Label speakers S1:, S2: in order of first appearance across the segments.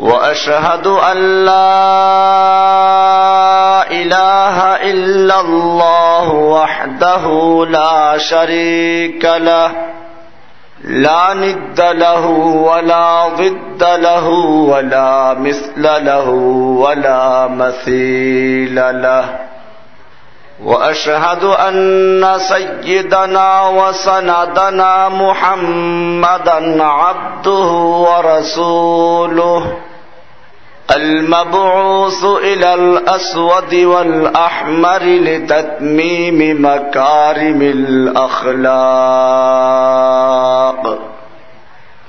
S1: وأشهد أن لا إله إلا الله وحده لا شريك له لا ند له ولا ضد له ولا مثل له ولا مثيل له واشهد ان سيدنا وسندنا محمدا عبده ورسوله المبعوث الى الاسود والاحمر لتتميم مكارم الاخلاق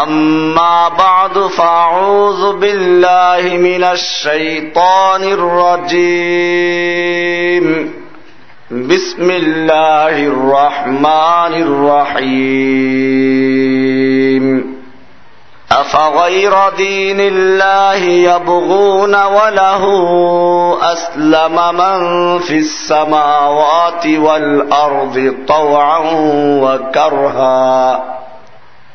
S1: أما بعد فأعوذ بالله من الشيطان الرجيم بسم الله الرحمن الرحيم أفغير دين الله يبغون وله أسلم من في السماوات والأرض طوعا وكرها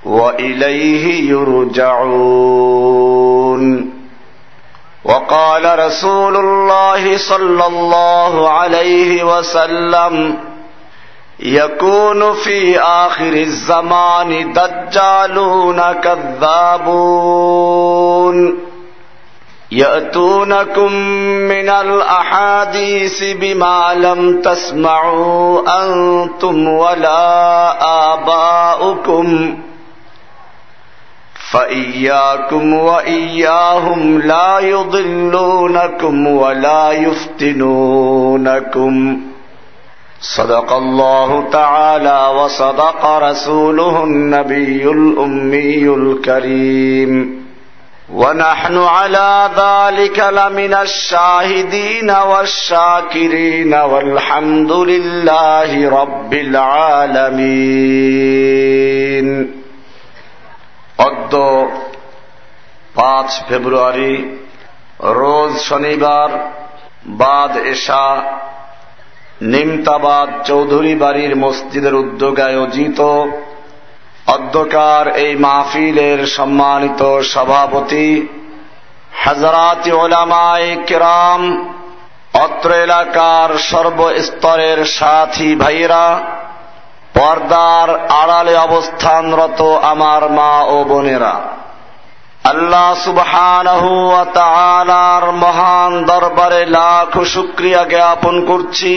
S1: وإليه يرجعون وقال رسول الله صلى الله عليه وسلم يكون في آخر الزمان دجالون كذابون يأتونكم من الأحاديث بما لم تسمعوا أنتم ولا آباؤكم فإياكم وإياهم لا يضلونكم ولا يفتنونكم صدق الله تعالى وصدق رسوله النبي الأمي الكريم ونحن على ذلك لمن الشاهدين والشاكرين والحمد لله رب العالمين অদ্য পাঁচ ফেব্রুয়ারি রোজ শনিবার বাদ এশা নিমতাবাদ চৌধুরী বাড়ির মসজিদের উদ্যোগে আয়োজিত অধ্যকার এই মাহফিলের সম্মানিত সভাপতি হাজারাত ওলামায় কেরাম অত্র এলাকার সর্বস্তরের সাথী ভাইরা পর্দার আড়ালে অবস্থানরত আমার মা ও বোনেরা আল্লাহ সুবহানহু তালার মহান দরবারে লাখ শুক্রিয়া জ্ঞাপন করছি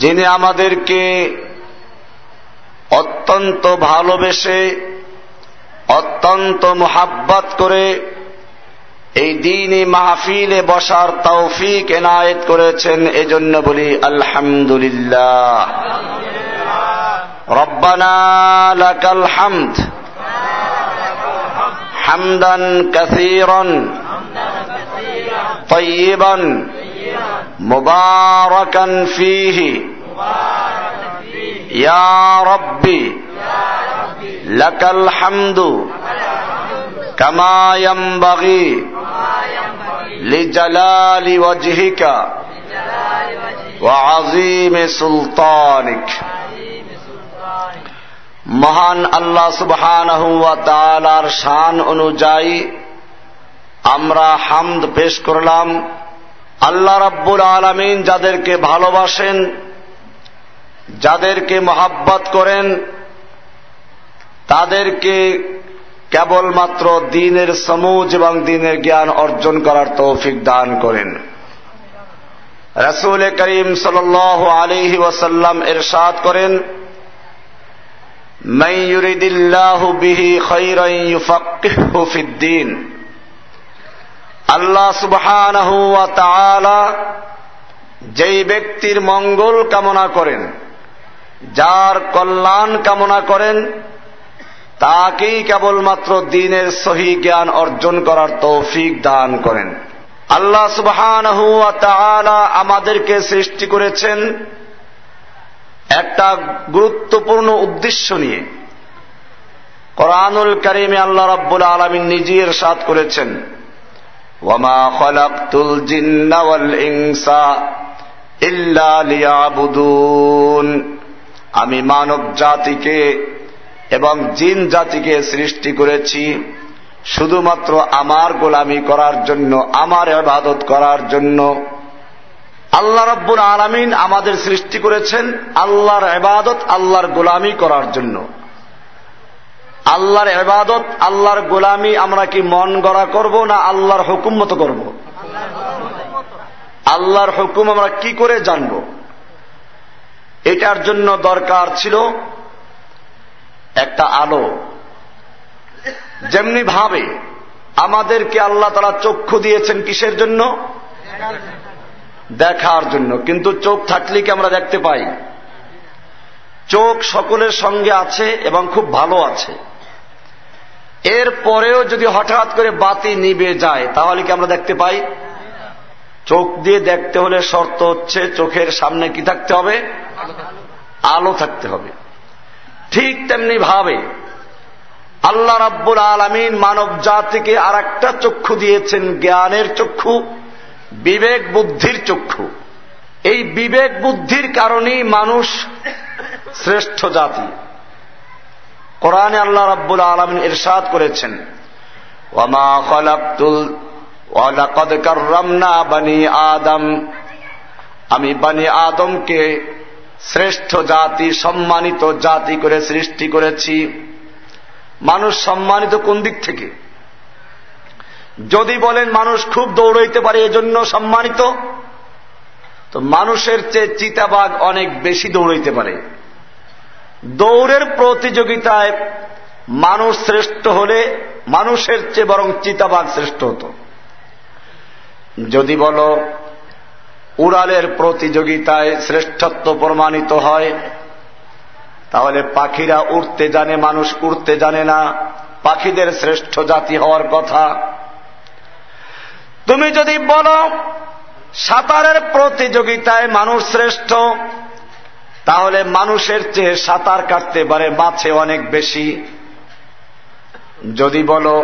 S1: যিনি আমাদেরকে অত্যন্ত ভালোবেসে অত্যন্ত মোহাব্বত করে এই দিনই মাহফিলে বসার তৌফিক এনায়েত করেছেন এজন্য বলি আলহামদুলিল্লাহ ربنا لك الحمد حمدا كثيرا طيبا مباركا فيه يا ربي لك الحمد كما ينبغي لجلال وجهك وعظيم سلطانك মহান আল্লাহ সুবহান তালার শান অনুযায়ী আমরা হামদ পেশ করলাম আল্লাহ রাব্বুল আলমিন যাদেরকে ভালোবাসেন যাদেরকে মহাব্বত করেন তাদেরকে কেবলমাত্র দিনের সমুজ এবং দিনের জ্ঞান অর্জন করার তৌফিক দান করেন রসুল করিম সাল আলিহি ওয়াসাল্লাম এরশাদ করেন من يريد الله به خيرا يفقهه في الدين আল্লাহ সুবহানাহু তাআলা যেই ব্যক্তির মঙ্গল কামনা করেন যার কল্যাণ কামনা করেন তাকেই কেবলমাত্র দিনের সহি জ্ঞান অর্জন করার তৌফিক দান করেন আল্লাহ সুবহান তাআলা আমাদেরকে সৃষ্টি করেছেন একটা গুরুত্বপূর্ণ উদ্দেশ্য নিয়ে কোরআনুল করিমে আল্লাহ রব্বুল আলমিন নিজের সাথ করেছেন ওয়ামা ইনসা আমি মানব জাতিকে এবং জিন জাতিকে সৃষ্টি করেছি শুধুমাত্র আমার গোলামি করার জন্য আমার আবাদত করার জন্য আল্লাহ রব্বুল আলামিন আমাদের সৃষ্টি করেছেন আল্লাহর এবাদত আল্লাহর গোলামি করার জন্য আল্লাহর এবাদত আল্লাহর গোলামি আমরা কি মন গড়া করব না আল্লাহর হুকুম মতো করব আল্লাহর হুকুম আমরা কি করে জানব এটার জন্য দরকার ছিল একটা আলো যেমনি ভাবে আমাদেরকে আল্লাহ তারা চক্ষু দিয়েছেন কিসের জন্য দেখার জন্য কিন্তু চোখ থাকলে কি আমরা দেখতে পাই চোখ সকলের সঙ্গে আছে এবং খুব ভালো আছে এর পরেও যদি হঠাৎ করে বাতি নিবে যায় তাহলে কি আমরা দেখতে পাই চোখ দিয়ে দেখতে হলে শর্ত হচ্ছে চোখের সামনে কি থাকতে হবে আলো থাকতে হবে ঠিক তেমনি ভাবে আল্লাহ রাব্বুল আলমিন মানব জাতিকে আর একটা চক্ষু দিয়েছেন জ্ঞানের চক্ষু বিবেক বুদ্ধির চক্ষু এই বিবেক বুদ্ধির কারণেই মানুষ শ্রেষ্ঠ জাতি কোরআনে আল্লাহ রাব্বুল আলম ইরশাদ করেছেন ওয়ামা বানি আদম আমি বানি আদমকে শ্রেষ্ঠ জাতি সম্মানিত জাতি করে সৃষ্টি করেছি মানুষ সম্মানিত কোন দিক থেকে যদি বলেন মানুষ খুব দৌড়াইতে পারে এজন্য সম্মানিত তো মানুষের চেয়ে চিতাবাঘ অনেক বেশি দৌড়াইতে পারে দৌড়ের প্রতিযোগিতায় মানুষ শ্রেষ্ঠ হলে মানুষের চেয়ে বরং চিতাবাঘ শ্রেষ্ঠ হতো যদি বলো উড়ালের প্রতিযোগিতায় শ্রেষ্ঠত্ব প্রমাণিত হয় তাহলে পাখিরা উড়তে জানে মানুষ উড়তে জানে না পাখিদের শ্রেষ্ঠ জাতি হওয়ার কথা তুমি যদি বলো সাঁতারের প্রতিযোগিতায় মানুষ শ্রেষ্ঠ তাহলে মানুষের চেয়ে সাঁতার কাটতে পারে মাছে অনেক বেশি যদি বলো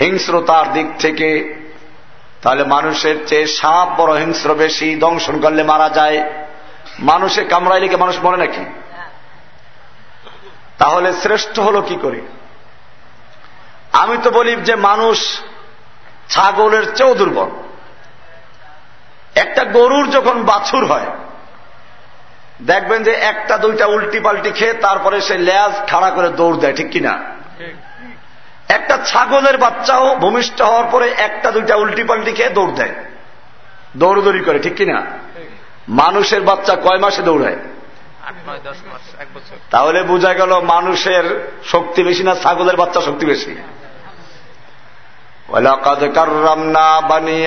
S1: হিংস্রতার দিক থেকে তাহলে মানুষের চেয়ে সাপ বড় হিংস্র বেশি দংশন করলে মারা যায় মানুষে কামড়াইলে লিখে মানুষ মনে নাকি তাহলে শ্রেষ্ঠ হলো কি করে আমি তো বলি যে মানুষ ছাগলের চেয়েও দুর্বল একটা গরুর যখন বাছুর হয় দেখবেন যে একটা দুইটা উল্টি পাল্টি খেয়ে তারপরে সে ল্যাজ খাড়া করে দৌড় দেয় ঠিক কিনা একটা ছাগলের বাচ্চাও ভূমিষ্ঠ হওয়ার পরে একটা দুইটা উল্টি পাল্টি খেয়ে দৌড় দেয় দৌড়দৌড়ি করে ঠিক কিনা মানুষের বাচ্চা কয় মাসে দৌড়ায় তাহলে বোঝা গেল মানুষের শক্তি বেশি না ছাগলের বাচ্চা শক্তি বেশি ولقد کرمنا بنی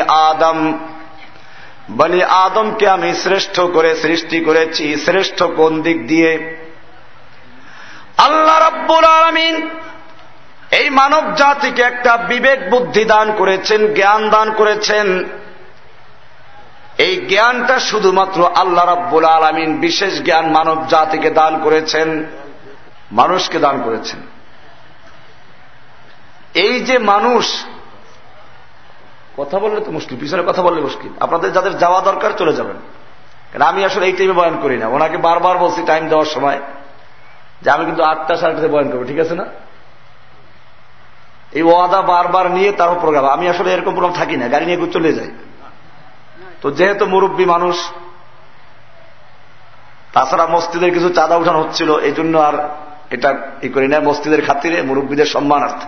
S1: বনি আদমকে আমি শ্রেষ্ঠ করে সৃষ্টি করেছি শ্রেষ্ঠ কোন দিক দিয়ে আল্লাহ রব্বুল আলমিন এই মানব জাতিকে একটা বিবেক বুদ্ধি দান করেছেন জ্ঞান দান করেছেন এই জ্ঞানটা শুধুমাত্র আল্লাহ রব্বুল আলমিন বিশেষ জ্ঞান মানব জাতিকে দান করেছেন মানুষকে দান করেছেন এই যে মানুষ কথা বললে তো মুশকিল পিছনে কথা বললে মুশকিল আপনাদের যাদের যাওয়া দরকার চলে যাবেন কারণ আমি আসলে এই টাইমে বয়ন করি না ওনাকে বারবার বলছি টাইম দেওয়ার সময় যে আমি কিন্তু আটটা সাড়ে বয়ন করবো ঠিক আছে না এই ওয়াদা বারবার নিয়ে তারও প্রোগ্রাম আমি আসলে এরকম প্রোগ্রাম থাকি না গাড়ি নিয়ে চলে যাই তো যেহেতু মুরব্বী মানুষ তাছাড়া মসজিদের কিছু চাঁদা উঠানো হচ্ছিল এই জন্য আর এটা ই করি না মসজিদের খাতিরে মুরব্বীদের সম্মানার্থে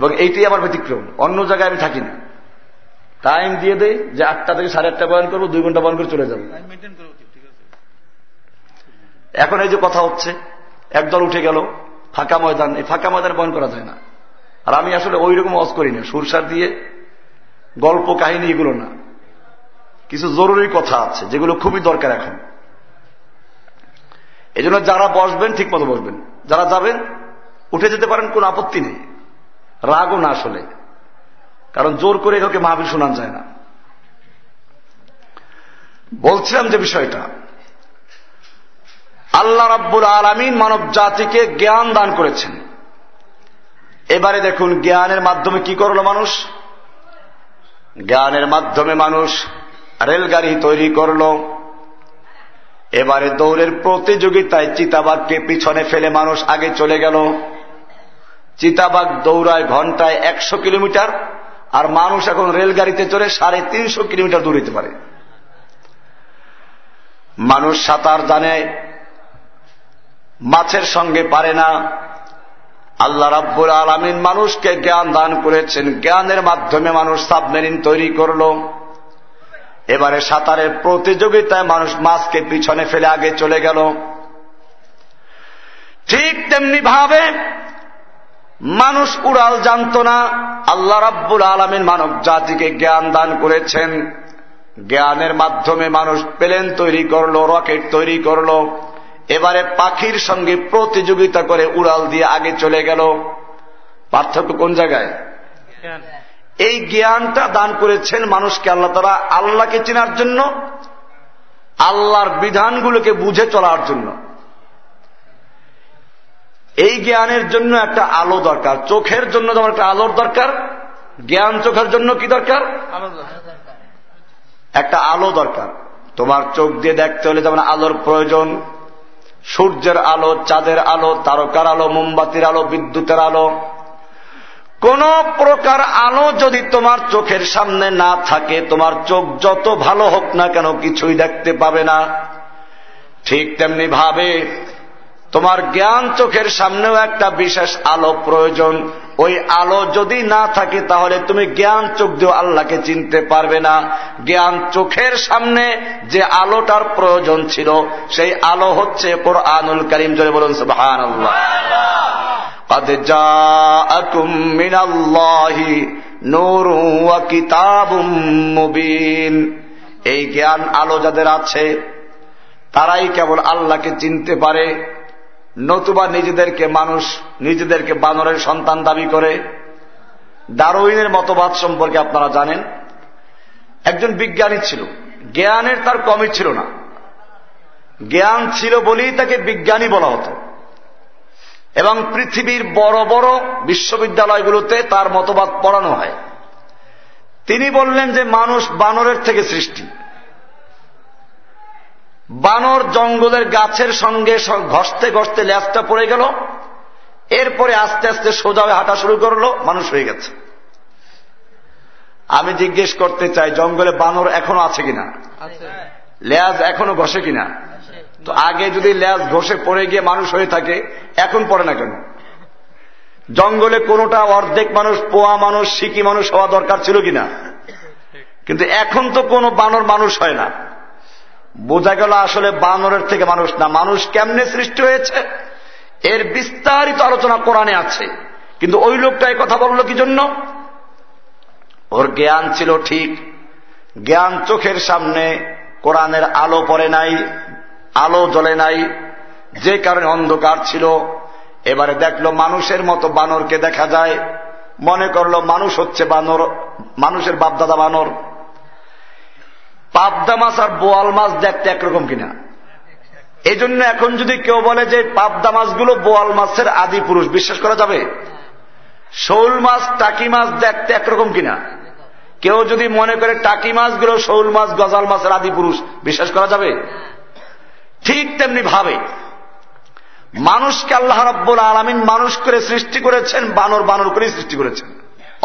S1: এবং এইটাই আমার ব্যতিক্রম অন্য জায়গায় আমি থাকি না টাইম দিয়ে দেয় যে আটটা থেকে সাড়ে আটটা বয়ান করবো দুই ঘন্টা বয়ান করে চলে যাবো এখন এই যে কথা হচ্ছে একদল উঠে গেল ফাঁকা ময়দান এই ফাঁকা ময়দান বয়ন করা যায় না আর আমি আসলে ওই রকম অজ করি না সুরসার দিয়ে গল্প কাহিনী এগুলো না কিছু জরুরি কথা আছে যেগুলো খুবই দরকার এখন এজন্য যারা বসবেন ঠিক মতো বসবেন যারা যাবেন উঠে যেতে পারেন কোনো আপত্তি নেই রাগও না আসলে কারণ জোর করে কাউকে মাহবিল শোনান যায় না বলছিলাম যে বিষয়টা আল্লাহ রাব্বুল আলমিন মানব জাতিকে জ্ঞান দান করেছেন এবারে দেখুন জ্ঞানের মাধ্যমে কি করল মানুষ জ্ঞানের মাধ্যমে মানুষ রেলগাড়ি তৈরি করল এবারে দৌড়ের প্রতিযোগিতায় চিতাবাঘকে পিছনে ফেলে মানুষ আগে চলে গেল চিতাবাঘ দৌড়ায় ঘন্টায় একশো কিলোমিটার আর মানুষ এখন রেলগাড়িতে চড়ে সাড়ে তিনশো কিলোমিটার দূর হইতে পারে মানুষ সাঁতার জানে মাছের সঙ্গে পারে না আল্লাহ রাব্বুল আলমিন মানুষকে জ্ঞান দান করেছেন জ্ঞানের মাধ্যমে মানুষ সাবমেরিন তৈরি করল এবারে সাঁতারের প্রতিযোগিতায় মানুষ মাছকে পিছনে ফেলে আগে চলে গেল ঠিক তেমনি ভাবে মানুষ উড়াল জানত না আল্লাহ রাব্বুল আলমিন মানব জাতিকে জ্ঞান দান করেছেন জ্ঞানের মাধ্যমে মানুষ প্লেন তৈরি করল রকেট তৈরি করল এবারে পাখির সঙ্গে প্রতিযোগিতা করে উড়াল দিয়ে আগে চলে গেল পার্থক্য কোন জায়গায় এই জ্ঞানটা দান করেছেন মানুষকে আল্লাহ তারা আল্লাহকে চেনার জন্য আল্লাহর বিধানগুলোকে বুঝে চলার জন্য এই জ্ঞানের জন্য একটা আলো দরকার চোখের জন্য তোমার একটা আলোর দরকার জ্ঞান চোখের জন্য কি দরকার একটা আলো দরকার তোমার চোখ দিয়ে দেখতে হলে যেমন আলোর প্রয়োজন সূর্যের আলো চাঁদের আলো তারকার আলো মোমবাতির আলো বিদ্যুতের আলো কোন প্রকার আলো যদি তোমার চোখের সামনে না থাকে তোমার চোখ যত ভালো হোক না কেন কিছুই দেখতে পাবে না ঠিক তেমনি ভাবে তোমার জ্ঞান চোখের সামনেও একটা বিশেষ আলো প্রয়োজন ওই আলো যদি না থাকে তাহলে তুমি জ্ঞান চোখ দিয়েও আল্লাহকে চিনতে পারবে না জ্ঞান চোখের সামনে যে আলোটার প্রয়োজন ছিল সেই আলো হচ্ছে কোরআনুল করিম জোরে বলুন সুহান আল্লাহ এই জ্ঞান আলো যাদের আছে তারাই কেবল আল্লাহকে চিনতে পারে নতুবা নিজেদেরকে মানুষ নিজেদেরকে বানরের সন্তান দাবি করে দারোইনের মতবাদ সম্পর্কে আপনারা জানেন একজন বিজ্ঞানী ছিল জ্ঞানের তার কমই ছিল না জ্ঞান ছিল বলেই তাকে বিজ্ঞানী বলা হতো এবং পৃথিবীর বড় বড় বিশ্ববিদ্যালয়গুলোতে তার মতবাদ পড়ানো হয় তিনি বললেন যে মানুষ বানরের থেকে সৃষ্টি বানর জঙ্গলের গাছের সঙ্গে ঘসতে ঘসতে ল্যাচটা পড়ে গেল এরপরে আস্তে আস্তে সোজা হয়ে হাঁটা শুরু করলো মানুষ হয়ে গেছে আমি জিজ্ঞেস করতে চাই জঙ্গলে বানর এখনো আছে কিনা ল্যাজ এখনো ঘষে কিনা তো আগে যদি ল্যাজ ঘষে পড়ে গিয়ে মানুষ হয়ে থাকে এখন পড়ে না কেন জঙ্গলে কোনোটা অর্ধেক মানুষ পোয়া মানুষ সিকি মানুষ হওয়া দরকার ছিল কিনা কিন্তু এখন তো কোনো বানর মানুষ হয় না বোঝা গেল আসলে বানরের থেকে মানুষ না মানুষ কেমনে সৃষ্টি হয়েছে এর বিস্তারিত আলোচনা কোরআনে আছে কিন্তু ওই লোকটা কথা বলল কি জন্য ওর জ্ঞান ছিল ঠিক জ্ঞান চোখের সামনে কোরআনের আলো পড়ে নাই আলো জ্বলে নাই যে কারণে অন্ধকার ছিল এবারে দেখলো মানুষের মতো বানরকে দেখা যায় মনে করল মানুষ হচ্ছে বানর মানুষের বাপদাদা বানর পাবদা মাছ আর বোয়াল মাছ দেখতে একরকম কিনা এই জন্য এখন যদি কেউ বলে যে পাবদা মাছগুলো বোয়াল মাছের আদি পুরুষ বিশ্বাস করা যাবে শৌল মাছ টাকি মাছ দেখতে একরকম কিনা কেউ যদি মনে করে টাকি মাছগুলো শৌল মাছ গজাল মাছের আদি পুরুষ বিশ্বাস করা যাবে ঠিক তেমনি ভাবে মানুষকে আল্লাহ রব্বুল আলমিন মানুষ করে সৃষ্টি করেছেন বানর বানর করে সৃষ্টি করেছেন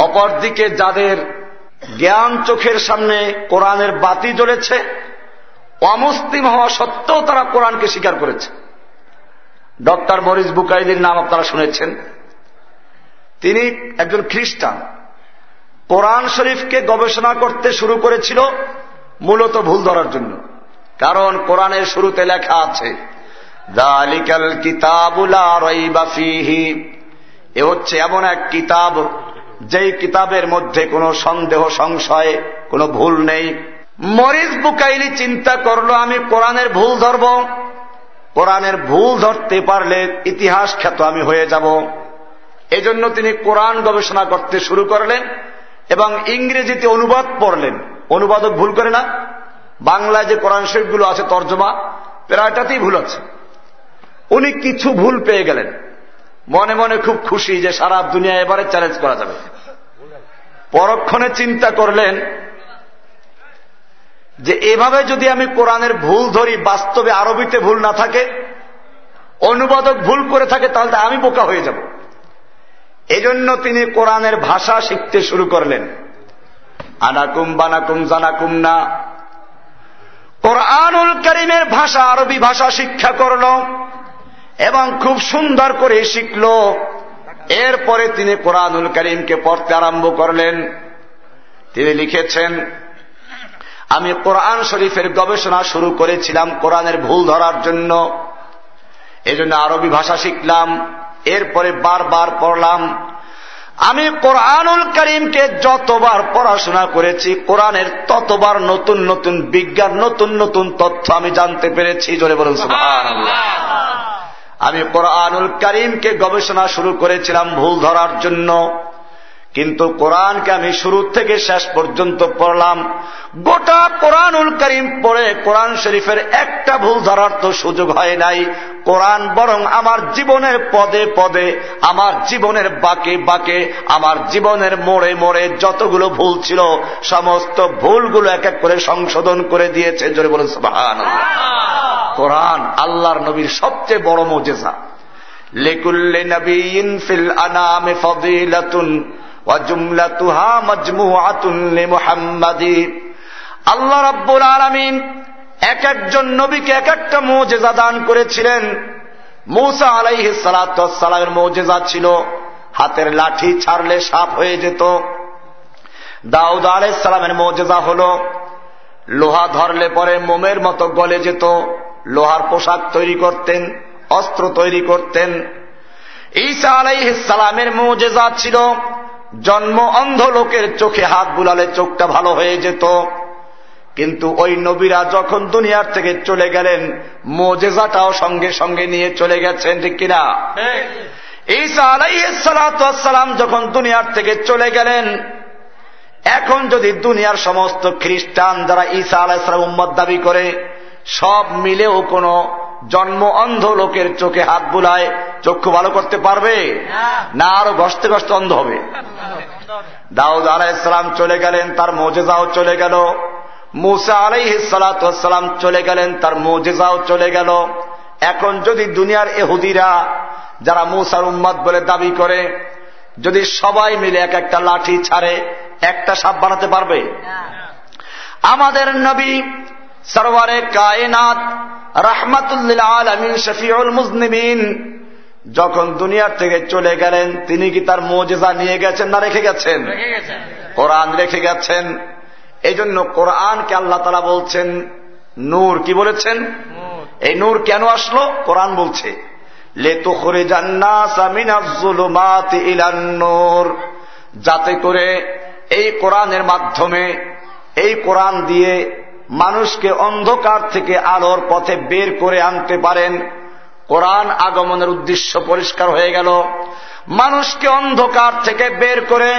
S1: অপরদিকে যাদের জ্ঞান চোখের সামনে কোরআনের বাতি জ্বলেছে অমুসলিম হওয়া সত্ত্বেও তারা কোরআনকে স্বীকার করেছে ডক্টর মরিস বুকাইদির নাম আপনারা শুনেছেন তিনি একজন খ্রিস্টান কোরআন শরীফকে গবেষণা করতে শুরু করেছিল মূলত ভুল ধরার জন্য কারণ কোরআনের শুরুতে লেখা আছে এ হচ্ছে এমন এক কিতাব যেই কিতাবের মধ্যে কোন সন্দেহ সংশয় কোনো ভুল নেই মরিজ বুকাইলি চিন্তা করল আমি কোরআনের ভুল ধরব কোরআনের ভুল ধরতে পারলে ইতিহাস খ্যাত আমি হয়ে যাব এজন্য তিনি কোরআন গবেষণা করতে শুরু করলেন এবং ইংরেজিতে অনুবাদ পড়লেন অনুবাদক ভুল করে না বাংলায় যে কোরআন শরীফগুলো আছে তর্জমা প্রায়টাতেই ভুল আছে উনি কিছু ভুল পেয়ে গেলেন মনে মনে খুব খুশি যে সারা দুনিয়া এবারে চ্যালেঞ্জ করা যাবে পরক্ষণে চিন্তা করলেন যে এভাবে যদি আমি কোরআনের ভুল ধরি বাস্তবে আরবিতে ভুল না থাকে অনুবাদক ভুল করে থাকে তাহলে আমি বোকা হয়ে যাব এজন্য তিনি কোরআনের ভাষা শিখতে শুরু করলেন আনাকুম বানাকুম জানাকুম না কোরআনুল করিমের ভাষা আরবি ভাষা শিক্ষা করল এবং খুব সুন্দর করে শিখল এরপরে তিনি কোরআনুল করিমকে পড়তে আরম্ভ করলেন তিনি লিখেছেন আমি কোরআন শরীফের গবেষণা শুরু করেছিলাম কোরআনের ভুল ধরার জন্য এজন্য আরবি ভাষা শিখলাম এরপরে বারবার পড়লাম আমি কোরআনুল করিমকে যতবার পড়াশোনা করেছি কোরআনের ততবার নতুন নতুন বিজ্ঞান নতুন নতুন তথ্য আমি জানতে পেরেছি জোরে বলুন আমি কোরআনুল করিমকে গবেষণা শুরু করেছিলাম ভুল ধরার জন্য কিন্তু কোরআনকে আমি শুরু থেকে শেষ পর্যন্ত পড়লাম গোটা কোরআনুল করিম পড়ে কোরআন শরীফের একটা ভুল ধরার তো সুযোগ হয় নাই কোরআন বরং আমার জীবনের পদে পদে আমার জীবনের বাকে বাকে আমার জীবনের মোড়ে মোড়ে যতগুলো ভুল ছিল সমস্ত ভুলগুলো এক এক করে সংশোধন করে দিয়েছে জোরে বলুন কোরআন আল্লাহর নবীর সবচেয়ে বড় মজেসা লেকুল্লে নবীন ফিল আনামে ফদিলাতুন আল্লাহ রব্বুল আলমিন এক একজন নবীকে এক একটা মৌজেজা দান করেছিলেন মৌসা আলাইহ সালাতামের মৌজেজা ছিল হাতের লাঠি ছাড়লে সাপ হয়ে যেত দাউদ আলাই সালামের মৌজেজা হল লোহা ধরলে পরে মোমের মতো গলে যেত লোহার পোশাক তৈরি করতেন অস্ত্র তৈরি করতেন ঈসা আলাইহ সালামের মৌজেজা ছিল জন্ম অন্ধ লোকের চোখে হাত বুলালে চোখটা ভালো হয়ে যেত কিন্তু ওই নবীরা যখন দুনিয়ার থেকে চলে গেলেন মোজেজাটাও সঙ্গে সঙ্গে নিয়ে চলে গেছেন ঠিক কিনা ঈসা আলাইসালাম যখন দুনিয়ার থেকে চলে গেলেন এখন যদি দুনিয়ার সমস্ত খ্রিস্টান যারা ঈসা আলাইসালাম উম্মত দাবি করে সব মিলেও কোনো জন্ম অন্ধ লোকের চোখে হাত বুলায় চক্ষু ভালো করতে পারবে না আরো ঘসতে ঘসতে অন্ধ হবে দাউদ আলাহ ইসলাম চলে গেলেন তার মোজেজাও চলে গেল মুসা আলাই সালাতাম চলে গেলেন তার মোজেজাও চলে গেল এখন যদি দুনিয়ার এহুদিরা যারা মুসার উম্মাদ বলে দাবি করে যদি সবাই মিলে এক একটা লাঠি ছাড়ে একটা সাপ বানাতে পারবে আমাদের নবী সরওয়ারে কায়নাত রাহমাতুল্লিল আলমিন শফিউল মুজনিমিন যখন দুনিয়ার থেকে চলে গেলেন তিনি কি তার মোজেজা নিয়ে গেছেন না রেখে গেছেন কোরআন রেখে গেছেন এই জন্য কোরআনকে আল্লাহ তালা বলছেন নূর কি বলেছেন এই নূর কেন আসলো কোরআন বলছে লেতুখরে যাতে করে এই কোরআনের মাধ্যমে এই কোরআন দিয়ে মানুষকে অন্ধকার থেকে আলোর পথে বের করে আনতে পারেন কোরআন আগমনের উদ্দেশ্য পরিষ্কার হয়ে গেল মানুষকে অন্ধকার থেকে বের করে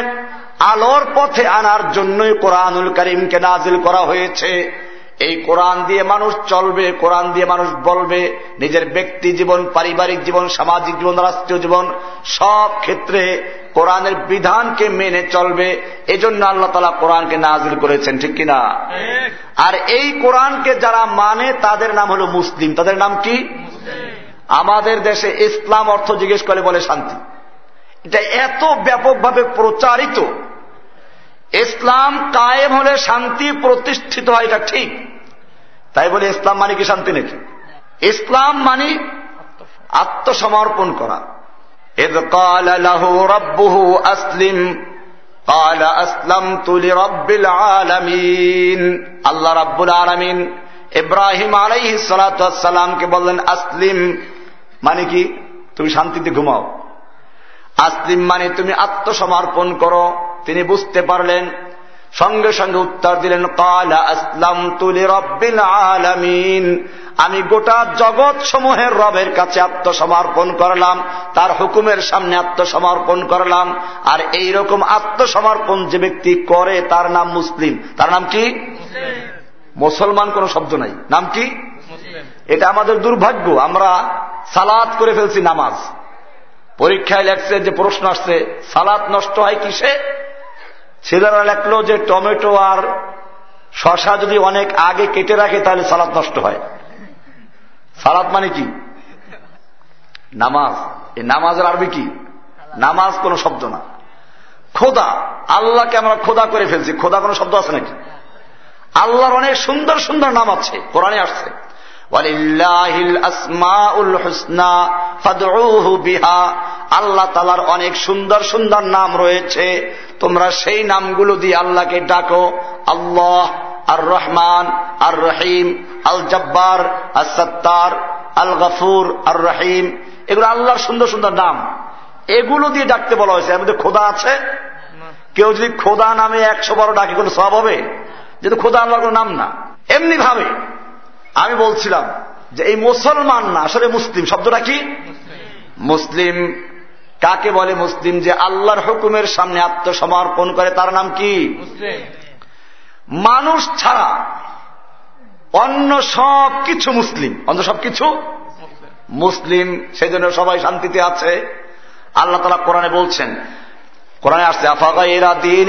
S1: আলোর পথে আনার জন্যই কোরআনুল করিমকে নাজিল করা হয়েছে এই কোরআন দিয়ে মানুষ চলবে কোরআন দিয়ে মানুষ বলবে নিজের ব্যক্তি জীবন পারিবারিক জীবন সামাজিক জীবন রাষ্ট্রীয় জীবন সব ক্ষেত্রে কোরআনের বিধানকে মেনে চলবে এজন্য আল্লাহ তালা কোরআনকে নাজিল করেছেন ঠিক কিনা আর এই কোরআনকে যারা মানে তাদের নাম হল মুসলিম তাদের নাম কি আমাদের দেশে ইসলাম অর্থ জিজ্ঞেস করে বলে শান্তি এটা এত ব্যাপকভাবে প্রচারিত ইসলাম কায়েম হলে শান্তি প্রতিষ্ঠিত হয় এটা ঠিক তাই বলে ইসলাম মানে কি শান্তি নাকি ইসলাম মানে আত্মসমর্পণ করা আসলিম আল্লাহ রাব্বুল আলমিন ইব্রাহিম আলাইহি সালাতামকে বললেন আসলিম মানে কি তুমি শান্তিতে ঘুমাও আসলিম মানে তুমি আত্মসমর্পণ করো তিনি বুঝতে পারলেন সঙ্গে সঙ্গে উত্তর দিলেন কালা আসলাম তুলি রব্বিন আলামিন আমি গোটা জগৎ সমূহের রবের কাছে আত্মসমর্পণ করলাম তার হুকুমের সামনে আত্মসমর্পণ করলাম আর এই রকম আত্মসমর্পণ যে ব্যক্তি করে তার নাম মুসলিম তার নাম কি মুসলমান কোন শব্দ নাই নাম কি এটা আমাদের দুর্ভাগ্য আমরা সালাত করে ফেলছি নামাজ পরীক্ষায় লেখছে যে প্রশ্ন আসছে সালাত নষ্ট হয় কিসে সেদারা লেখলো যে টমেটো আর শশা যদি অনেক আগে কেটে রাখে তাহলে সালাদ নষ্ট হয় সালাদ মানে কি নামাজ এই নামাজের আরবি কি নামাজ কোন শব্দ না খোদা আল্লাহকে আমরা খোদা করে ফেলছি খোদা কোন শব্দ আছে নাকি আল্লাহর অনেক সুন্দর সুন্দর নাম আছে কোরআনে আসছে আল্লাহ তালার অনেক সুন্দর সুন্দর নাম রয়েছে তোমরা সেই নামগুলো দিয়ে আল্লাহকে ডাকো আল্লাহ আর রহমান আর রহিম আল জব্বার আর সত্তার আল গফুর আর রহিম এগুলো আল্লাহর সুন্দর সুন্দর নাম এগুলো দিয়ে ডাকতে বলা হয়েছে এর মধ্যে খোদা আছে কেউ যদি খোদা নামে একশো বারো ডাকে কোনো সব হবে যেহেতু খোদা আল্লাহর কোনো নাম না এমনি ভাবে আমি বলছিলাম যে এই মুসলমান না আসলে মুসলিম শব্দটা কি মুসলিম কাকে বলে মুসলিম যে আল্লাহর হুকুমের সামনে আত্মসমর্পণ করে তার নাম কি মানুষ ছাড়া অন্য সব কিছু মুসলিম অন্য সব কিছু মুসলিম সেজন্য সবাই শান্তিতে আছে আল্লাহ তালা কোরআনে বলছেন কোরআনে আসছে আফাগা এরা দিন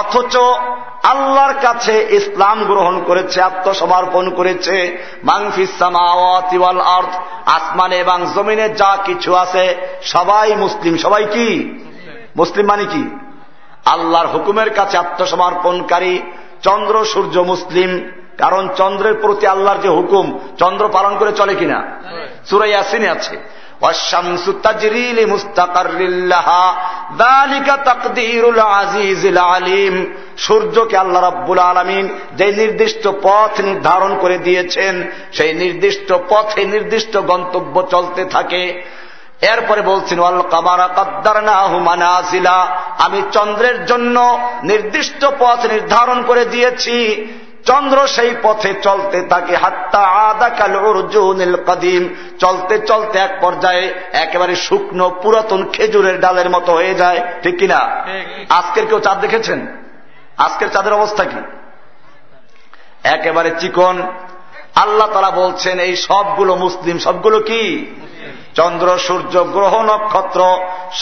S1: অথচ আল্লাহর কাছে ইসলাম গ্রহণ করেছে আত্মসমর্পণ করেছে আর্থ আসমানে এবং জমিনে যা কিছু আছে সবাই মুসলিম সবাই কি মুসলিম মানে কি আল্লাহর হুকুমের কাছে আত্মসমর্পণকারী চন্দ্র সূর্য মুসলিম কারণ চন্দ্রের প্রতি আল্লাহর যে হুকুম চন্দ্র পালন করে চলে কিনা সুরাই আসিনে আছে সূর্যকে আল্লাহ রাব্বুল আলমিন যে নির্দিষ্ট পথ নির্ধারণ করে দিয়েছেন সেই নির্দিষ্ট পথে নির্দিষ্ট গন্তব্য চলতে থাকে এরপরে বলছেন অল কামারা কাদ্দার না হুমানা আমি চন্দ্রের জন্য নির্দিষ্ট পথ নির্ধারণ করে দিয়েছি চন্দ্র সেই পথে চলতে থাকে হাত্তা আদা কাল অর্জুনিল কদিম চলতে চলতে এক পর্যায়ে একেবারে শুকনো পুরাতন খেজুরের ডালের মতো হয়ে যায় ঠিক কিনা আজকের কেউ চাঁদ দেখেছেন আজকের চাঁদের অবস্থা কি একেবারে চিকন আল্লাহ তারা বলছেন এই সবগুলো মুসলিম সবগুলো কি চন্দ্র সূর্য গ্রহ নক্ষত্র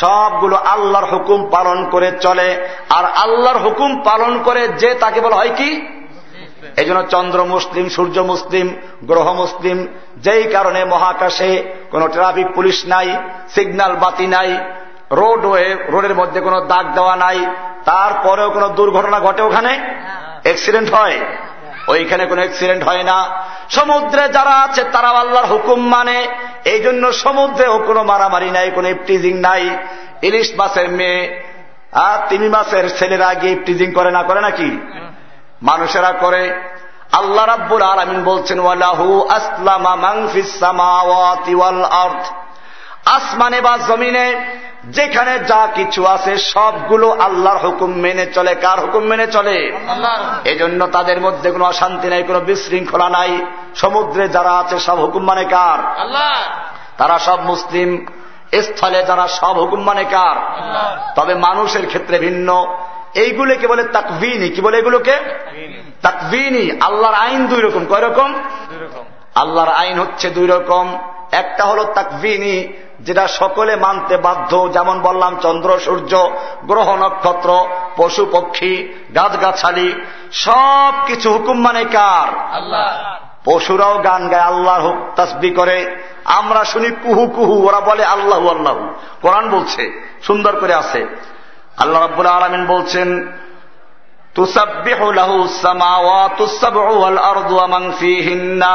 S1: সবগুলো আল্লাহর হুকুম পালন করে চলে আর আল্লাহর হুকুম পালন করে যে তাকে বলা হয় কি এই জন্য চন্দ্র মুসলিম সূর্য মুসলিম গ্রহ মুসলিম যেই কারণে মহাকাশে কোনো ট্রাফিক পুলিশ নাই সিগন্যাল বাতি নাই রোডওয়ে রোডের মধ্যে কোনো দাগ দেওয়া নাই তারপরেও কোনো দুর্ঘটনা ঘটে ওখানে অ্যাক্সিডেন্ট হয় ওইখানে কোনো অ্যাক্সিডেন্ট হয় না সমুদ্রে যারা আছে তারা আল্লাহর হুকুম মানে এই জন্য সমুদ্রেও কোনো মারামারি নাই কোনো ইপটিজিং নাই ইলিশ মাসের মেয়ে আর তিন মাসের ছেলেরা গিয়ে ইপটিজিং করে না করে নাকি মানুষেরা করে আল্লাহ রাব্বুল আলমিন বলছেন ওয়ালাহু আসলামা মাংফিসামাওয়াল আর্থ আসমানে বা জমিনে যেখানে যা কিছু আছে সবগুলো আল্লাহর হুকুম মেনে চলে কার হুকুম মেনে চলে এজন্য তাদের মধ্যে কোনো অশান্তি নাই কোনো বিশৃঙ্খলা নাই সমুদ্রে যারা আছে সব হুকুম মানে কার তারা সব মুসলিম স্থলে যারা সব হুকুম মানে কার তবে মানুষের ক্ষেত্রে ভিন্ন এইগুলোকে বলে তাকভিনী কি বলে এগুলোকে তাকভিনী আল্লাহর আইন দুই রকম কয় রকম আল্লাহর আইন হচ্ছে দুই রকম একটা হলো তাকভিনী যেটা সকলে মানতে বাধ্য যেমন বললাম চন্দ্র সূর্য গ্রহ নক্ষত্র পশু পক্ষী গাছগাছালি সব কিছু হুকুম মানে কার আল্লাহ পশুরাও গান গায় আল্লাহ তাসবি করে আমরা শুনি কুহু কুহু ওরা বলে আল্লাহ আল্লাহ কোরআন বলছে সুন্দর করে আছে আল্লাহ রাব্বুল আলামিন বলছেন তুসাব্বিহু লাহু সামাওয়াতু সাবউ ওয়াল আরদু ওয়া ফিহিন্না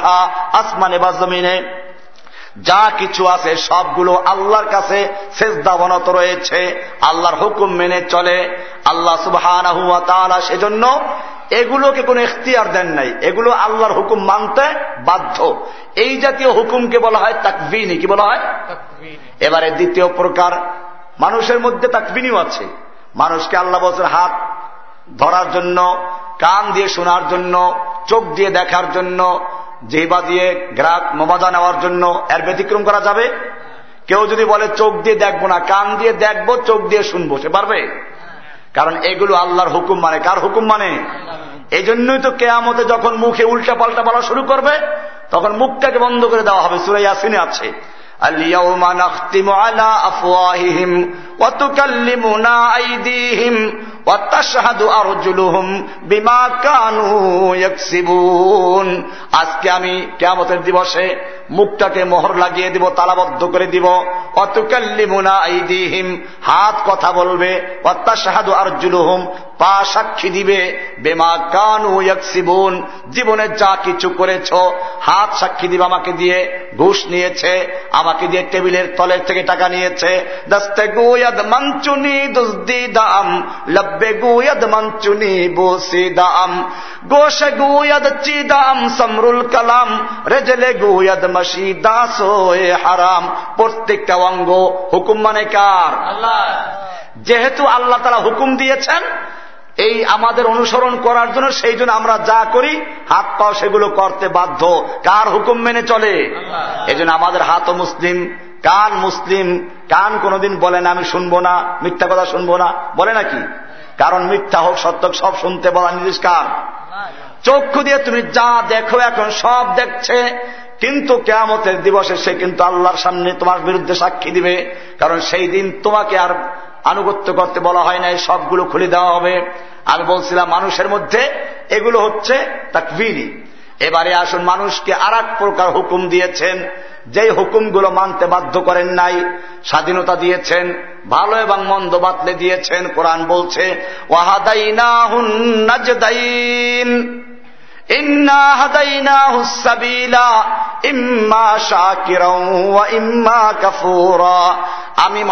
S1: ফিহা আসমানে বা জমিনে যা কিছু আছে সবগুলো আল্লাহর কাছে শেষদাবনত রয়েছে আল্লাহর হুকুম মেনে চলে আল্লাহ সুবহান সেজন্য এগুলোকে কোনো এখতিয়ার দেন নাই এগুলো আল্লাহর হুকুম মানতে বাধ্য এই জাতীয় হুকুমকে বলা হয় তাকবিনী কি বলা হয় এবারে দ্বিতীয় প্রকার মানুষের মধ্যে তাকবিনীও আছে মানুষকে আল্লাহ বসের হাত ধরার জন্য কান দিয়ে শোনার জন্য চোখ দিয়ে দেখার জন্য জিবা দিয়ে গ্রাহক মমাজা নেওয়ার জন্য এর ব্যতিক্রম করা যাবে কেউ যদি বলে চোখ দিয়ে দেখবো না কান দিয়ে দেখবো চোখ দিয়ে শুনবো সে পারবে কারণ এগুলো আল্লাহর হুকুম মানে কার হুকুম মানে এই জন্যই তো কেয়ামতে যখন মুখে উল্টা পাল্টা বলা শুরু করবে তখন মুখটাকে বন্ধ করে দেওয়া হবে সুরে ইয়াসিনে আছে اليوم نختم على আজকে আমি কেমতের দিবসে মুখটাকে মোহর লাগিয়ে দিব তালাবদ্ধ করে দিব অতুকাল্লিমুনা ইদিহিম হাত কথা বলবে অত্যাশাহাদু আরজুলুহুম পা সাক্ষী দিবে বেমা কানু ইয়াকসিবুন জীবনে যা কিছু করেছ হাত সাক্ষী দিবে আমাকে দিয়ে ঘুষ নিয়েছে আমাকে দিয়ে টেবিলের তলের থেকে টাকা নিয়েছে দাম চিদাম সমরুল রেজলে হারাম প্রত্যেকটা অঙ্গ হুকুম মানে কার যেহেতু আল্লাহ তারা হুকুম দিয়েছেন এই আমাদের অনুসরণ করার জন্য সেই জন্য আমরা যা করি হাত পাও সেগুলো করতে বাধ্য কার হুকুম মেনে চলে এই জন্য আমাদের হাতও মুসলিম কান মুসলিম কান কোনদিন বলে না আমি শুনবো না মিথ্যা কথা শুনবো না বলে নাকি কারণ মিথ্যা হোক সত্য সব শুনতে বলা নিষ্কার চক্ষু দিয়ে তুমি যা দেখো এখন সব দেখছে কিন্তু কেয়ামতের দিবসে সে কিন্তু আল্লাহর সামনে তোমার বিরুদ্ধে সাক্ষী দিবে কারণ সেই দিন তোমাকে আর আনুগত্য করতে বলা হয় নাই সবগুলো খুলে দেওয়া হবে আর বলছিলাম মানুষের মধ্যে এগুলো হচ্ছে তাকবিরি এবারে আসুন মানুষকে আর প্রকার হুকুম দিয়েছেন যেই হুকুমগুলো মানতে বাধ্য করেন নাই স্বাধীনতা দিয়েছেন ভালো এবং মন্দ বাতলে দিয়েছেন কোরআন বলছে ওয়াহাদাইন আমি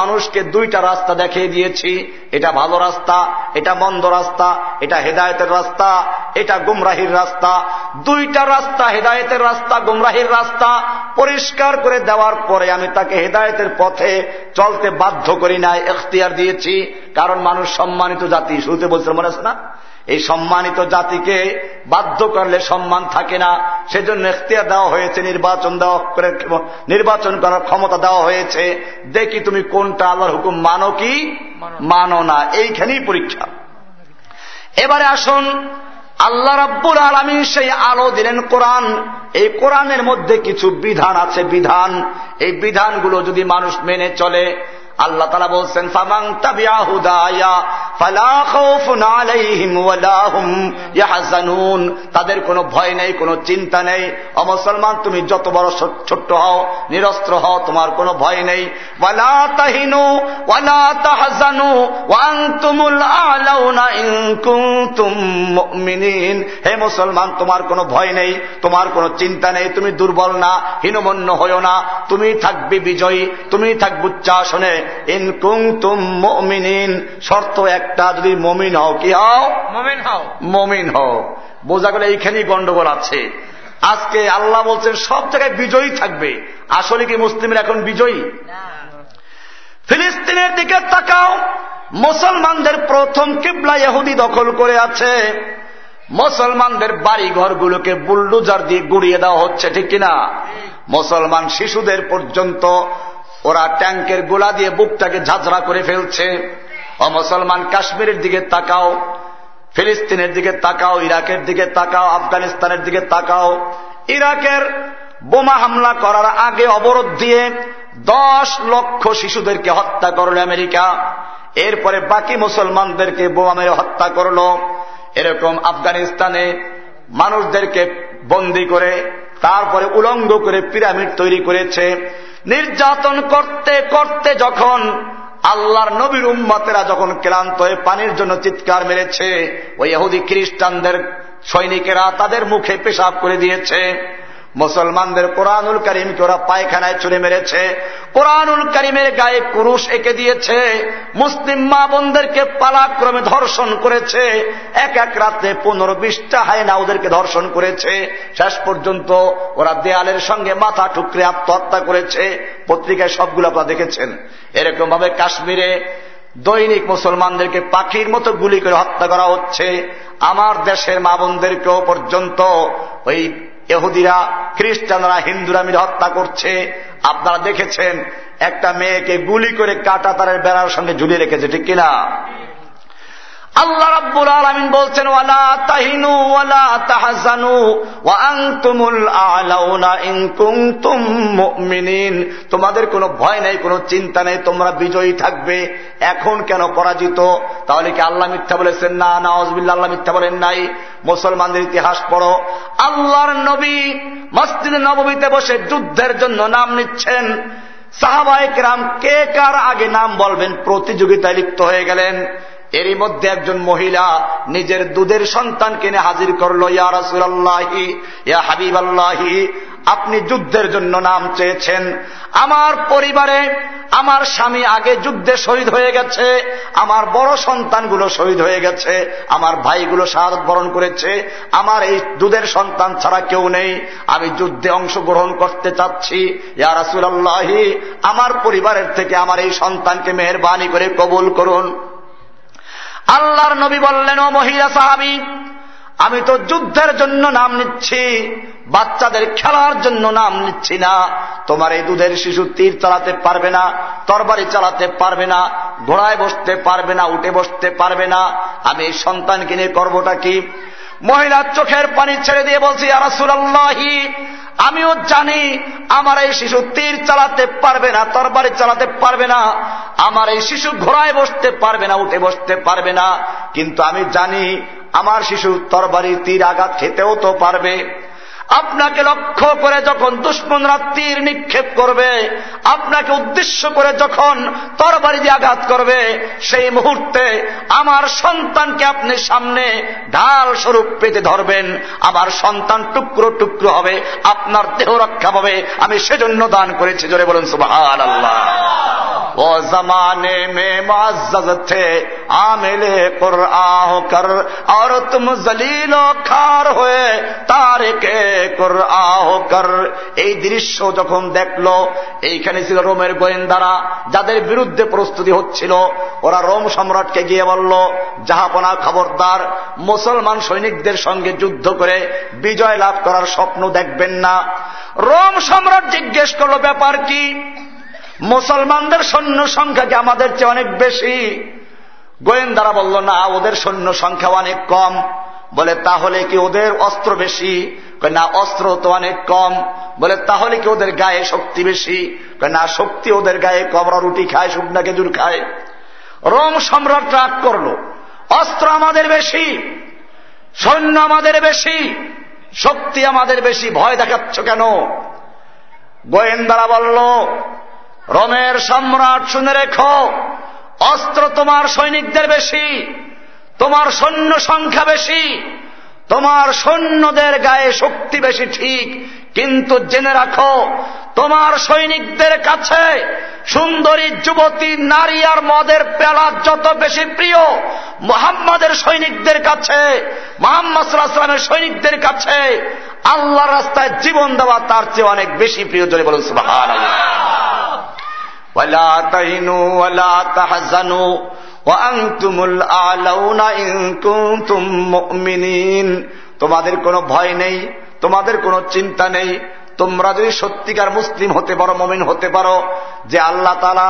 S1: মানুষকে দুইটা রাস্তা দেখিয়ে দিয়েছি এটা ভালো রাস্তা এটা মন্দ রাস্তা এটা হেদায়তের রাস্তা এটা গুমরাহির রাস্তা দুইটা রাস্তা হেদায়তের রাস্তা গুমরাহির রাস্তা পরিষ্কার করে দেওয়ার পরে আমি তাকে হেদায়তের পথে চলতে বাধ্য করি নাই এখতিয়ার দিয়েছি কারণ মানুষ সম্মানিত জাতি শুরুতে বলছিল মনে আছে না এই সম্মানিত জাতিকে বাধ্য করলে সম্মান থাকে না সেজন্য এখতিয়ার দেওয়া হয়েছে নির্বাচন দেওয়া নির্বাচন করার ক্ষমতা দেওয়া হয়েছে দেখি তুমি কোনটা আল্লাহর হুকুম মানো কি মানো না এইখানেই পরীক্ষা এবারে আসুন আল্লাহ রাব্বুল আলমী সেই আলো দিলেন কোরআন এই কোরআনের মধ্যে কিছু বিধান আছে বিধান এই বিধানগুলো যদি মানুষ মেনে চলে আল্লাহ তালা বলছেন ফামাং তাবিয়া তাদের কোনো ভয় নেই কোনো চিন্তা নেই অমুসলমান তুমি যত বড় ছোট্ট হও নিরস্ত্র হও তোমার কোনো ভয় নেই ওয়ালা তাহিনু ওয়ালা তাহাজানু ওয়াংতুমুল আলাউনা ইনকুন্তুম মুমিনিন হে মুসলমান তোমার কোনো ভয় নেই তোমার কোনো চিন্তা নেই তুমি দুর্বল না হীনমন্য হইও না তুমি থাকবে বিজয়ী তুমি থাকবে উচ্চাসনে ইনকুম তুম মমিন শর্ত একটা যদি মমিন হও কি হও মমিন হও মমিন হও বোঝা গেলে এইখানেই গন্ডগোল আছে আজকে আল্লাহ বলছেন সব জায়গায় বিজয়ী থাকবে আসলে কি মুসলিমের এখন বিজয়ী ফিলিস্তিনের দিকে তাকাও মুসলমানদের প্রথম কিবলা ইহুদি দখল করে আছে মুসলমানদের বাড়ি ঘরগুলোকে বুল্ডুজার দিয়ে গুড়িয়ে দেওয়া হচ্ছে ঠিক কিনা মুসলমান শিশুদের পর্যন্ত ওরা ট্যাঙ্কের গোলা দিয়ে বুকটাকে ঝাঁঝরা করে ফেলছে ও মুসলমান কাশ্মীরের দিকে তাকাও ফিলিস্তিনের দিকে তাকাও ইরাকের দিকে তাকাও আফগানিস্তানের দিকে তাকাও ইরাকের বোমা হামলা করার আগে অবরোধ দিয়ে দশ লক্ষ শিশুদেরকে হত্যা করল আমেরিকা এরপরে বাকি মুসলমানদেরকে বোমা মেরে হত্যা করল এরকম আফগানিস্তানে মানুষদেরকে বন্দি করে তারপরে উলঙ্গ করে পিরামিড তৈরি করেছে নির্যাতন করতে করতে যখন আল্লাহর নবীর উম্মতেরা যখন ক্লান্ত হয়ে পানির জন্য চিৎকার মেরেছে ওই ইহুদি খ্রিস্টানদের সৈনিকেরা তাদের মুখে পেশাব করে দিয়েছে মুসলমানদের কোরআনুল করিমকে ওরা পায়খানায় ছুড়ে মেরেছে কোরআনুল করিমের গায়ে কুরুষ এঁকে দিয়েছে মুসলিম মা বোনদেরকে পালাক্রমে ধর্ষণ করেছে এক এক রাতে পনেরো বিশটা হায়না ওদেরকে ধর্ষণ করেছে শেষ পর্যন্ত ওরা দেয়ালের সঙ্গে মাথা ঠুকরে আত্মহত্যা করেছে পত্রিকায় সবগুলো আপনারা দেখেছেন এরকম ভাবে কাশ্মীরে দৈনিক মুসলমানদেরকে পাখির মতো গুলি করে হত্যা করা হচ্ছে আমার দেশের মা বোনদেরকেও পর্যন্ত ওই এহুদিরা খ্রিস্টানরা হিন্দুরা মিলে হত্যা করছে আপনারা দেখেছেন একটা মেয়েকে গুলি করে কাটা তারের বেড়ার সঙ্গে ঝুলিয়ে রেখেছে ঠিক কিনা আল্লাহ রাব্বুল আলামিন বলছেন ওয়ালা তাহিনু ওয়ালা তাহজানু ওয়া আনতুমুল আলাউনা ইন কুনতুম মুমিনিন তোমাদের কোনো ভয় নাই কোনো চিন্তা নেই তোমরা বিজয়ী থাকবে এখন কেন পরাজিত তাহলে কি আল্লাহ মিথ্যা বলেছেন না নাউজুবিল্লাহ আল্লাহ মিথ্যা বলেন নাই মুসলমানদের ইতিহাস পড়ো আল্লাহর নবী মসজিদ নববীতে বসে যুদ্ধের জন্য নাম নিচ্ছেন সাহাবাহিক রাম কে কার আগে নাম বলবেন প্রতিযোগিতায় লিপ্ত হয়ে গেলেন এরই মধ্যে একজন মহিলা নিজের দুধের সন্তান কেনে হাজির করল ইয়া রাসুল আল্লাহি ইয়া হাবিব আল্লাহি আপনি যুদ্ধের জন্য নাম চেয়েছেন আমার পরিবারে আমার স্বামী আগে যুদ্ধে শহীদ হয়ে গেছে আমার বড় সন্তানগুলো শহীদ হয়ে গেছে আমার ভাইগুলো শাহাদ বরণ করেছে আমার এই দুধের সন্তান ছাড়া কেউ নেই আমি যুদ্ধে অংশগ্রহণ করতে চাচ্ছি ইয়া রাসুল আল্লাহি আমার পরিবারের থেকে আমার এই সন্তানকে মেহরবানি করে কবুল করুন আল্লাহর নবী বললেন ও মহিলা সাহাবি আমি তো যুদ্ধের জন্য নাম নিচ্ছি বাচ্চাদের খেলার জন্য নাম নিচ্ছি না তোমার এই দুধের শিশু তীর চালাতে পারবে না তরবারি চালাতে পারবে না ঘোড়ায় বসতে পারবে না উঠে বসতে পারবে না আমি এই সন্তানকে নিয়ে করবোটা কি মহিলার চোখের পানি ছেড়ে দিয়ে বলছি আরাসুল্লাহি আমিও জানি আমার এই শিশু তীর চালাতে পারবে না তরবারি চালাতে পারবে না আমার এই শিশু ঘোড়ায় বসতে পারবে না উঠে বসতে পারবে না কিন্তু আমি জানি আমার শিশু তরবারি তীর আঘাত খেতেও তো পারবে আপনাকে লক্ষ্য করে যখন দুশ্মনরা তীর নিক্ষেপ করবে আপনাকে উদ্দেশ্য করে যখন তরবারি দিয়ে আঘাত করবে সেই মুহূর্তে আমার সন্তানকে আপনি সামনে ঢাল স্বরূপ পেতে ধরবেন আমার সন্তান টুকরো টুকরো হবে আপনার দেহ রক্ষা পাবে আমি সেজন্য দান করেছি জোরে বলেন সুবাহ আল্লাহ वो जमाने में मुआजज थे आमिले कुरआ होकर और तुम जलीलो খার হয়ে তারেকে কুরআ হোকর এই দৃশ্য যখন দেখলো এইখানে ছিল রোমের গোয়েন্দারা যাদের বিরুদ্ধে প্রস্তুতি হচ্ছিল ওরা রোম সম্রাটকে গিয়ে বলল জাহাপনা খবরদার মুসলমান সৈনিকদের সঙ্গে যুদ্ধ করে বিজয় লাভ করার স্বপ্ন দেখবেন না রোম সম্রাট জিজ্ঞেস করলো ব্যাপার কি মুসলমানদের সৈন্য সংখ্যা কি আমাদের চেয়ে অনেক বেশি গোয়েন্দারা বলল না ওদের সৈন্য সংখ্যা অনেক কম বলে তাহলে কি ওদের অস্ত্র বেশি না অস্ত্র তো অনেক কম বলে তাহলে কি ওদের গায়ে শক্তি বেশি না শক্তি ওদের গায়ে কবরা রুটি খায় শুকনা খেজুর খায় রোম সম্রাট রাগ করল অস্ত্র আমাদের বেশি সৈন্য আমাদের বেশি শক্তি আমাদের বেশি ভয় দেখাচ্ছ কেন গোয়েন্দারা বলল রোমের সম্রাট শুনে রেখো অস্ত্র তোমার সৈনিকদের বেশি তোমার সৈন্য সংখ্যা বেশি তোমার সৈন্যদের গায়ে শক্তি বেশি ঠিক কিন্তু জেনে রাখো তোমার সৈনিকদের কাছে সুন্দরী যুবতী নারী আর মদের পেলা যত বেশি প্রিয় মোহাম্মদের সৈনিকদের কাছে মোহাম্মদ সাল্লাহামের সৈনিকদের কাছে আল্লাহ রাস্তায় জীবন দেওয়া তার চেয়ে অনেক বেশি প্রিয় জনে বলুন সুবাহ ولا تهنوا ولا تحزنوا وأنتم الأعلون إن كنتم مؤمنين তোমাদের কোনো ভয় নেই তোমাদের কোনো চিন্তা নেই তোমরা যদি সত্যিকার মুসলিম হতে পারো মমিন হতে পারো যে আল্লাহ তালা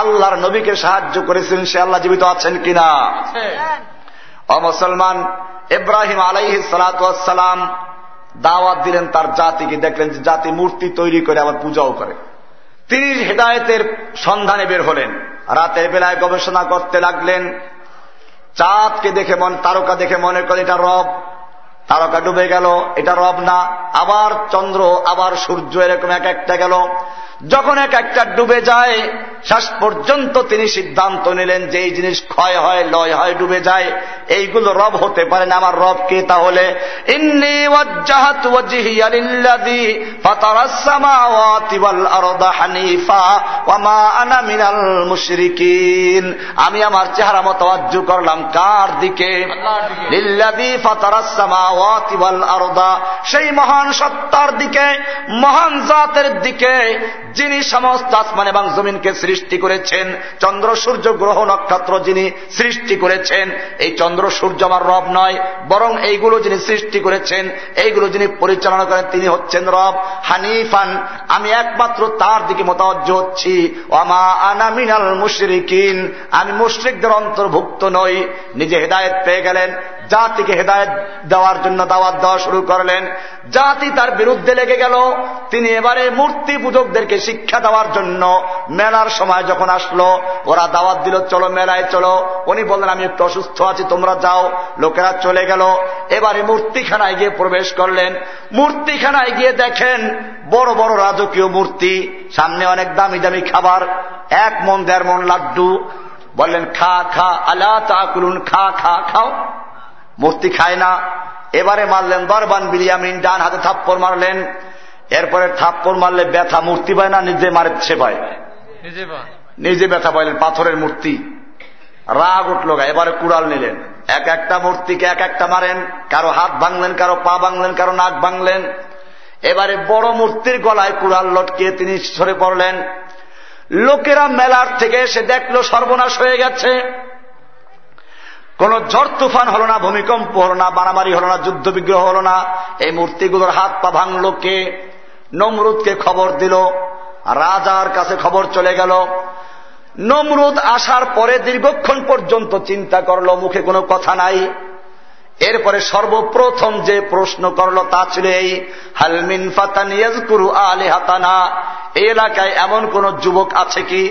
S1: আল্লাহর নবীকে সাহায্য করেছেন সে আল্লাহ জীবিত আছেন কিনা অমুসলমান ইব্রাহিম আলাইহ সালাম দাওয়াত দিলেন তার জাতিকে দেখলেন যে জাতি মূর্তি তৈরি করে আবার পূজাও করে তিনি হেদায়তের সন্ধানে বের হলেন রাতের বেলায় গবেষণা করতে লাগলেন চাঁদকে দেখে মন তারকা দেখে মনে করে এটা রব তারকা ডুবে গেল এটা রব না আবার চন্দ্র আবার সূর্য এরকম এক একটা গেল যখন এক একটা ডুবে যায় শেষ পর্যন্ত তিনি সিদ্ধান্ত নিলেন যে এই জিনিস ক্ষয় হয় লয় হয় ডুবে যায় এইগুলো রব হতে পারে না আমার রব কে তাহলে আমি আমার চেহারা মতো আজ্জু করলাম কার দিকে সেই মহান সত্তার দিকে মহান জাতের দিকে যিনি সমস্ত আসমান এবং জমিনকে সৃষ্টি সৃষ্টি করেছেন চন্দ্র সূর্য গ্রহ নক্ষত্র যিনি সৃষ্টি করেছেন এই চন্দ্র সূর্য আমার রব নয় বরং এইগুলো যিনি সৃষ্টি করেছেন এইগুলো যিনি পরিচালনা করেন তিনি হচ্ছেন রব হানিফান আমি একমাত্র তার দিকে মতাজ্য হচ্ছি অমা আনামিনাল মুশরিকিন আমি মুশরিকদের অন্তর্ভুক্ত নই নিজে হেদায়ত পেয়ে গেলেন জাতিকে হেদায়ত দেওয়ার জন্য দাওয়াত দেওয়া শুরু করলেন জাতি তার বিরুদ্ধে লেগে গেল তিনি এবারে মূর্তি পূজকদেরকে শিক্ষা দেওয়ার জন্য মেলার সময় যখন আসলো ওরা দাওয়াত দিল চলো মেলায় চলো উনি বললেন আমি একটু অসুস্থ আছি তোমরা যাও লোকেরা চলে গেল এবারে মূর্তিখানায় গিয়ে প্রবেশ করলেন মূর্তিখানায় গিয়ে দেখেন বড় বড় রাজকীয় মূর্তি সামনে অনেক দামি দামি খাবার এক মন দেড় মন লাড্ডু বললেন খা খা আলা তা খা খা খাও মূর্তি খায় না এবারে মারলেন দরবান বিলিয়ামিন ডান হাতে থাপ্পর মারলেন এরপরে থাপ্পর মারলে ব্যথা মূর্তি পায় না নিজে মারে সে নিজে ব্যথা পাইলেন পাথরের মূর্তি রাগ উঠল গা এবারে কুড়াল নিলেন এক একটা মূর্তিকে এক একটা মারেন কারো হাত ভাঙলেন কারো পা ভাঙলেন কারো নাক ভাঙলেন এবারে বড় মূর্তির গলায় কুড়াল লটকে তিনি সরে পড়লেন লোকেরা মেলার থেকে এসে দেখলো সর্বনাশ হয়ে গেছে কোন ঝড় তুফান হল না ভূমিকম্প হল না মারামারি হল না যুদ্ধ বিগ্রহ হল না এই মূর্তিগুলোর হাত পা ভাঙল কে নমরুদকে খবর দিল রাজার কাছে খবর চলে গেল নমরুদ আসার পরে দীর্ঘক্ষণ পর্যন্ত চিন্তা করল মুখে কোনো কথা নাই এরপরে সর্বপ্রথম যে প্রশ্ন করল তা ছিল এই হালমিন ফাতানিয়াজকুরু আলে হাতানা এলাকায় এমন কোন যুবক আছে কি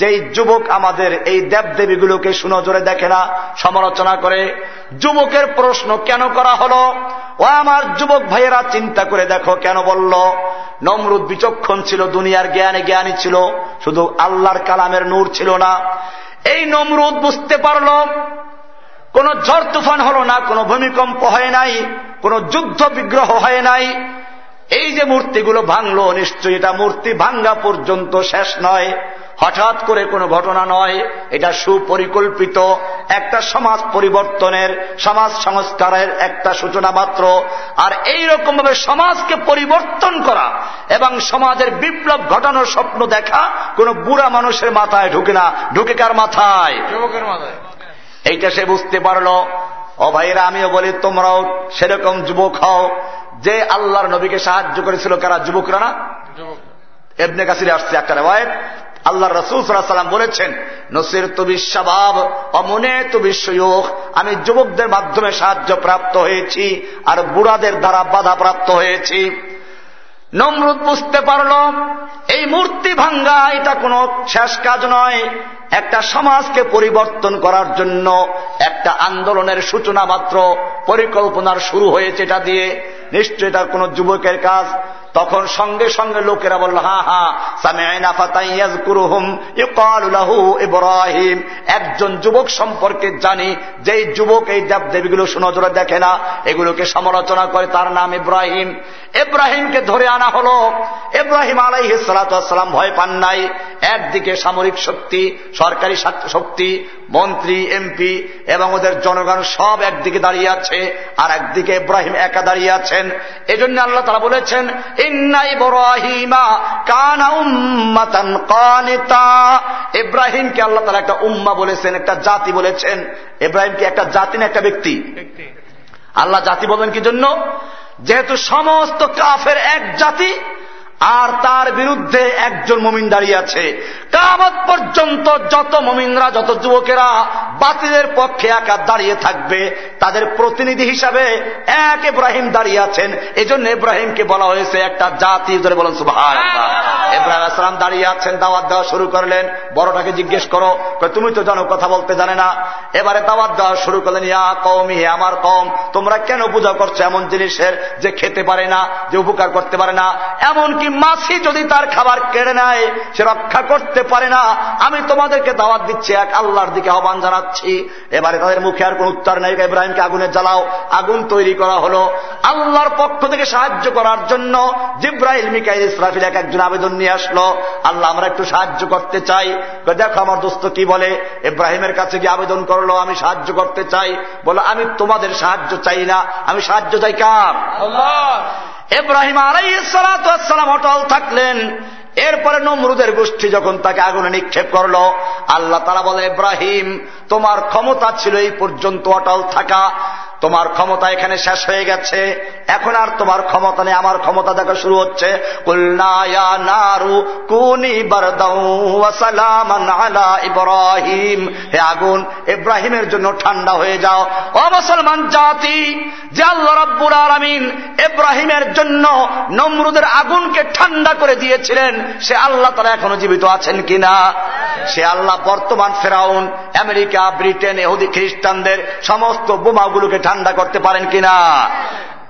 S1: যেই যুবক আমাদের এই দেবদেবীগুলোকে সুনজরে দেখে না সমালোচনা করে যুবকের প্রশ্ন কেন করা হল ও আমার যুবক ভাইয়েরা চিন্তা করে দেখো কেন বলল নমরুদ বিচক্ষণ ছিল দুনিয়ার জ্ঞানে জ্ঞানী ছিল শুধু আল্লাহর কালামের নূর ছিল না এই নমরুদ বুঝতে পারল কোন ঝড় তুফান হল না কোনো ভূমিকম্প হয় নাই কোনো যুদ্ধ বিগ্রহ হয় নাই এই যে মূর্তিগুলো ভাঙল নিশ্চয়ই এটা মূর্তি ভাঙ্গা পর্যন্ত শেষ নয় হঠাৎ করে কোনো ঘটনা নয় এটা সুপরিকল্পিত একটা সমাজ পরিবর্তনের সমাজ সংস্কারের একটা সূচনা মাত্র আর এই ভাবে সমাজকে পরিবর্তন করা এবং সমাজের বিপ্লব ঘটানোর স্বপ্ন দেখা কোনো বুড়া মানুষের মাথায় ঢুকে না ঢুকে কার মাথায় এইটা সে বুঝতে পারলো ও ভাইরা আমিও বলি তোমরাও সেরকম যুবক হও যে আল্লাহর নবীকে সাহায্য করেছিল কারা যুবকরা না এবনে কাছে আসছে একটা রেওয়ায় আল্লাহ রসুল সাল্লাম বলেছেন নসির তুবিশ্বাব অমনে তুবিশ্বয়োগ আমি যুবকদের মাধ্যমে সাহায্য প্রাপ্ত হয়েছি আর বুড়াদের দ্বারা বাধা প্রাপ্ত হয়েছি নমরুদ বুঝতে পারল এই মূর্তি ভাঙ্গা এটা কোনো শেষ কাজ নয় একটা সমাজকে পরিবর্তন করার জন্য একটা আন্দোলনের সূচনা মাত্র পরিকল্পনার শুরু হয়েছে এটা দিয়ে নিশ্চয় এটা কোন যুবকের কাজ তখন সঙ্গে সঙ্গে লোকেরা বলল হা হা ইব্রাহিম একজন যুবক সম্পর্কে জানি যেই যুবক এই দেব দেবীগুলো সুনজরে দেখে না এগুলোকে সমালোচনা করে তার নাম ইব্রাহিম ইব্রাহিমকে ধরে আনা হল ইব্রাহিম আলাইহি ভয় পান নাই একদিকে সামরিক শক্তি সরকারি শক্তি মন্ত্রী এমপি এবং ওদের জনগণ সব একদিকে দাঁড়িয়ে আছে আর একদিকে ইব্রাহিম একা দাঁড়িয়ে আছেন এজন্য আল্লাহ তারা বলেছেন ইন্নাই ইব্রাহিমা কানা উম্মাতান কানিতা ইব্রাহিমকে আল্লাহ তারা একটা উম্মা বলেছেন একটা জাতি বলেছেন ইব্রাহিমকে একটা জাতি না একটা ব্যক্তি আল্লাহ জাতি বলবেন কি জন্য যেহেতু সমস্ত কাফের এক জাতি আর তার বিরুদ্ধে একজন মমিন দাঁড়িয়ে আছে কামত পর্যন্ত যত মমিনরা যত যুবকেরা বাতিলের পক্ষে একা দাঁড়িয়ে থাকবে তাদের প্রতিনিধি হিসাবে এক এব্রাহিম দাঁড়িয়ে আছেন এজন্য এব্রাহিমকে বলা হয়েছে একটা জাতি ধরে বলেন সুবাহ ইব্রাহিম আসলাম দাঁড়িয়ে আছেন দাওয়াত দেওয়া শুরু করলেন বড়টাকে জিজ্ঞেস করো তুমি তো জানো কথা বলতে জানে না এবারে দাওয়াত দেওয়া শুরু করলেন ইয়া কম ইয়ে আমার কম তোমরা কেন পূজা করছো এমন জিনিসের যে খেতে পারে না যে উপকার করতে পারে না এমন কি মাছি যদি তার খাবার কেড়ে নেয় সে রক্ষা করতে করতে পারে না আমি তোমাদেরকে দাওয়াত দিচ্ছি এক আল্লাহর দিকে আহ্বান জানাচ্ছি এবারে তাদের মুখে আর কোন উত্তর নেই ইব্রাহিমকে আগুনে জ্বালাও আগুন তৈরি করা হলো আল্লাহর পক্ষ থেকে সাহায্য করার জন্য জিব্রাহিম মিকাইল ইসরাফিল এক একজন আবেদন নিয়ে আসলো আল্লাহ আমরা একটু সাহায্য করতে চাই দেখো আমার দোস্ত কি বলে ইব্রাহিমের কাছে গিয়ে আবেদন করলো আমি সাহায্য করতে চাই বলো আমি তোমাদের সাহায্য চাই না আমি সাহায্য চাই কার এব্রাহিম আলাই সালাম অটল থাকলেন এরপরে নমরুদের গোষ্ঠী যখন তাকে আগুনে নিক্ষেপ করল আল্লাহ তারা বলে ইব্রাহিম তোমার ক্ষমতা ছিল এই পর্যন্ত অটল থাকা তোমার ক্ষমতা এখানে শেষ হয়ে গেছে এখন আর তোমার ক্ষমতা নেই আমার ক্ষমতা দেখা শুরু হচ্ছে ইব্রাহিম হে আগুন ইব্রাহিমের জন্য ঠান্ডা হয়ে যাও অ মুসলমান জাতি যে আল্লাহ রব্বুর আলমিন ইব্রাহিমের জন্য নমরুদের আগুনকে ঠান্ডা করে দিয়েছিলেন সে আল্লাহ তারা এখনো জীবিত আছেন কিনা সে আল্লাহ বর্তমান ফেরাউন আমেরিকা আমেরিকা ব্রিটেন এহুদি খ্রিস্টানদের সমস্ত বোমাগুলোকে ঠান্ডা করতে পারেন কিনা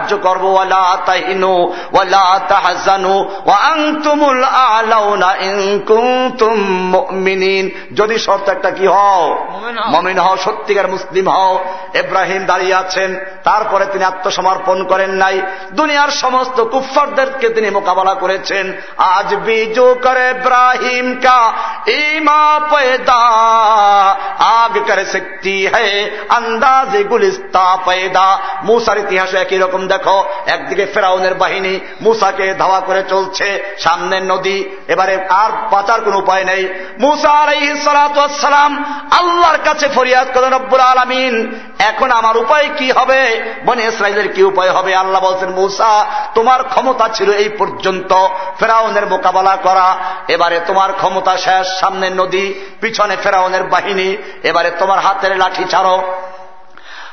S1: সাহায্য করবো ওয়ালা তাহিনু ওয়ালা তাহাজানু ওয়া আংতুমুল আলাউনা ইনকুন্তুম মুমিনিন যদি শর্ত একটা কি হও মমিন হও সত্যিকার মুসলিম হও ইব্রাহিম দাঁড়িয়ে আছেন তারপরে তিনি আত্মসমর্পণ করেন নাই দুনিয়ার সমস্ত কুফফারদেরকে তিনি মোকাবেলা করেছেন আজ বিজু করে ইব্রাহিম কা ইমা পয়দা আগ করে सकती है अंदाजे গুলিস্তা পয়দা মুসার ইতিহাসে একই রকম দেখো একদিকে ফেরাউনের বাহিনী মুসাকে ধাওয়া করে চলছে সামনের নদী এবারে আর বাঁচার কোন উপায় নেই মুসা আল্লাহর কাছে ফরিয়াদ করেন রব্বুল আলমিন এখন আমার উপায় কি হবে বনে ইসরায়েলের কি উপায় হবে আল্লাহ বলছেন মুসা তোমার ক্ষমতা ছিল এই পর্যন্ত ফেরাউনের মোকাবেলা করা এবারে তোমার ক্ষমতা শেষ সামনের নদী পিছনে ফেরাউনের বাহিনী এবারে তোমার হাতের লাঠি ছাড়ো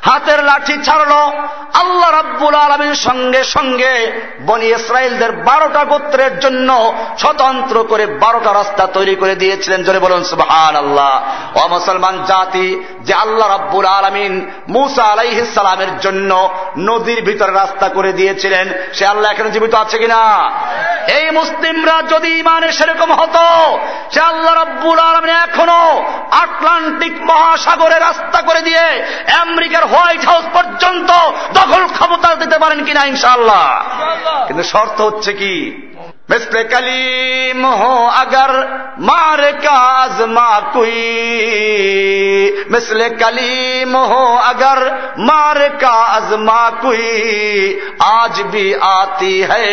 S1: হাতের লাঠি ছাড়ল আল্লাহ রাব্বুল আলমীর সঙ্গে সঙ্গে বনি ইসরায়েলদের বারোটা গোত্রের জন্য স্বতন্ত্র করে বারোটা রাস্তা তৈরি করে দিয়েছিলেন জোরে বলুন সুবাহ আল্লাহ অ মুসলমান জাতি যে আল্লাহ রাব্বুল আলমিন মুসা আলাইহিসালামের জন্য নদীর ভিতরে রাস্তা করে দিয়েছিলেন সে আল্লাহ এখানে জীবিত আছে কিনা এই মুসলিমরা যদি মানে সেরকম হতো সে আল্লাহ রাব্বুল আলমিন এখনো আটলান্টিক মহাসাগরে রাস্তা করে দিয়ে আমেরিকার হোয়াইট হাউস পর্যন্ত দখল ক্ষমতা দিতে পারেন কিনা ইনশাল্লাহ কিন্তু শর্ত হচ্ছে কি مثل কলিম হো আগর মার কাজ মা কুই مثل কলিম ہو মার مار کا মা কুই আজ بھی আতি ہے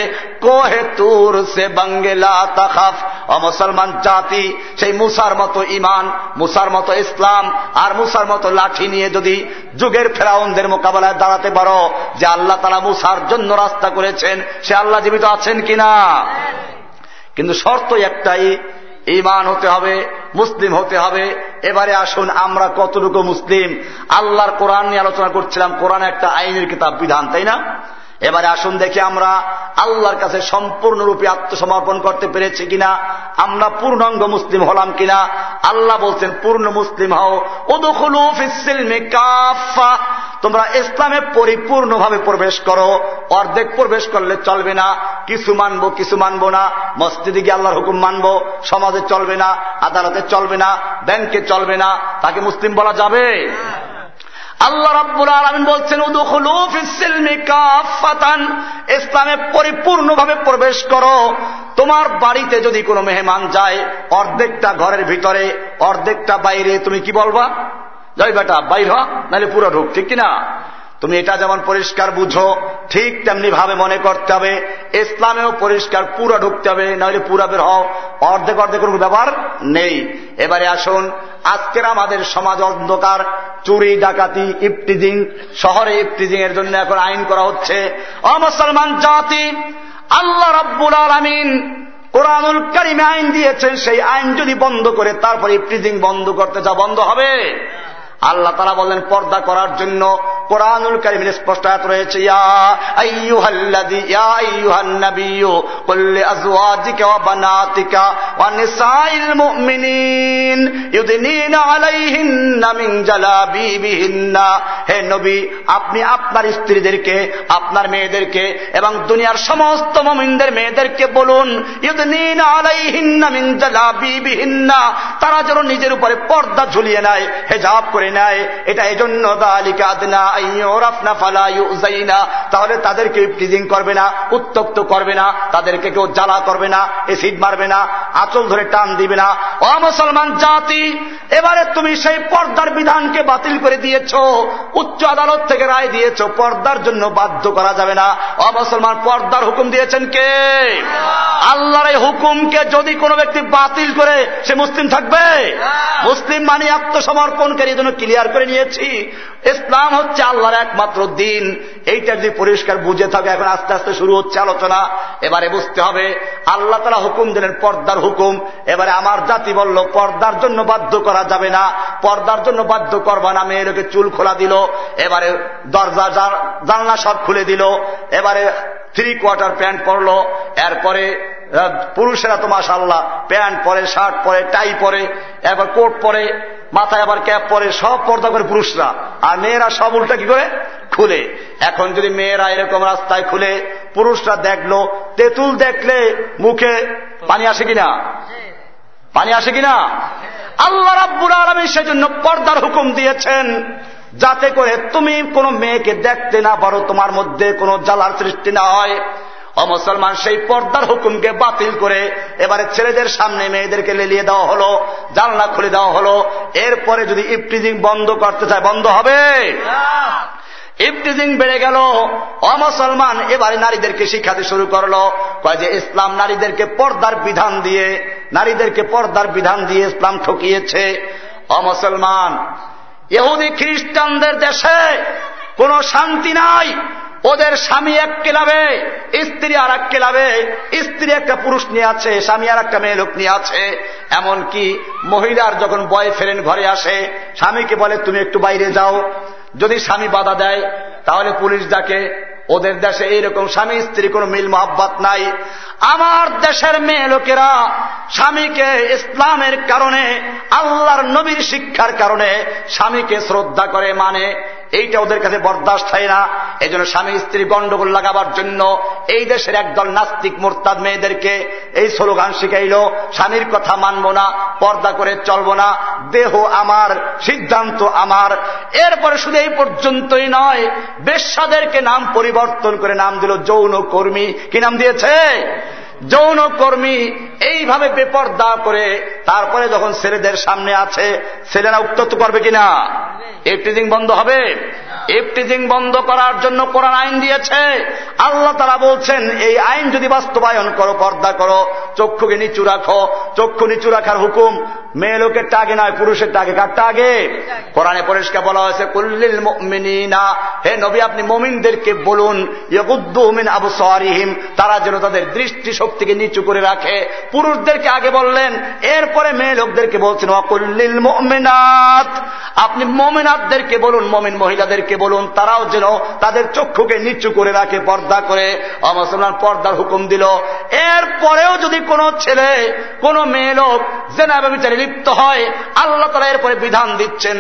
S1: কোহ তুর সে বঙ্গলা তখফ ও মুসলমান জাতি সেই মুসার মতো ইমান মুসার মতো ইসলাম আর মুসার মতো লাঠি নিয়ে যদি যুগের ফেরাউনদের মোকাবেলায় দাঁড়াতে পারো যে আল্লাহ তারা মুসার জন্য রাস্তা করেছেন সে আল্লাহ জীবিত আছেন কিনা কিন্তু শর্ত একটাই ইমান হতে হবে মুসলিম হতে হবে এবারে আসুন আমরা কতটুকু মুসলিম আল্লাহর কোরআন নিয়ে আলোচনা করছিলাম কোরআন একটা আইনের কিতাব বিধান তাই না এবারে আসুন দেখি আমরা আল্লাহর কাছে সম্পূর্ণরূপে আত্মসমর্পণ করতে পেরেছি কিনা আমরা পূর্ণাঙ্গ মুসলিম হলাম কিনা আল্লাহ বলছেন পূর্ণ মুসলিম হও ও দখলু ফিসিল মেকাফা তোমরা ইসলামে পরিপূর্ণভাবে প্রবেশ করো অর্ধেক প্রবেশ করলে চলবে না কিছু মানবো কিছু মানবো না মসজিদে গিয়ে আল্লাহর হুকুম মানবো সমাজে চলবে না আদালতে চলবে না ব্যাংকে চলবে না তাকে মুসলিম বলা যাবে আল্লাহ রাব্বুল আলমিন বলছেন ইসলামে পরিপূর্ণভাবে প্রবেশ করো তোমার বাড়িতে যদি কোনো মেহমান যায় অর্ধেকটা ঘরের ভিতরে অর্ধেকটা বাইরে তুমি কি বলবা যাই বেটা বাইর হ নাহলে পুরো ঢুক ঠিক কিনা তুমি এটা যেমন পরিষ্কার বুঝো ঠিক তেমনি ভাবে মনে করতে হবে ইসলামেও পরিষ্কার পুরো ঢুকতে হবে নাহলে পুরা বের হও অর্ধেক অর্ধেক কোনো ব্যাপার নেই এবারে আসুন আজকের আমাদের সমাজ অন্ধকার চুরি ডাকাতি ইফটিজিং শহরে ইফটিজিং এর জন্য এখন আইন করা হচ্ছে অমুসলমান জাতি আল্লাহ রব্বুল আলমিন কোরআনুল কারিমে আইন দিয়েছেন সেই আইন যদি বন্ধ করে তারপরে ইফটিজিং বন্ধ করতে যা বন্ধ হবে আল্লাহ তারা বলেন পর্দা করার জন্য কোরআনুল কারিমের স্পষ্ট আয়াত রয়েছে হে নবী আপনি আপনার স্ত্রীদেরকে আপনার মেয়েদেরকে এবং দুনিয়ার সমস্ত মমিনদের মেয়েদেরকে বলুন ইউদিন আলাইহিন্না মিন বিহিন্না তারা যেন নিজের উপরে পর্দা ঝুলিয়ে নেয় হেজাব করে নাই এটা এজন্য তাহলে তাদেরকে প্লিজিং করবে না উত্তপ্ত করবে না তাদেরকে কেউ জ্বালা করবে না এসিড মারবে না আচল ধরে টান দিবে না অ মুসলমান জাতি এবারে তুমি সেই পর্দার বিধানকে বাতিল করে দিয়েছ উচ্চ আদালত থেকে রায় দিয়েছ পর্দার জন্য বাধ্য করা যাবে না অ মুসলমান পর্দার হুকুম দিয়েছেন কে আল্লাহর এই হুকুমকে যদি কোনো ব্যক্তি বাতিল করে সে মুসলিম থাকবে মুসলিম মানে আত্মসমর্পণকারী জন্য ক্লিয়ার করে নিয়েছি ইসলাম হচ্ছে আল্লাহর একমাত্র দিন এইটা যদি পরিষ্কার বুঝে থাকে এখন আস্তে আস্তে শুরু হচ্ছে আলোচনা এবারে বুঝতে হবে আল্লাহ তারা হুকুম দিলেন পর্দার হুকুম এবারে আমার জাতি বলল পর্দার জন্য বাধ্য করা যাবে না পর্দার জন্য বাধ্য করবা না মেয়েরকে চুল খোলা দিল এবারে দরজা জানলা সব খুলে দিল এবারে থ্রি কোয়ার্টার প্যান্ট পরলো এরপরে পুরুষেরা তো মাসাল্লাহ প্যান্ট পরে শার্ট পরে টাই পরে এরপর কোট পরে মাথায় আবার ক্যাপ পরে সব পর্দা করে পুরুষরা আর মেয়েরা সব উল্টা কি করে খুলে এখন যদি মেয়েরা এরকম রাস্তায় খুলে পুরুষরা দেখলো তেঁতুল দেখলে মুখে পানি আসে কিনা পানি আসে কিনা আল্লাহ রাব্বুল আলমী সেজন্য পর্দার হুকুম দিয়েছেন যাতে করে তুমি কোনো মেয়েকে দেখতে না পারো তোমার মধ্যে কোনো জ্বালার সৃষ্টি না হয় অমুসলমান সেই পর্দার হুকুমকে বাতিল করে এবারে ছেলেদের সামনে মেয়েদেরকে লেলিয়ে দেওয়া হলো জানলা খুলে দেওয়া হলো এরপরে যদি ইফটিজিং বন্ধ করতে চায় বন্ধ হবে ইফটিজিং বেড়ে গেল অমুসলমান এবারে নারীদেরকে শিক্ষাতে শুরু করলো কয় যে ইসলাম নারীদেরকে পর্দার বিধান দিয়ে নারীদেরকে পর্দার বিধান দিয়ে ইসলাম ঠকিয়েছে অমুসলমান এহুদি খ্রিস্টানদের দেশে কোন শান্তি নাই ওদের স্বামী এক ক্লাবে স্ত্রী আর এক ক্লাবে স্ত্রী একটা পুরুষ নিয়ে আছে স্বামী আর একটা মেয়ে লোক নিয়ে আছে এমনকি মহিলার যখন বয়ফ্রেন্ড ঘরে আসে স্বামীকে বলে তুমি একটু বাইরে যাও যদি স্বামী বাধা দেয় তাহলে পুলিশ ডাকে ওদের দেশে এইরকম স্বামী স্ত্রী কোনো মিল মহাব্বাত নাই আমার দেশের মেয়ে লোকেরা স্বামীকে ইসলামের কারণে আল্লাহর নবীর শিক্ষার কারণে স্বামীকে শ্রদ্ধা করে মানে এইটা ওদের কাছে বরদাস্ত হয় না এই জন্য স্বামী স্ত্রী গণ্ডগোল লাগাবার জন্য এই দেশের একদল নাস্তিক মোর্তাদ মেয়েদেরকে এই স্লোগান শিখাইল স্বামীর কথা মানব না পর্দা করে চলবো না দেহ আমার সিদ্ধান্ত আমার এরপরে শুধু এই পর্যন্তই নয় বেশ্যাদেরকে নাম পরিবর্তন করে নাম দিল যৌন কর্মী কি নাম দিয়েছে যৌনকর্মী এইভাবে দা করে তারপরে যখন ছেলেদের সামনে আছে ছেলেরা উত্তপ্ত করবে কিনা এই টিজিং বন্ধ হবে ইফটিজিং বন্ধ করার জন্য কোরআন আইন দিয়েছে আল্লাহ তারা বলছেন এই আইন যদি বাস্তবায়ন করো পর্দা করো চক্ষুকে নিচু রাখো চক্ষু নিচু রাখার হুকুম মেয়ে লোকের টাগে নয় পুরুষের টাগে কার টাগে কোরআনে পরিষ্কার বলা হয়েছে কুল্লিল না হে নবী আপনি মোমিনদেরকে বলুন ইয়ুদ্দুমিন আবু সোয়ারিহিম তারা যেন তাদের দৃষ্টি শক্তিকে নিচু করে রাখে পুরুষদেরকে আগে বললেন এরপরে মেয়ে লোকদেরকে বলছেন অকুল্লিল মমিনাত আপনি মমিনাতদেরকে বলুন মমিন মহিলাদেরকে মুসলিমদেরকে বলুন তারাও যেন তাদের চক্ষুকে নিচু করে রাখে পর্দা করে অমুসলমান পর্দার হুকুম দিল এর পরেও যদি কোন ছেলে কোন মেয়ে লোক জেনাবে বিচারে লিপ্ত হয় আল্লাহ তারা এরপরে বিধান দিচ্ছেন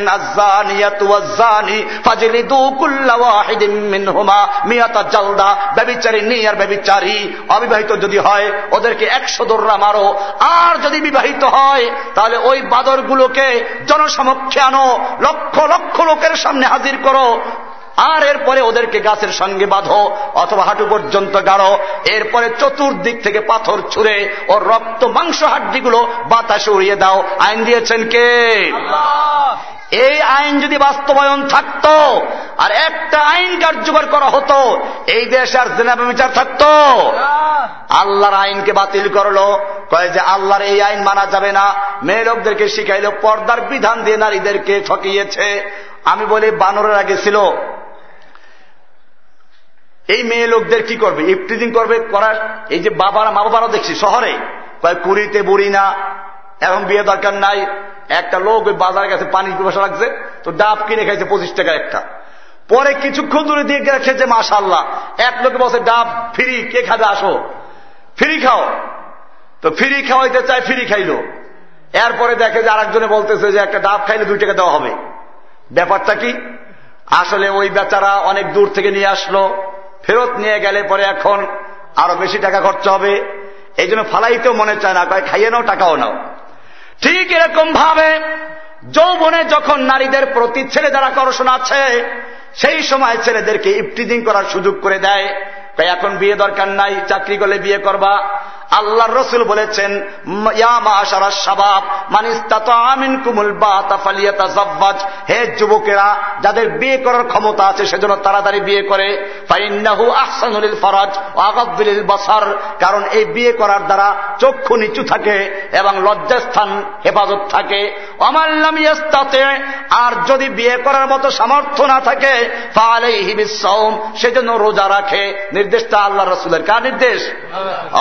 S1: অবিবাহিত যদি হয় ওদেরকে একশো দোররা মারো আর যদি বিবাহিত হয় তাহলে ওই বাদরগুলোকে জনসমক্ষে আনো লক্ষ লক্ষ লোকের সামনে হাজির করো আর এরপরে ওদেরকে গাছের সঙ্গে বাঁধো অথবা হাঁটু পর্যন্ত গাড়ো এরপরে চতুর্দিক থেকে পাথর ছুঁড়ে ও রক্ত মাংস হাড্ডিগুলো বাতাসে উড়িয়ে দাও আইন দিয়েছেন কে এই আইন যদি বাস্তবায়ন থাকত আর একটা আইন কার্যকর করা হতো এই দেশ আর জেনাবে বিচার থাকত আল্লাহর আইনকে বাতিল করলো কয়ে যে আল্লাহর এই আইন মানা যাবে না মেয়ে লোকদেরকে শিখাইল পর্দার বিধান দিয়ে নারীদেরকে ঠকিয়েছে আমি বলি বানরের আগে ছিল এই মেয়ে লোকদের কি করবে ইফটিজিং করবে করার এই যে বাবারা মা বাবারা দেখছি শহরে কুড়িতে বুড়ি না এখন বিয়ে দরকার নাই একটা লোক ওই বাজারের কাছে পানি ব্যবসা লাগছে তো ডাব কিনে খাইছে পঁচিশ টাকা একটা পরে কিছুক্ষণ দূরে দিয়ে খেয়েছে মাশাল্লাহ এক লোকে বসে ডাব ফ্রি কে খাবে আসো ফ্রি খাও তো ফ্রি খাওয়াইতে চায় ফ্রি খাইলো এরপরে দেখে যে আরেকজনে বলতেছে যে একটা ডাব খাইলে দুই টাকা দেওয়া হবে ব্যাপারটা কি আসলে ওই বেচারা অনেক দূর থেকে নিয়ে আসলো ফেরত নিয়ে গেলে পরে এখন আরো বেশি টাকা খরচ হবে এই জন্য ফালাইতেও মনে চায় না খাইয়ে নাও টাকাও নাও ঠিক এরকম ভাবে যৌবনে যখন নারীদের প্রতি ছেলে যারা আকর্ষণ আছে সেই সময় ছেলেদেরকে ইফটিজিং করার সুযোগ করে দেয় তাই এখন বিয়ে দরকার নাই চাকরি করলে বিয়ে করবা আল্লাহ রসুল বলেছেন হে যুবকেরা যাদের বিয়ে করার ক্ষমতা আছে সেজন্য তাড়াতাড়ি বিয়ে করে বাসার বসার কারণ এই বিয়ে করার দ্বারা চক্ষু নিচু থাকে এবং লজ্জাস্থান হেফাজত থাকে আর যদি বিয়ে করার মতো সামর্থ্য না থাকে তাহলে হিবিস সেজন্য রোজা রাখে নির্দেশটা আল্লাহ রসুলের কার নির্দেশ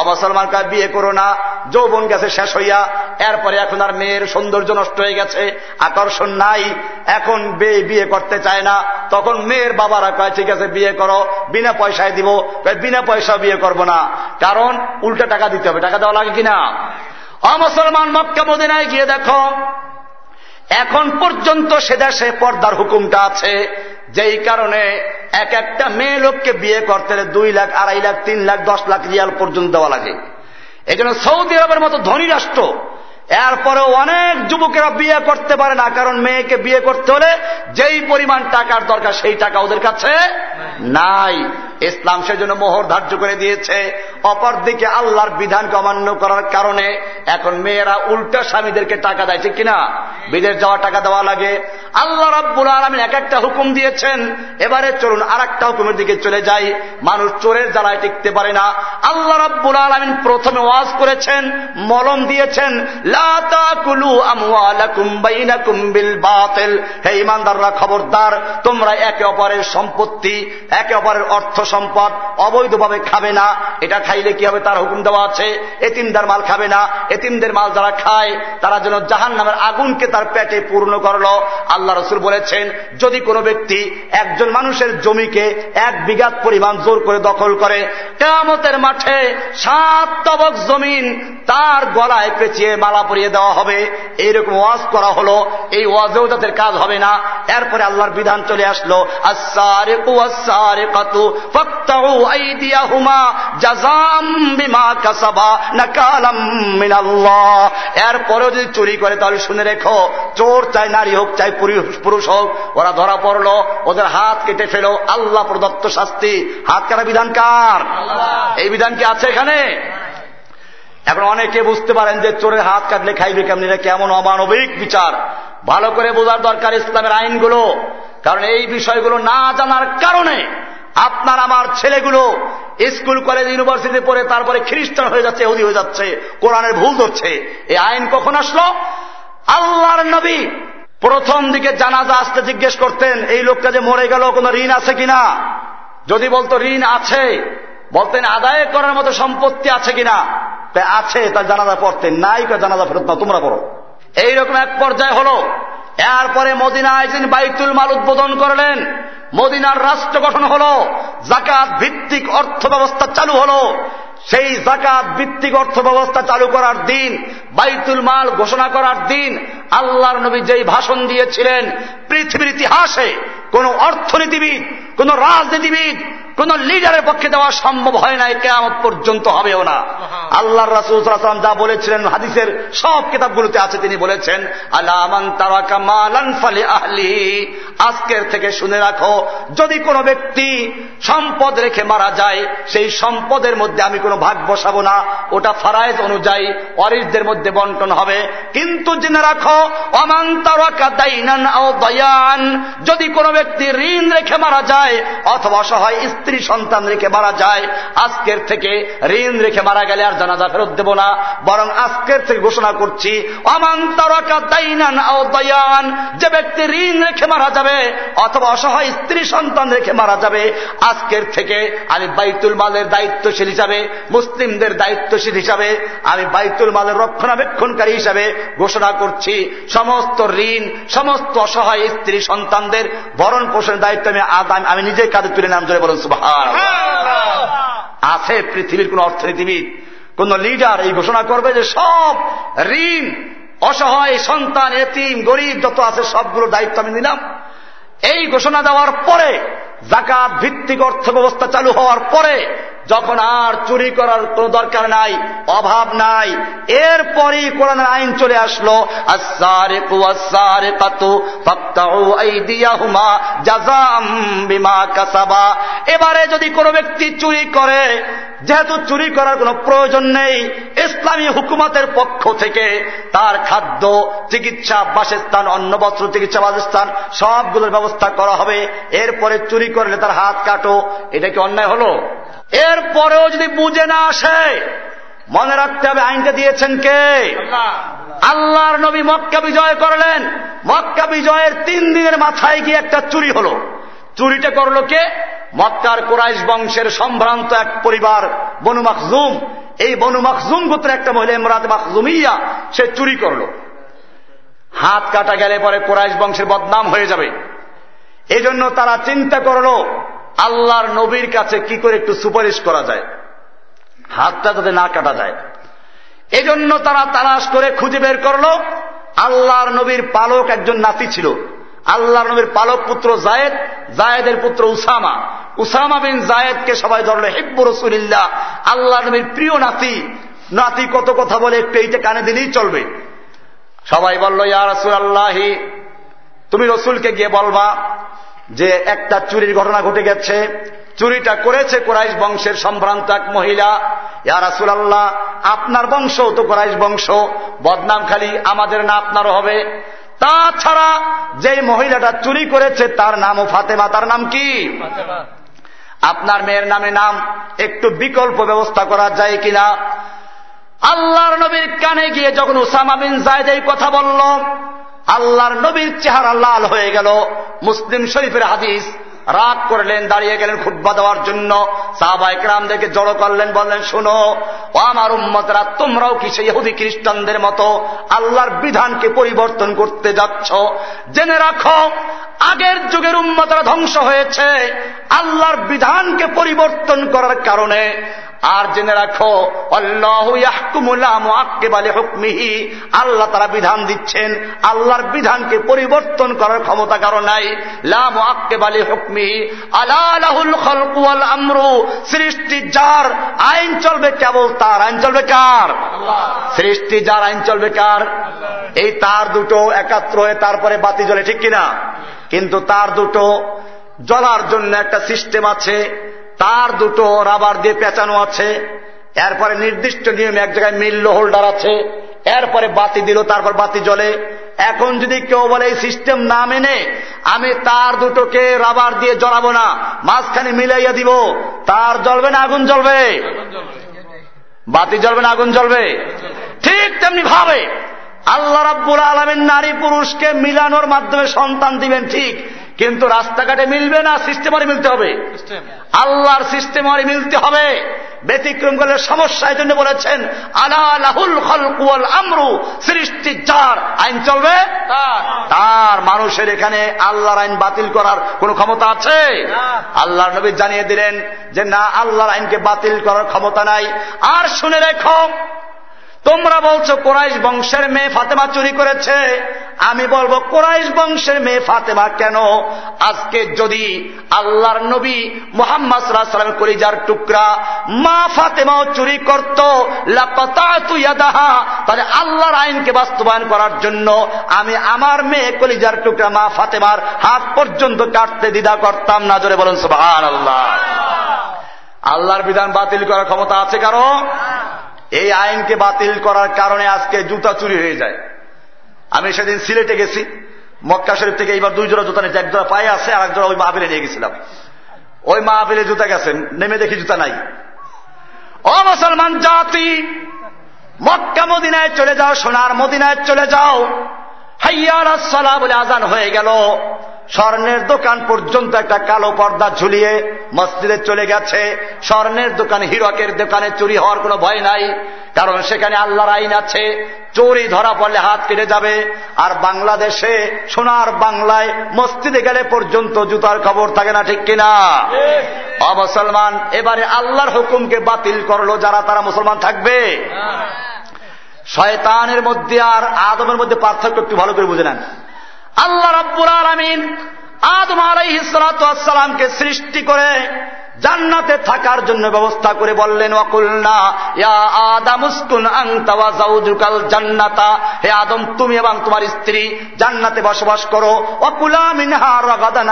S1: অবসলমান তোমরা বিয়ে করো না যৌবন গেছে শেষ হইয়া এরপরে এখন আর মেয়ের সৌন্দর্য নষ্ট হয়ে গেছে আকর্ষণ নাই এখন বেয়ে বিয়ে করতে চায় না তখন মেয়ের বাবারা কয় ঠিক আছে বিয়ে করো বিনা পয়সায় দিব বিনা পয়সা বিয়ে করব না কারণ উল্টা টাকা দিতে হবে টাকা দেওয়া লাগে কিনা অমুসলমান মক্কা মদিনায় গিয়ে দেখো এখন পর্যন্ত সে দেশে পর্দার হুকুমটা আছে যেই কারণে এক একটা মেয়ে লোককে বিয়ে করতে দুই লাখ আড়াই লাখ তিন লাখ দশ লাখ রিয়াল পর্যন্ত দেওয়া লাগে এজন্য সৌদি আরবের মতো ধনী রাষ্ট্র এরপরেও অনেক যুবকেরা বিয়ে করতে পারে না কারণ মেয়েকে বিয়ে করতে হলে যেই পরিমাণ টাকার দরকার সেই টাকা ওদের কাছে নাই ইসলাম সেজন্য মোহর ধার্য করে দিয়েছে অপরদিকে আল্লাহর বিধানকে অমান্য করার কারণে এখন মেয়েরা উল্টা স্বামীদেরকে টাকা দেয় ঠিক কিনা বিদেশ যাওয়া টাকা দেওয়া লাগে আল্লাহ রাব্বুল আলমিন এক একটা হুকুম দিয়েছেন এবারে চলুন আর একটা হুকুমের দিকে চলে যাই মানুষ চোরের জ্বালায় টিকতে পারে না আল্লাহ রাব্বুল আলমিন প্রথমে ওয়াজ করেছেন মলম দিয়েছেন হে ইমানদাররা খবরদার তোমরা একে অপরের সম্পত্তি একে অপরের অর্থ সম্পদ অবৈধভাবে খাবে না এটা খাইলে কি হবে তার হুকুম দেওয়া আছে এতিমদের মাল খাবে না এতিমদের মাল যারা খায় তারা যেন জাহান নামের আগুনকে তার পেটে পূর্ণ করল আল্লাহ রসুল বলেছেন যদি কোনো ব্যক্তি একজন মানুষের জমিকে এক বিঘাত পরিমাণ জোর করে দখল করে কেমতের মাঠে সাত তবক জমিন তার গলায় পেঁচিয়ে মালা পরিয়ে দেওয়া হবে এইরকম ওয়াজ করা হলো এই ওয়াজেও তাদের কাজ হবে না এরপরে আল্লাহর বিধান চলে আসলো আসারে কুয়াশারে কাতু এরপরেও যদি চুরি করে তাহলে শুনে রেখো চোর চাই নারী হোক চাই পুরুষ হোক ওরা ধরা পড়লো ওদের হাত কেটে ফেলো আল্লাহ প্রদত্ত শাস্তি হাত কাটা বিধান কার এই বিধান কি আছে এখানে এখন অনেকে বুঝতে পারেন যে চোরের হাত কাটলে খাইবে কেমন এটা কেমন অমানবিক বিচার ভালো করে বোঝার দরকার ইসলামের আইনগুলো কারণ এই বিষয়গুলো না জানার কারণে আপনার আমার ছেলেগুলো স্কুল কলেজ ইউনিভার্সিটি পড়ে তারপরে খ্রিস্টান হয়ে যাচ্ছে এহুদি হয়ে যাচ্ছে কোরআনের ভুল ধরছে এই আইন কখন আসলো আল্লাহর নবী প্রথম দিকে জানাজা আসতে জিজ্ঞেস করতেন এই লোকটা যে মরে গেল কোনো ঋণ আছে কিনা যদি বলতো ঋণ আছে বলতেন আদায় করার মতো সম্পত্তি আছে কিনা তাই আছে তার জানাজা পড়তেন নাই জানাজা ফেরত না তোমরা পড়ো এইরকম এক পর্যায়ে হল এরপরে মদিনা আইজিন বাইতুল মাল উদ্বোধন করলেন মদিনার রাষ্ট্র গঠন হল জাকাত ভিত্তিক অর্থ ব্যবস্থা চালু হল সেই জাকাত ভিত্তিক অর্থ ব্যবস্থা চালু করার দিন বাইতুল মাল ঘোষণা করার দিন আল্লাহর নবী যেই ভাষণ দিয়েছিলেন পৃথিবীর ইতিহাসে কোন অর্থনীতিবিদ কোন রাজনীতিবিদ কোন লিডারের পক্ষে দেওয়া সম্ভব হয় নাই কেয়ামত পর্যন্ত হবেও না আল্লাহ রাসুলাম যা বলেছিলেন হাদিসের সব কিতাবগুলোতে আছে তিনি বলেছেন আহলি আজকের থেকে শুনে রাখো যদি কোনো ব্যক্তি সম্পদ রেখে মারা যায় সেই সম্পদের মধ্যে আমি কোনো ভাগ বসাবো না ওটা ফারায়জ অনুযায়ী অরিজদের মধ্যে বন্টন হবে কিন্তু জেনে রাখো অমান তারকা দাইনান যদি কোনো ব্যক্তি ঋণ রেখে মারা যায় অথবা সহায় স্ত্রী সন্তান রেখে মারা যায় আজকের থেকে ঋণ রেখে মারা গেলে আর জানাজা ফেরত দেব না বরং আজকের থেকে ঘোষণা করছি অমান্তরান যে ব্যক্তি ঋণ রেখে মারা যাবে অথবা অসহায় স্ত্রী সন্তান রেখে মারা যাবে আজকের থেকে আমি বাইতুল মালের দায়িত্বশীল হিসাবে মুসলিমদের দায়িত্বশীল হিসাবে আমি বাইতুল মালের রক্ষণাবেক্ষণকারী হিসাবে ঘোষণা করছি সমস্ত ঋণ সমস্ত অসহায় স্ত্রী সন্তানদের ভরণ পোষণের দায়িত্ব আমি আদান আমি নিজের কাজে তুলে নাম জোরে বলুন আছে পৃথিবীর কোন অর্থনীতিবিদ কোন লিডার এই ঘোষণা করবে যে সব ঋণ অসহায় সন্তান এতিম গরিব যত আছে সবগুলো দায়িত্ব আমি নিলাম এই ঘোষণা দেওয়ার পরে জাকাত ভিত্তিক অর্থ ব্যবস্থা চালু হওয়ার পরে যখন আর চুরি করার কোনো দরকার নাই অভাব নাই এরপরই কোরআন আইন চলে আসলো এবারে যদি কোনো ব্যক্তি চুরি করে যেহেতু চুরি করার কোনো প্রয়োজন নেই ইসলামী হুকুমতের পক্ষ থেকে তার খাদ্য চিকিৎসা বাসস্থান অন্ন বস্ত্র চিকিৎসা বাসস্থান সবগুলোর ব্যবস্থা করা হবে এরপরে চুরি করলে তার হাত কাটো এটা কি অন্যায় হলো এর পরেও যদি বুঝে না আসে মনে রাখতে হবে আইনটা দিয়েছেন কে আল্লাহর নবী মক্কা বিজয় করলেন মক্কা বিজয়ের তিন দিনের মাথায় গিয়ে একটা চুরি হল চুরিটা করল কে মক্কার কোরাইশ বংশের সম্ভ্রান্ত এক পরিবার বনু মাখজুম এই বনু মাখজুম গোত্রের একটা মহিলা ইমরাত মাখজুমিয়া সে চুরি করল হাত কাটা গেলে পরে কোরাইশ বংশের বদনাম হয়ে যাবে এজন্য তারা চিন্তা করল আল্লাহর নবীর কাছে কি করে একটু সুপারিশ করা যায় হাতটা যাতে না কাটা যায় এজন্য তারা তালাশ করে খুঁজে বের করল আল্লাহর নবীর পালক একজন নাতি ছিল আল্লাহর নবীর পালক পুত্র জায়েদ জায়েদের পুত্র উসামা উসামা বিন জায়েদকে সবাই ধরল হিব্বু রসুলিল্লাহ আল্লাহ নবীর প্রিয় নাতি নাতি কত কথা বলে একটু এইটা কানে দিলেই চলবে সবাই বলল ইয়া রসুল আল্লাহি তুমি রসুলকে গিয়ে বলবা যে একটা চুরির ঘটনা ঘটে গেছে চুরিটা করেছে কোরাইশ বংশের সম্ভ্রান্ত এক মহিলা ইয়ারা সুলাল্লাহ আপনার বংশ তো কোরাইশ বংশ বদনাম খালি আমাদের না আপনারও হবে তাছাড়া যেই মহিলাটা চুরি করেছে তার নাম ও ফাতেমা তার নাম কি আপনার মেয়ের নামে নাম একটু বিকল্প ব্যবস্থা করা যায় কিনা আল্লাহর নবীর কানে গিয়ে যখন ওসামা বিন জায়দ এই কথা বলল আল্লাহর নবীর চেহারা লাল হয়ে গেল মুসলিম শরীফের হাদিস রাগ করলেন দাঁড়িয়ে গেলেন খুদ্া দেওয়ার জন্য সাহবা দেখে জড়ো করলেন বললেন শোনো ও আমার উম্মতরা তোমরাও কি সেই হুদি খ্রিস্টানদের মতো আল্লাহর বিধানকে পরিবর্তন করতে যাচ্ছ জেনে রাখো আগের যুগের উম্মতরা ধ্বংস হয়েছে আল্লাহর বিধানকে পরিবর্তন করার কারণে আর জেনে রাখো হুকমিহি আল্লাহ তারা বিধান দিচ্ছেন আল্লাহর বিধানকে পরিবর্তন করার ক্ষমতা কারো নাই লাম আক্কেবালি হুকমিহি আলাহুল আমরু সৃষ্টি যার আইন চলবে কেবল তার আইন চলবে কার সৃষ্টি যার আইন চলবে কার এই তার দুটো একাত্র হয়ে তারপরে বাতি জ্বলে ঠিক কিনা কিন্তু তার দুটো জ্বলার জন্য একটা সিস্টেম আছে তার দুটো রাবার দিয়ে পেঁচানো আছে এরপরে নির্দিষ্ট নিয়মে এক জায়গায় মিল্ল হোল্ডার আছে এরপরে বাতি দিল তারপর বাতি জ্বলে এখন যদি কেউ বলে এই সিস্টেম না মেনে আমি তার দুটোকে রাবার দিয়ে জ্বলাবো না মাঝখানে মিলাইয়া দিব তার জ্বলবে না আগুন জ্বলবে বাতি জ্বলবে না আগুন জ্বলবে ঠিক তেমনি ভাবে আল্লাহ রাব্বুল আলমের নারী পুরুষকে মিলানোর মাধ্যমে সন্তান দিবেন ঠিক কিন্তু রাস্তাঘাটে মিলবে না সিস্টেমারি মিলতে হবে আল্লাহর সিস্টেমারি মিলতে হবে ব্যতিক্রম করলে সমস্যা এই জন্য বলেছেন আলা লাহুল খলকুয়াল আমরু সৃষ্টি যার আইন চলবে তার মানুষের এখানে আল্লাহর আইন বাতিল করার কোন ক্ষমতা আছে আল্লাহর নবী জানিয়ে দিলেন যে না আল্লাহর আইনকে বাতিল করার ক্ষমতা নাই আর শুনে রেখো তোমরা বলছো কোরাইশ বংশের মেয়ে ফাতেমা চুরি করেছে আমি বলবো কোরাইশ বংশের মেয়ে ফাতেমা কেন আজকে যদি আল্লাহর নবী মোহাম্মদ সাল্লামের কলিজার টুকরা মা ফাতেমাও চুরি করত লাপাতাহা তাহলে আল্লাহর আইনকে বাস্তবায়ন করার জন্য আমি আমার মেয়ে কলিজার টুকরা মা ফাতেমার হাত পর্যন্ত কাটতে দ্বিধা করতাম না জোরে বলুন সুবাহ আল্লাহ আল্লাহর বিধান বাতিল করার ক্ষমতা আছে কারো এই আইনকে বাতিল করার কারণে আজকে জুতা চুরি হয়ে যায় আমি সেদিন সিলেটে গেছি মক্কা শরীফ থেকে এইবার দুই জোড়া জুতা নিয়েছে এক জোড়া পায়ে আছে আর এক জোড়া ওই মাহফিলে নিয়ে গেছিলাম ওই মাহফিলে জুতা গেছে নেমে দেখি জুতা নাই ও মুসলমান জাতি মক্কা মদিনায় চলে যাও সোনার মদিনায় চলে যাও হাইয়ার সালা বলে আজান হয়ে গেল স্বর্ণের দোকান পর্যন্ত একটা কালো পর্দা ঝুলিয়ে মসজিদে চলে গেছে স্বর্ণের দোকান হিরকের দোকানে চুরি হওয়ার কোনো ভয় নাই কারণ সেখানে আল্লাহর আইন আছে চুরি ধরা পড়লে হাত কেটে যাবে আর বাংলাদেশে সোনার বাংলায় মসজিদে গেলে পর্যন্ত জুতার খবর থাকে না ঠিক কিনা অমুসলমান এবারে আল্লাহর হুকুমকে বাতিল করলো যারা তারা মুসলমান থাকবে হ্যাঁ। শয়তানের মধ্যে আর আদমের মধ্যে পার্থক্য একটু ভালো করে বুঝে নেন আল্লাহ রব্বুর আলমিন আদম আলাই ইসলাতামকে সৃষ্টি করে জান্নাতে থাকার জন্য ব্যবস্থা করে বললেন ওয়াকুলনা ইয়া আদম তুমি এবং তোমার স্ত্রী জান্নাতে বসবাস করো অকুলা মিনহা রাগাদান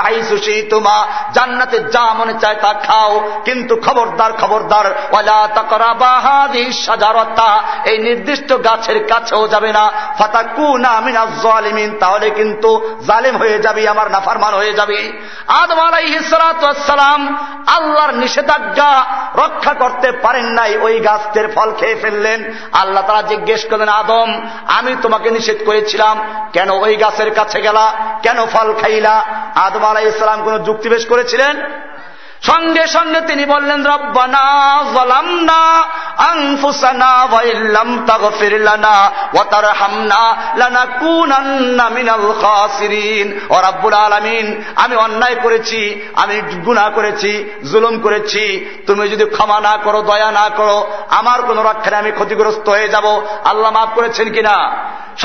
S1: জান্নাতে যা মনে চায় তা খাও কিন্তু খবরদার খবরদার ওয়ালা তাকরাবা হাদিস সাজারতা এই নির্দিষ্ট গাছের কাছেও যাবে না ফাতাকুনা মিনাজ জালিমিন তাহলে কিন্তু জালেম হয়ে যাবি আমার নাফারমান হয়ে যাবি আদম আলাইহিস সালাতু আল্লাহ আল্লাহর নিষেধাজ্ঞা রক্ষা করতে পারেন নাই ওই গাছের ফল খেয়ে ফেললেন আল্লাহ তারা জিজ্ঞেস করলেন আদম আমি তোমাকে নিষেধ করেছিলাম কেন ওই গাছের কাছে গেলা কেন ফল খাইলা আদম আলাই ইসলাম কোন যুক্তিবেশ করেছিলেন সঙ্গে সঙ্গে তিনি বললেন রব্বানা আলামিন আমি অন্যায় করেছি আমি গুনাহ করেছি জুলুম করেছি তুমি যদি ক্ষমা না করো দয়া না করো আমার কোন রক্ষণে আমি ক্ষতিগ্রস্ত হয়ে যাব আল্লাহ মাফ করেছেন কিনা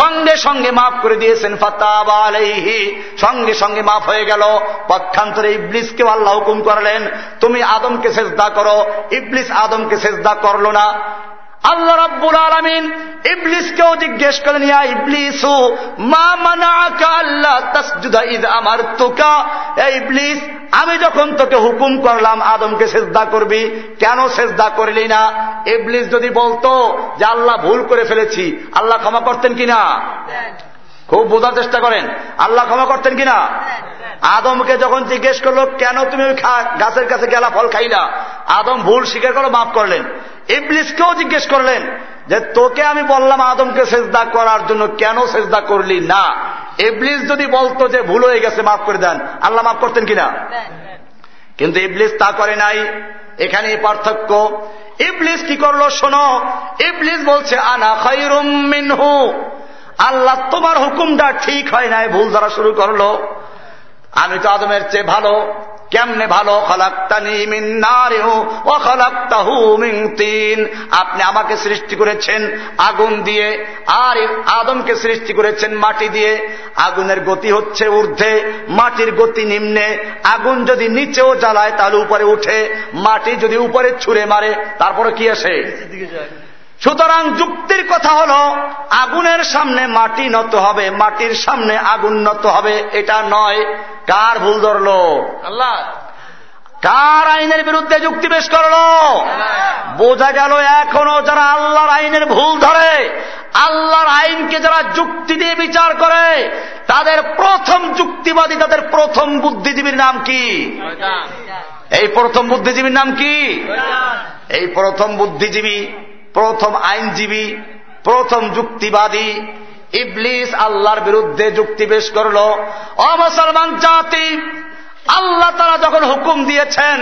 S1: সঙ্গে সঙ্গে মাফ করে দিয়েছেন ফাতাবা আলাইহি সঙ্গে সঙ্গে মাফ হয়ে গেল পক্ষান্তরে ইবলিসকে আল্লাহ হুকুম করলেন তুমি আদমকে সেজদা করো ইবলিস আদমকে সেজদা করলো না আল্লাহ রাব্বুল আলমিন ইবলিসকেও জিজ্ঞেস করেন ইয়া ইবলিসু মা মানা আল্লাহ তসজুদা ইদ আমার তোকা এই ইবলিস আমি যখন তোকে হুকুম করলাম আদমকে সেজদা করবি কেন সেজদা করলি না এবলিস যদি বলতো যে আল্লাহ ভুল করে ফেলেছি আল্লাহ ক্ষমা করতেন কিনা হ্যাঁ। খুব বোঝার চেষ্টা করেন আল্লাহ ক্ষমা করতেন কিনা আদমকে যখন জিজ্ঞেস করলো কেন তুমি ওই গাছের কাছে গেলা ফল খাইলা আদম ভুল স্বীকার করো মাফ করলেন ইবলিসকেও জিজ্ঞেস করলেন যে তোকে আমি বললাম আদমকে সেজদা করার জন্য কেন সেজদা করলি না ইবলিস যদি বলতো যে ভুল হয়ে গেছে মাফ করে দেন আল্লাহ মাফ করতেন কিনা কিন্তু ইবলিস তা করে নাই এখানে পার্থক্য ইবলিস কি করলো শোনো ইবলিস বলছে আনা খাই মিনহু আল্লাহ তোমার হুকুমটা ঠিক হয় নাই ভুল ধরা শুরু করলো আমি তো আদমের চেয়ে ভালো কেমনে ভালো তিন আপনি আমাকে সৃষ্টি করেছেন আগুন দিয়ে আর আদমকে সৃষ্টি করেছেন মাটি দিয়ে আগুনের গতি হচ্ছে ঊর্ধ্বে মাটির গতি নিম্নে আগুন যদি নিচেও জ্বালায় তাহলে উপরে উঠে মাটি যদি উপরে ছুঁড়ে মারে তারপরে কি আসে সুতরাং যুক্তির কথা হল আগুনের সামনে মাটি নত হবে মাটির সামনে আগুন নত হবে এটা নয় কার ভুল ধরল আল্লাহ কার আইনের বিরুদ্ধে যুক্তি পেশ করল বোঝা গেল এখনো যারা আল্লাহর আইনের ভুল ধরে আল্লাহর আইনকে যারা যুক্তি দিয়ে বিচার করে তাদের প্রথম যুক্তিবাদী তাদের প্রথম বুদ্ধিজীবীর নাম কি এই প্রথম বুদ্ধিজীবীর নাম কি এই প্রথম বুদ্ধিজীবী প্রথম আইনজীবী প্রথম যুক্তিবাদী ইবলিস আল্লাহর বিরুদ্ধে যুক্তি পেশ করল অমুসলমান জাতি আল্লাহ তারা যখন হুকুম দিয়েছেন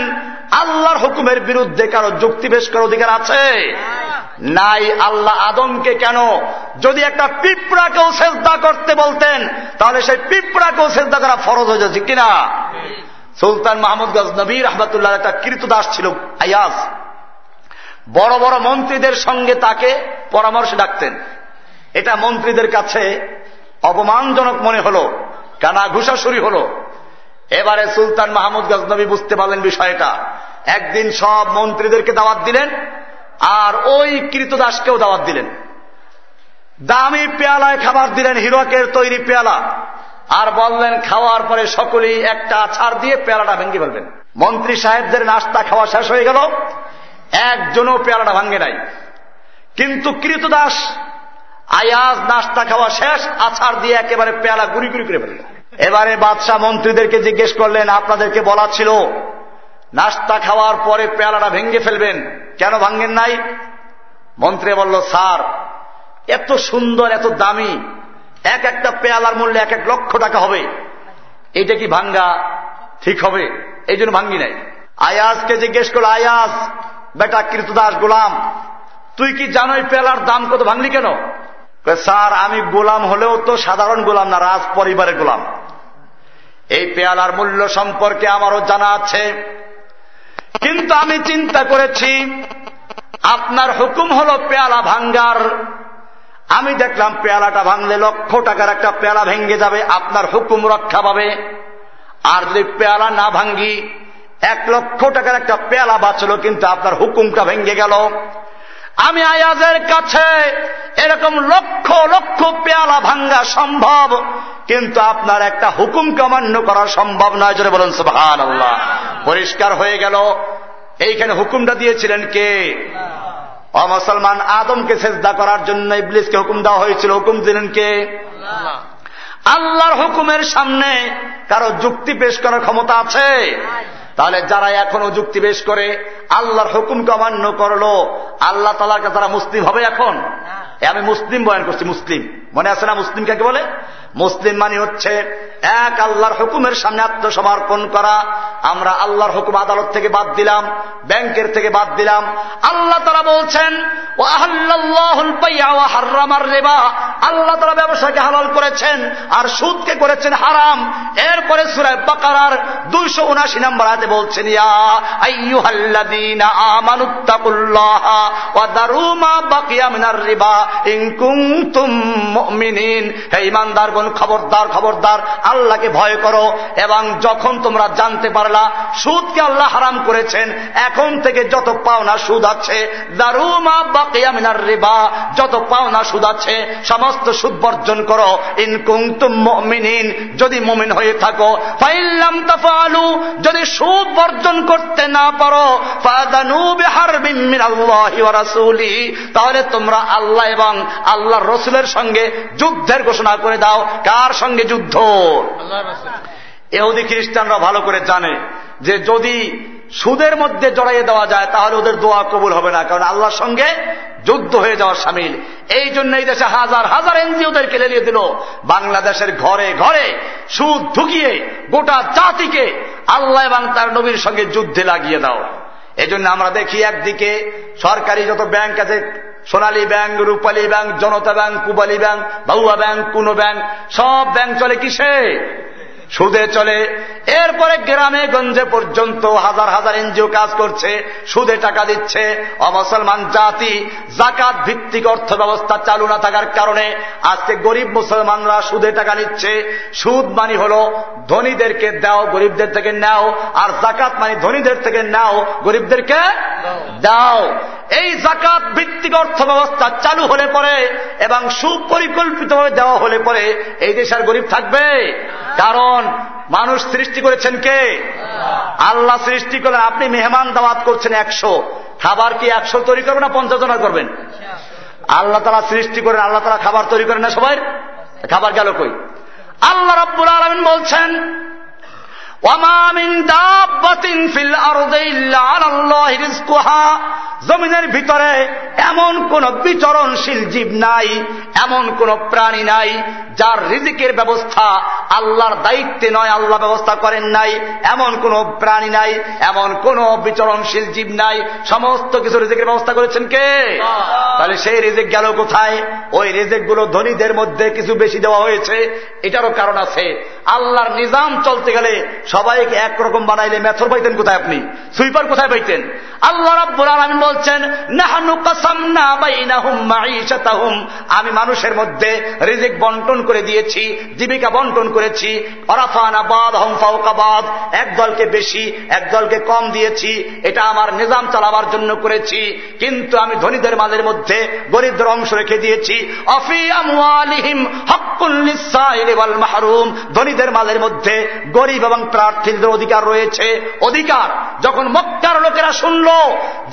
S1: আল্লাহর হুকুমের বিরুদ্ধে কারো যুক্তি পেশ করার অধিকার আছে নাই আল্লাহ আদমকে কেন যদি একটা পিঁপড়াকেও শ্রদ্ধা করতে বলতেন তাহলে সেই পিঁপড়াকেও শ্রদ্ধা করা ফরজ হয়ে যাচ্ছে কিনা সুলতান মাহমুদ নবীর রহমতুল্লাহ একটা কীর্তদাস ছিল আয়াস বড় বড় মন্ত্রীদের সঙ্গে তাকে পরামর্শ ডাকতেন এটা মন্ত্রীদের কাছে অপমানজনক মনে হল কানা ঘুষাসুরি হল এবারে সুলতান মাহমুদ গজনবী বুঝতে পারলেন বিষয়টা একদিন সব মন্ত্রীদেরকে দাওয়াত দিলেন আর ওই কৃতদাসকেও দাওয়াত দিলেন দামি পেয়ালায় খাবার দিলেন হিরকের তৈরি পেয়ালা আর বললেন খাওয়ার পরে সকলেই একটা ছাড় দিয়ে পেয়ালাটা ভেঙে ফেলবেন মন্ত্রী সাহেবদের নাস্তা খাওয়া শেষ হয়ে গেল একজনও পেয়ালাটা ভাঙ্গে নাই কিন্তু কৃতদাস আয়াজ নাস্তা খাওয়া শেষ আছাড় দিয়ে একেবারে পেয়ালা গুড়ি গুড়ি করে ফেললেন এবারে বাদশাহ মন্ত্রীদেরকে জিজ্ঞেস করলেন আপনাদেরকে বলা ছিল নাস্তা খাওয়ার পরে পেয়ালাটা ভেঙে ফেলবেন কেন ভাঙ্গেন নাই মন্ত্রী বলল স্যার এত সুন্দর এত দামি এক একটা পেয়ালার মূল্য এক এক লক্ষ টাকা হবে এটা কি ভাঙ্গা ঠিক হবে এই জন্য ভাঙ্গি নাই আয়াজকে জিজ্ঞেস করল আয়াজ বেটা কৃতদাস গোলাম তুই কি জানোই পেলার দাম কত ভাঙলি কেন স্যার আমি গোলাম হলেও তো সাধারণ গোলাম না রাজ পরিবারের গোলাম এই পেয়ালার মূল্য সম্পর্কে আমারও জানা আছে কিন্তু আমি চিন্তা করেছি আপনার হুকুম হল পেয়ালা ভাঙ্গার আমি দেখলাম পেয়ালাটা ভাঙলে লক্ষ টাকার একটা পেয়ালা ভেঙ্গে যাবে আপনার হুকুম রক্ষা পাবে আর যদি পেয়ালা না ভাঙ্গি এক লক্ষ টাকার একটা পেয়ালা বাঁচল কিন্তু আপনার হুকুমটা ভেঙে গেল আমি আয়াজের কাছে এরকম লক্ষ লক্ষ পেয়ালা ভাঙ্গা সম্ভব কিন্তু আপনার একটা হুকুম কামান্য করা সম্ভব নয় জোরে বলেন সুহান আল্লাহ পরিষ্কার হয়ে গেল এইখানে হুকুমটা দিয়েছিলেন কে মুসলমান আদমকে সেজদা করার জন্য ইবলিসকে হুকুম দেওয়া হয়েছিল হুকুম দিলেন কে আল্লাহর হুকুমের সামনে কারো যুক্তি পেশ করার ক্ষমতা আছে তাহলে যারা এখনো যুক্তি বেশ করে আল্লাহর হুকুমকে অমান্য করলো আল্লাহ তালাকে তারা মুসলিম হবে এখন হ্যাঁ। আমি মুসলিম বয়ান করছি মুসলিম মনে আছে না মুসলিম কাকে বলে মুসলিম মানে হচ্ছে এক আল্লাহর হুকুমের সামনে আত্মসমর্পণ করা আমরা আল্লাহর হুকুম আদালত থেকে বাদ দিলাম ব্যাংকের থেকে বাদ দিলাম আল্লাহ তারা বলছেন আল্লাহ তারা ব্যবসাকে হালাল করেছেন আর সুদকে করেছেন হারাম এরপরে সুরায় পাকার দুইশো উনাশি নম্বর হাতে বলছেন ইয়া ইমানদার বললাম খবরদার খবরদার আল্লাহকে ভয় করো এবং যখন তোমরা জানতে পারলা সুদকে আল্লাহ হারাম করেছেন এখন থেকে যত পাওনা সুদ আছে দারুমা বাকিয়ামিনার রিবা যত পাওনা সুদ আছে সমস্ত সুদ বর্জন করো ইনকুম তুমিন যদি মমিন হয়ে থাকো ফাইল্লাম তাফালু যদি সুদ বর্জন করতে না পারো তাহলে তোমরা আল্লাহ এবং আল্লাহ রসুলের সঙ্গে যুদ্ধের ঘোষণা করে দাও কার সঙ্গে যুদ্ধ এহুদি খ্রিস্টানরা ভালো করে জানে যে যদি সুদের মধ্যে জড়াইয়ে দেওয়া যায় তাহলে ওদের দোয়া কবুল হবে না কারণ আল্লাহর সঙ্গে যুদ্ধ হয়ে যাওয়ার সামিল এই জন্য এই দেশে হাজার হাজার এনজিওদের কেলে নিয়ে দিল বাংলাদেশের ঘরে ঘরে সুদ ঢুকিয়ে গোটা জাতিকে আল্লাহ এবং তার নবীর সঙ্গে যুদ্ধে লাগিয়ে দাও এজন্য আমরা দেখি একদিকে সরকারি যত ব্যাংক আছে Sonali bank Rupali bank Janata bank কুবালি ব্যাংক বাউয়া ব্যাংক কোনো ব্যাংক সব ব্যাংক চলে কিসে সুদে চলে এরপরে গ্রামে গঞ্জে পর্যন্ত হাজার হাজার এনজিও কাজ করছে সুদে টাকা দিচ্ছে অমুসলমান জাতি জাকাত ভিত্তিক অর্থ ব্যবস্থা চালু না থাকার কারণে আজকে গরিব মুসলমানরা সুদে টাকা নিচ্ছে সুদ মানি হল ধনীদেরকে দাও গরিবদের থেকে নাও আর জাকাত মানি ধনীদের থেকে নাও গরিবদেরকে দাও এই জাকাত ভিত্তিক অর্থ ব্যবস্থা চালু হলে পরে এবং সুপরিকল্পিতভাবে দেওয়া হলে পরে এই দেশের গরিব থাকবে কারণ কারণ মানুষ সৃষ্টি করেছেন কে আল্লাহ সৃষ্টি করে আপনি মেহমান দাওয়াত করছেন একশো খাবার কি একশো তৈরি করবেন না পঞ্চাশ করবেন আল্লাহ তারা সৃষ্টি করেন আল্লাহ তারা খাবার তৈরি করেন না সবাই খাবার গেল কই আল্লাহ রব্বুল আলমিন বলছেন জমিনের ভিতরে এমন কোন বিচরণশীল জীব নাই এমন কোন প্রাণী নাই যার রিজিকের ব্যবস্থা আল্লাহর দায়িত্বে নয় আল্লাহ ব্যবস্থা করেন নাই এমন কোন প্রাণী নাই এমন কোন বিচরণশীল জীব নাই সমস্ত কিছু রিজিকের ব্যবস্থা করেছেন কে তাহলে সেই রিজিক গেল কোথায় ওই গুলো ধনীদের মধ্যে কিছু বেশি দেওয়া হয়েছে এটারও কারণ আছে আল্লাহর নিজাম চলতে গেলে সবাইকে একরকম বানাইলে মেথর পাইতেন কোথায় আপনি সুইপার কোথায় পাইতেন আল্লাহ রাব্বুল বলছেন আমি মানুষের মধ্যে রিজিক বন্টন করে দিয়েছি জীবিকা বন্টন করেছি অরাফানাবাদ বাদ এক দলকে বেশি এক দলকে কম দিয়েছি এটা আমার নিজাম চালাবার জন্য করেছি কিন্তু আমি ধনীদের মাঝের মধ্যে গরিবদের অংশ রেখে দিয়েছি অফি হকুল্লিস মাহরুম ধনীদের মাঝের মধ্যে গরিব এবং প্রার্থীদের অধিকার রয়েছে অধিকার যখন মক্কার লোকেরা শুনল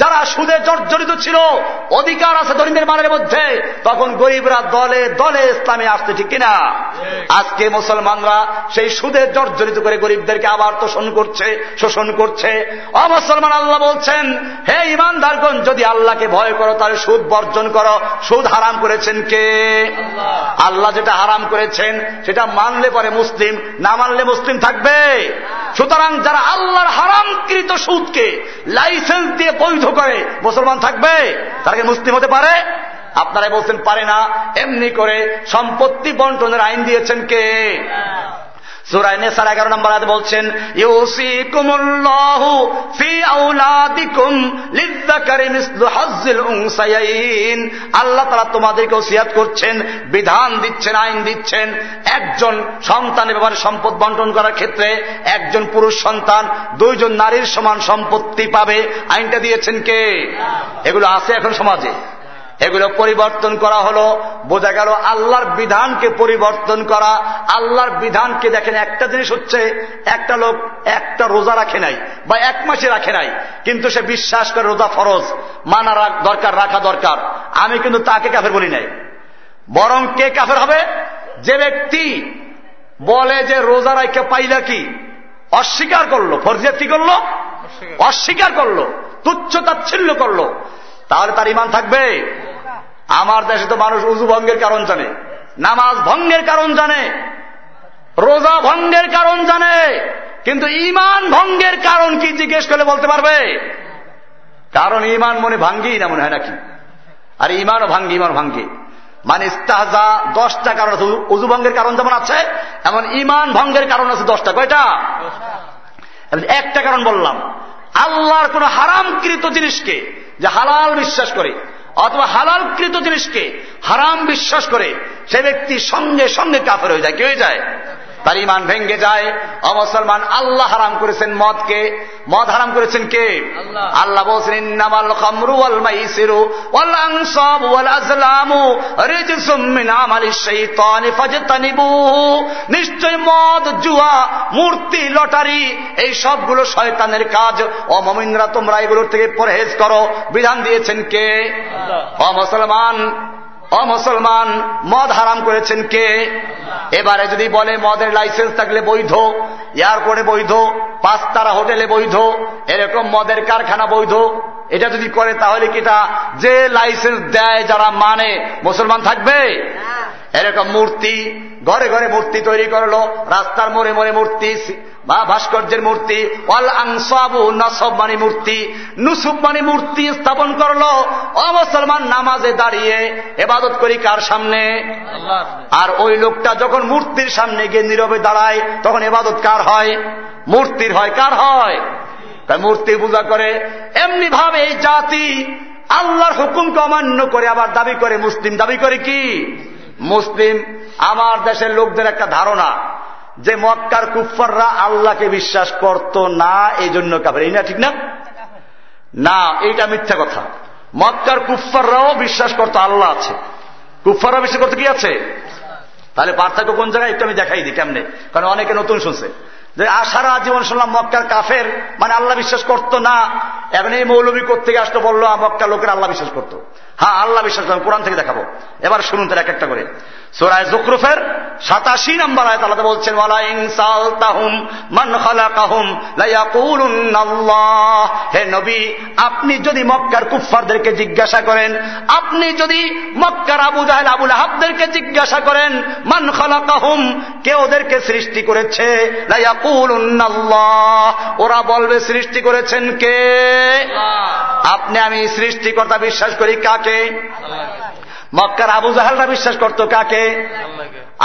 S1: যারা সুদে জর্জরিত ছিল অধিকার আছে দরিদ্রের মানের মধ্যে তখন গরিবরা দলে দলে ইসলামে আসতে ঠিক কিনা আজকে মুসলমানরা সেই সুদে জর্জরিত করে গরিবদেরকে আবার তোষণ করছে শোষণ করছে অমুসলমান আল্লাহ বলছেন হে ইমানদারগণ যদি আল্লাহকে ভয় করো তাহলে সুদ বর্জন করো সুদ হারাম করেছেন কে আল্লাহ যেটা হারাম করেছেন সেটা মানলে পরে মুসলিম না মানলে মুসলিম থাকবে সুতরাং যারা আল্লাহর হারামকৃত সুদকে লাইসেন্স দিয়ে বৈধ করে মুসলমান থাকবে তারা কি মুসলিম হতে পারে আপনারা বলছেন পারে না এমনি করে সম্পত্তি বন্টনের আইন দিয়েছেন কে সুরায় নেসার এগারো নম্বর আয়াত বলছেন ইউসি কুমুল্লাহু ফি আউলাদিকুম লিদ্দাকারি মিসলু হাজ্জিল উনসায়াইন আল্লাহ তারা তোমাদেরকে ওসিয়াত করছেন বিধান দিচ্ছেন আইন দিচ্ছেন একজন সন্তানের ব্যাপারে সম্পদ বন্টন করার ক্ষেত্রে একজন পুরুষ সন্তান দুইজন নারীর সমান সম্পত্তি পাবে আইনটা দিয়েছেন কে এগুলো আছে এখন সমাজে এগুলো পরিবর্তন করা হলো বোঝা গেল আল্লাহর বিধানকে পরিবর্তন করা আল্লাহর বিধানকে দেখেন একটা জিনিস হচ্ছে একটা লোক একটা রোজা রাখে নাই বা এক মাসে রাখে নাই কিন্তু সে বিশ্বাস করে রোজা ফরজ মানা দরকার রাখা দরকার আমি কিন্তু তাকে কাফের বলি নাই বরং কে কাফের হবে যে ব্যক্তি বলে যে রোজা রাখে পাইলা কি অস্বীকার করলো ফরজিয়াত কি করলো অস্বীকার করলো তুচ্ছ তাচ্ছিল্য করলো তাহলে তার ইমান থাকবে আমার দেশে তো মানুষ উজু ভঙ্গের কারণ জানে নামাজ ভঙ্গের কারণ জানে রোজা ভঙ্গের কারণ জানে কিন্তু ইমান ভঙ্গের কারণ কি জিজ্ঞেস করলে বলতে পারবে কারণ ইমান মনে ভাঙ্গি না মনে হয় নাকি আর ইমানও ভাঙ্গি ইমান ভাঙ্গি মানে ইস্তাহা দশটা কারণ আছে উজু ভঙ্গের কারণ যেমন আছে এমন ইমান ভঙ্গের কারণ আছে দশটা কয়টা একটা কারণ বললাম আল্লাহর কোন হারামকৃত জিনিসকে যে হালাল বিশ্বাস করে অথবা হালালকৃত জিনিসকে হারাম বিশ্বাস করে সে ব্যক্তি সঙ্গে সঙ্গে কাফের হয়ে যায় কি হয়ে যায় তার ইমান ভেঙ্গে যায় অমুসলমান আল্লাহ হারাম করেছেন মদকে মদ হারাম করেছেন কে আল্লাহ বলছেন নিশ্চয় মদ জুয়া মূর্তি লটারি এই সবগুলো শয়তানের কাজ ও তোমরা এগুলোর থেকে পরহেজ করো বিধান দিয়েছেন কে অমুসলমান অ মুসলমান মদ হারাম করেছেন কে এবারে যদি বলে মদের লাইসেন্স থাকলে বৈধ এয়ারপোর্টে বৈধ পাঁচতারা হোটেলে বৈধ এরকম মদের কারখানা বৈধ এটা যদি করে তাহলে কি এটা যে লাইসেন্স দেয় যারা মানে মুসলমান থাকবে হ্যাঁ। এরকম মূর্তি ঘরে ঘরে মূর্তি তৈরি করলো রাস্তার মোড়ে মোড়ে মূর্তি বা ভাস্কর্যের মূর্তি অল আংসাবু নসব মানে মূর্তি নুসুব মানে মূর্তি স্থাপন করলো অমুসলমান নামাজে দাঁড়িয়ে এবাদত করি কার সামনে আর ওই লোকটা যখন মূর্তির সামনে গিয়ে নীরবে দাঁড়ায় তখন এবাদত কার হয় মূর্তির হয় কার হয় মূর্তি পূজা করে এমনি ভাবে এই জাতি আল্লাহর হুকুমকে অমান্য করে আবার দাবি করে মুসলিম দাবি করে কি মুসলিম আমার দেশের লোকদের একটা ধারণা যে মক্কার কুফাররা আল্লাহকে বিশ্বাস করত না এই জন্য কাফের এই না ঠিক না না এইটা মিথ্যা কথা মক্কার কুফাররাও বিশ্বাস করতো আল্লাহ আছে কুফাররা বিশ্বাস করতে কি আছে তাহলে পার্থক্য কোন জায়গায় একটু আমি দেখাই দিই কেমনে কারণ অনেকে নতুন শুনছে যে আশারা জীবন শুনলাম মক্কার কাফের মানে আল্লাহ বিশ্বাস করতো না এখন এই মৌলবী করতে আসতো বললো মক্কার লোকের আল্লাহ বিশ্বাস করতো হ্যাঁ আল্লাহ বিশ্বাস করেন কোরআন থেকে দেখাবো এবার শুনুন তার এক একটা করে সোরায় জুকরুফের সাতাশি নম্বর আয় তালাতে বলছেন হে নবী আপনি যদি মক্কার কুফফারদেরকে জিজ্ঞাসা করেন আপনি যদি মক্কার আবু জাহেল আবুল আহাবদেরকে জিজ্ঞাসা করেন মান খালাকাহুম কে ওদেরকে সৃষ্টি করেছে লাইয়া ওরা বলবে সৃষ্টি করেছেন কে আপনি আমি সৃষ্টিকর্তা বিশ্বাস করি কাক কাকে মক্কার আবু জাহালরা বিশ্বাস করত কাকে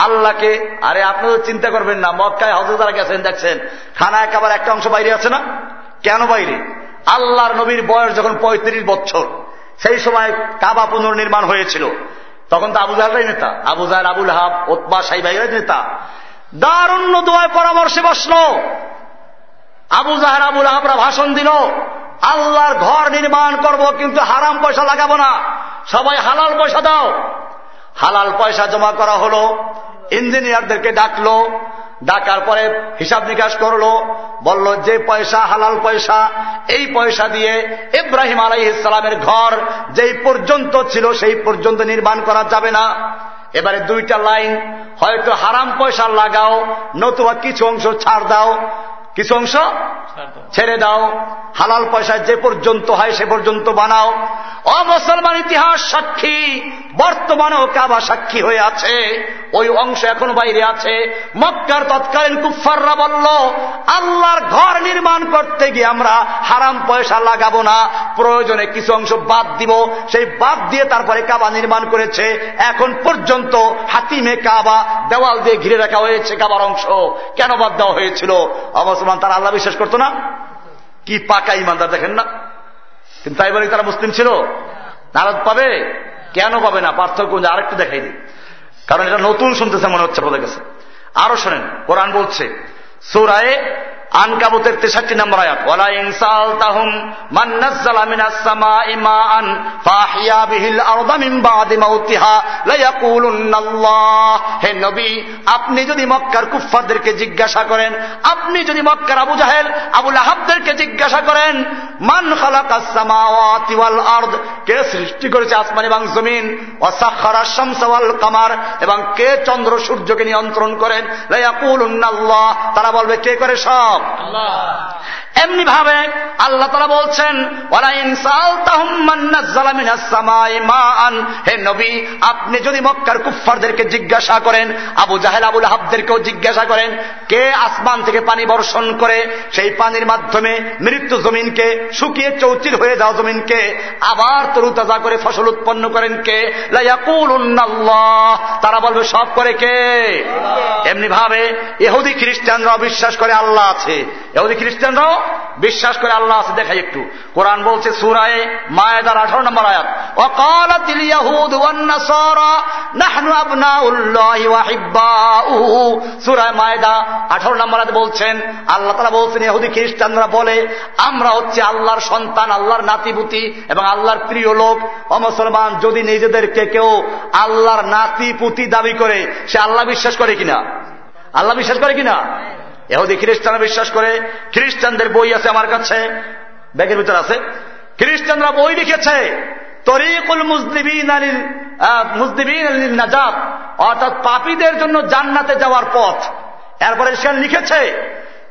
S1: আল্লাহকে আরে আপনারা চিন্তা করবেন না মক্কায় হজে গেছেন দেখছেন খানা একেবারে একটা অংশ বাইরে আছে না কেন বাইরে আল্লাহর নবীর বয়স যখন পঁয়ত্রিশ বছর সেই সময় কাবা পুনর্নির্মাণ হয়েছিল তখন তো আবু জাহালরাই নেতা আবু জাহাল আবুল হাব ওতবা সাইবাইরাই নেতা দারুণ্য দোয়ায় পরামর্শে বসল আবু জাহার আবুল আহরা ভাষণ দিল আল্লাহর ঘর নির্মাণ করব কিন্তু হারাম পয়সা লাগাবো না সবাই হালাল পয়সা দাও হালাল পয়সা জমা করা হলো ইঞ্জিনিয়ারদেরকে ডাকলো ডাকার পরে হিসাব নিকাশ করলো বলল যে পয়সা হালাল পয়সা এই পয়সা দিয়ে ইব্রাহিম আলাই ইসলামের ঘর যেই পর্যন্ত ছিল সেই পর্যন্ত নির্মাণ করা যাবে না এবারে দুইটা লাইন হয়তো হারাম পয়সা লাগাও নতুবা কিছু অংশ ছাড় দাও কিছু অংশ ছেড়ে দাও হালাল পয়সা যে পর্যন্ত হয় সে পর্যন্ত বানাও অমুসলমান ইতিহাস সাক্ষী বর্তমানেও কাবা সাক্ষী হয়ে আছে ওই অংশ এখন বাইরে আছে মক্কার তৎকালীন কুফাররা বলল আল্লাহর ঘর নির্মাণ করতে গিয়ে আমরা হারাম পয়সা লাগাবো না প্রয়োজনে কিছু অংশ বাদ দিব সেই বাদ দিয়ে তারপরে কাবা নির্মাণ করেছে এখন পর্যন্ত হাতিমে কাবা দেওয়াল দিয়ে ঘিরে রাখা হয়েছে কাবার অংশ কেন বাদ দেওয়া হয়েছিল অবশ্য মুসলমান তারা আল্লাহ বিশ্বাস করতো না কি পাকা ইমানদার দেখেন না কিন্তু তাই বলে তারা মুসলিম ছিল নারাজ পাবে কেন পাবে না পার্থক্য আরেকটু দেখাই দিই কারণ এটা নতুন শুনতেছে মনে হচ্ছে বলে গেছে আরো শোনেন কোরআন বলছে সুরায় আনকাবুতের তেষট্টি নম্বর আয়াত ওলা ইনসাল তাহুম ফাহিয়া বিহিল আরদা বাদি মাউতিহা হে নবী আপনি যদি মক্কার কুফফাদেরকে জিজ্ঞাসা করেন আপনি যদি মক্কার আবু জাহেল আবু লাহাবদেরকে জিজ্ঞাসা করেন মান খালাকাস সামাওয়াতি ওয়াল আরদ কে সৃষ্টি করেছে আসমান এবং জমিন ওয়াসাখখারা শামস ওয়াল কামার এবং কে চন্দ্র সূর্যকে নিয়ন্ত্রণ করেন লায়াকুলুন্নাল্লাহ তারা বলবে কে করে সব সব এমনি ভাবে আল্লাহ তারা বলছেন হে নবী আপনি যদি মক্কার কুফারদেরকে জিজ্ঞাসা করেন আবু জাহেল আবুল হাবদেরকেও জিজ্ঞাসা করেন কে আসমান থেকে পানি বর্ষণ করে সেই পানির মাধ্যমে মৃত্যু জমিনকে শুকিয়ে চৌচির হয়ে যাওয়া জমিনকে আবার তরুতাজা করে ফসল উৎপন্ন করেন কে তারা বলবে সব করে কে এমনি ভাবে এহুদি খ্রিস্টানরা অবিশ্বাস করে আল্লাহ আছে এমনি খ্রিস্টানরাও বিশ্বাস করে আল্লাহ আছে দেখাই একটু কোরআন বলছে সুরায় মায়েদার আঠারো নম্বর আয়াত বলছেন আল্লাহ বলছেন ইহুদি খ্রিস্টানরা বলে আমরা হচ্ছে আল্লাহর সন্তান আল্লাহর নাতিপুতি এবং আল্লাহর প্রিয় লোক মুসলমান যদি নিজেদেরকে কেউ আল্লাহর নাতিপুতি দাবি করে সে আল্লাহ বিশ্বাস করে কিনা আল্লাহ বিশ্বাস করে কিনা এহদি খ্রিস্টানরা বিশ্বাস করে খ্রিস্টানদের বই আছে আমার কাছে ব্যাগের ভিতর আছে খ্রিস্টানরা বই লিখেছে তরিকুল মুসলিবিন আলীর মুসলিবিন আলীর নাজাব অর্থাৎ পাপীদের জন্য জান্নাতে যাওয়ার পথ এরপরে সে লিখেছে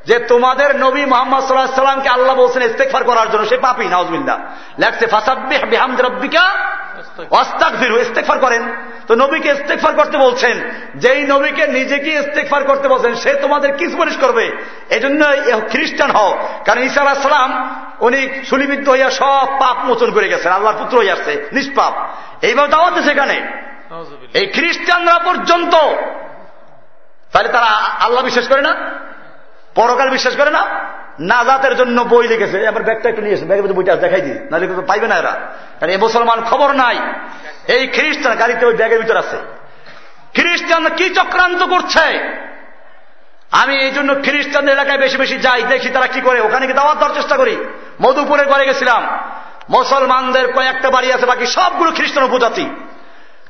S1: যে তোমাদের নবী মোহাম্মদ সাল্লাহ সাল্লামকে আল্লাহ বলছেন ইস্তেকফার করার জন্য সে পাপি নাউজবিল্লা লাগছে ফাসাদ্দিহ বেহামদ রব্বিকা অস্তাক ফিরু ইস্তেকফার করেন তো নবীকে ইস্তেকফার করতে বলছেন যেই নবীকে নিজেকে ইস্তেকফার করতে বলছেন সে তোমাদের কি সুপারিশ করবে জন্য খ্রিস্টান হও কারণ ঈসা সালাম উনি সুলিবিদ্ধ হইয়া সব পাপ মোচন করে গেছেন আল্লাহর পুত্র হয়ে আসছে নিষ্পাপ এইভাবে দাওয়াতে সেখানে এই খ্রিস্টানরা পর্যন্ত তাহলে তারা আল্লাহ বিশ্বাস করে না পরকাল বিশ্বাস করে না নাজাতের জন্য বই লিখেছে এবার ব্যাগটা একটু নিয়েছে ব্যাগের মধ্যে বইটা দেখাই দিই না লিখে পাইবে না এরা কারণ এ মুসলমান খবর নাই এই খ্রিস্টান গাড়িতে ওই ব্যাগের ভিতর আছে খ্রিস্টান কি চক্রান্ত করছে আমি এই জন্য খ্রিস্টানদের এলাকায় বেশি বেশি যাই দেখি তারা কি করে ওখানে গিয়ে দাওয়াত দেওয়ার চেষ্টা করি মধুপুরে ঘরে গেছিলাম মুসলমানদের কয়েকটা বাড়ি আছে বাকি সবগুলো খ্রিস্টান উপজাতি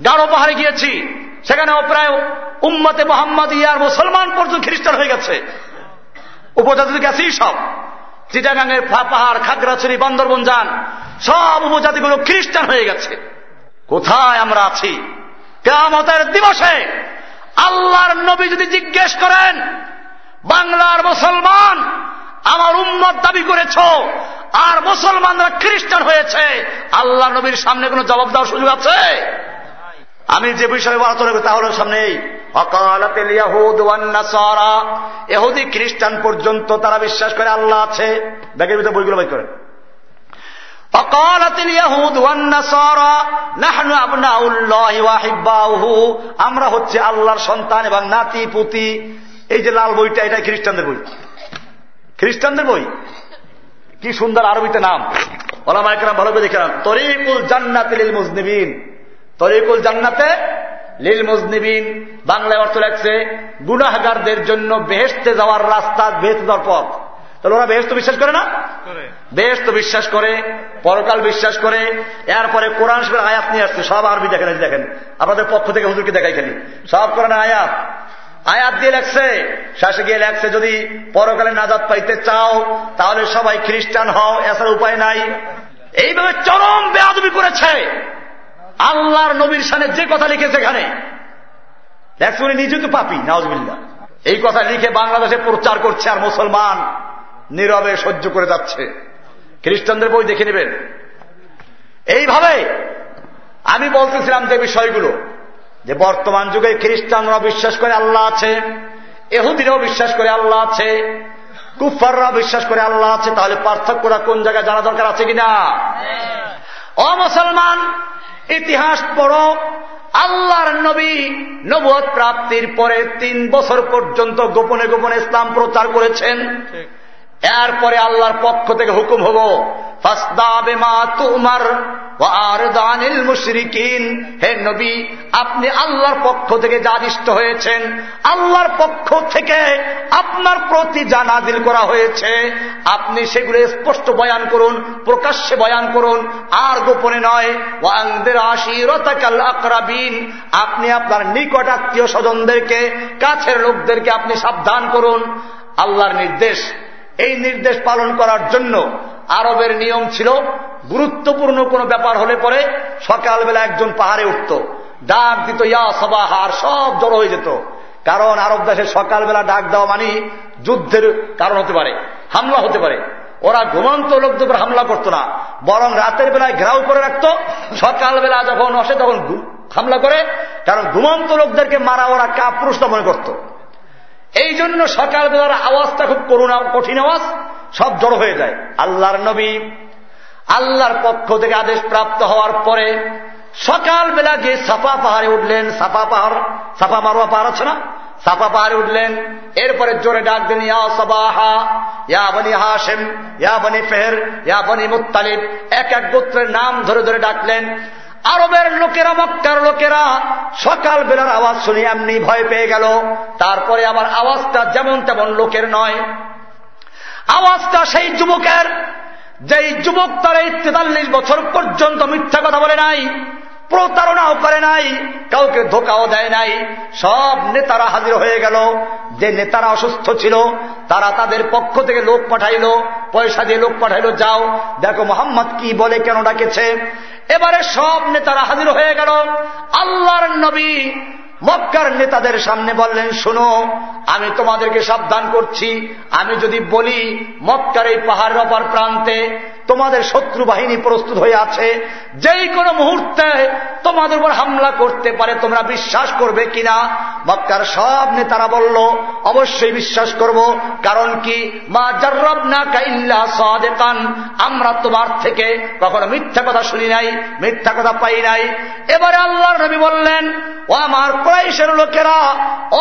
S1: গাঢ় পাহাড়ে গিয়েছি সেখানে প্রায় উম্মতে মোহাম্মদ ইয়ার মুসলমান পর্যন্ত খ্রিস্টান হয়ে গেছে উপজাতির গেছেই সব চিটাগাঙের পাহাড় খাগড়াছড়ি বান্দরবন যান সব উপজাতিগুলো খ্রিস্টান হয়ে গেছে কোথায় আমরা আছি কেমতের দিবসে আল্লাহর নবী যদি জিজ্ঞেস করেন বাংলার মুসলমান আমার উন্মত দাবি করেছ আর মুসলমানরা খ্রিস্টান হয়েছে আল্লাহ নবীর সামনে কোনো জবাব দেওয়ার সুযোগ আছে আমি যে বিষয়ে আলোচনা করি তা সামনে এই এহুদি খ্রিস্টান পর্যন্ত তারা বিশ্বাস করে আল্লাহ আছে ব্যাগের ভিতরে বইগুলো বই করে আমরা হচ্ছে আল্লাহর সন্তান এবং নাতি পুতি এই যে লাল বইটা এটা খ্রিস্টানদের বই খ্রিস্টানদের বই কি সুন্দর আরবিতে নাম ওলামাইকরাম ভালো করে দেখে তরিকুল জান্নাতিল মুজনিবিন তরিকুল জান্নাতে লিল মুজনিবিন বাংলায় অর্থ লাগছে গুনাহগারদের জন্য বেহেস্তে যাওয়ার রাস্তা বেহেস্ত দেওয়ার পথ তাহলে ওরা বেহেস্ত বিশ্বাস করে না বেহেস্ত বিশ্বাস করে পরকাল বিশ্বাস করে এরপরে কোরআন সাহেবের আয়াত নিয়ে আসছে সব আরবি দেখেন দেখেন আপনাদের পক্ষ থেকে হুজুরকে দেখাই খেলি সব কোরআন আয়াত আয়াত দিয়ে লেখছে শাসে গিয়ে লেখছে যদি পরকালে নাজাদ পাইতে চাও তাহলে সবাই খ্রিস্টান হও এসার উপায় নাই এইভাবে চরম বেয়াদবি করেছে আল্লাহর নবীর সানে যে কথা লিখেছে এখানে অ্যাকচুয়ালি নিজে তো পাপি নওয়াজবিল্লা এই কথা লিখে বাংলাদেশে প্রচার করছে আর মুসলমান নীরবে সহ্য করে যাচ্ছে খ্রিস্টানদের বই দেখে নেবেন এইভাবে আমি বলতেছিলাম যে বিষয়গুলো যে বর্তমান যুগে খ্রিস্টানরা বিশ্বাস করে আল্লাহ আছে এহুদিরাও বিশ্বাস করে আল্লাহ আছে কুফাররা বিশ্বাস করে আল্লাহ আছে তাহলে পার্থক্যরা কোন জায়গায় জানা দরকার আছে কিনা অমুসলমান মুসলমান ইতিহাস পড়ো আল্লাহর নবী নবদ প্রাপ্তির পরে তিন বছর পর্যন্ত গোপনে গোপনে ইসলাম প্রচার করেছেন এরপরে আল্লাহর পক্ষ থেকে হুকুম হব হে নবী আপনি আল্লাহর পক্ষ থেকে যা দৃষ্ট হয়েছেন আল্লাহর পক্ষ থেকে আপনার প্রতি যা নাজিল করা হয়েছে আপনি সেগুলো স্পষ্ট বয়ান করুন প্রকাশ্যে বয়ান করুন আর গোপনে নয় ওয়াংদের আশিরতাকাল আকরাবিন আপনি আপনার নিকট আত্মীয় স্বজনদেরকে কাছের লোকদেরকে আপনি সাবধান করুন আল্লাহর নির্দেশ এই নির্দেশ পালন করার জন্য আরবের নিয়ম ছিল গুরুত্বপূর্ণ কোনো ব্যাপার হলে পরে সকালবেলা একজন পাহাড়ে উঠত ডাক দিত ইয়া সবাহার সব জড়ো হয়ে যেত কারণ আরব দেশে সকালবেলা ডাক দেওয়া মানে যুদ্ধের কারণ হতে পারে হামলা হতে পারে ওরা ঘুমন্ত লোকদের হামলা করতো না বরং রাতের বেলায় ঘেরাও করে রাখত সকালবেলা যখন আসে তখন হামলা করে কারণ ঘুমন্ত লোকদেরকে মারা ওরা কাপুরুষতা মনে করতো এই জন্য সকালবেলার আওয়াজটা খুব করুণা কঠিন আওয়াজ সব জড়ো হয়ে যায় আল্লাহর নবী আল্লাহর পক্ষ থেকে আদেশ প্রাপ্ত হওয়ার পরে সকালবেলা গিয়ে সাফা পাহাড়ে উঠলেন সাফা পাহাড় সাফা মারোয়া পাহাড় আছে না সাফা পাহাড়ে উঠলেন এরপরে জোরে ডাক দেন ইয়া বনি হাসেম ইয়া বনি ফেহের ইয়া বনি মুতালিব এক এক গোত্রের নাম ধরে ধরে ডাকলেন আরবের লোকেরা মক্কার লোকেরা সকাল বেলার আওয়াজ শুনে এমনি ভয় পেয়ে গেল তারপরে আবার আওয়াজটা যেমন তেমন লোকের নয় আওয়াজটা সেই যুবকের যেই যুবক তার এই তেতাল্লিশ বছর পর্যন্ত মিথ্যা কথা বলে নাই প্রতারণাও করে নাই কাউকে ধোকাও দেয় নাই সব নেতারা হাজির হয়ে গেল যে নেতারা অসুস্থ ছিল তারা তাদের পক্ষ থেকে লোক পাঠাইল পয়সা দিয়ে লোক পাঠাইল যাও দেখো মোহাম্মদ কি বলে কেন ডাকেছে এবারে সব নেতারা হাজির হয়ে গেল আল্লাহর নবী মক্কার নেতাদের সামনে বললেন শোনো আমি তোমাদেরকে সাবধান করছি আমি যদি বলি মক্কার এই পাহাড়ের অপর প্রান্তে তোমাদের শত্রু বাহিনী প্রস্তুত হয়ে আছে যেই কোনো মুহূর্তে তোমাদের উপর হামলা করতে পারে তোমরা বিশ্বাস করবে কিনা মক্কার সব নেতারা বলল অবশ্যই বিশ্বাস করব কারণ কি মা জর্রব না কাইল্লা সাদেকান আমরা তোমার থেকে কখনো মিথ্যা কথা শুনি নাই মিথ্যা কথা পাই নাই এবারে আল্লাহর নবী বললেন ও আমার প্রাইশের লোকেরা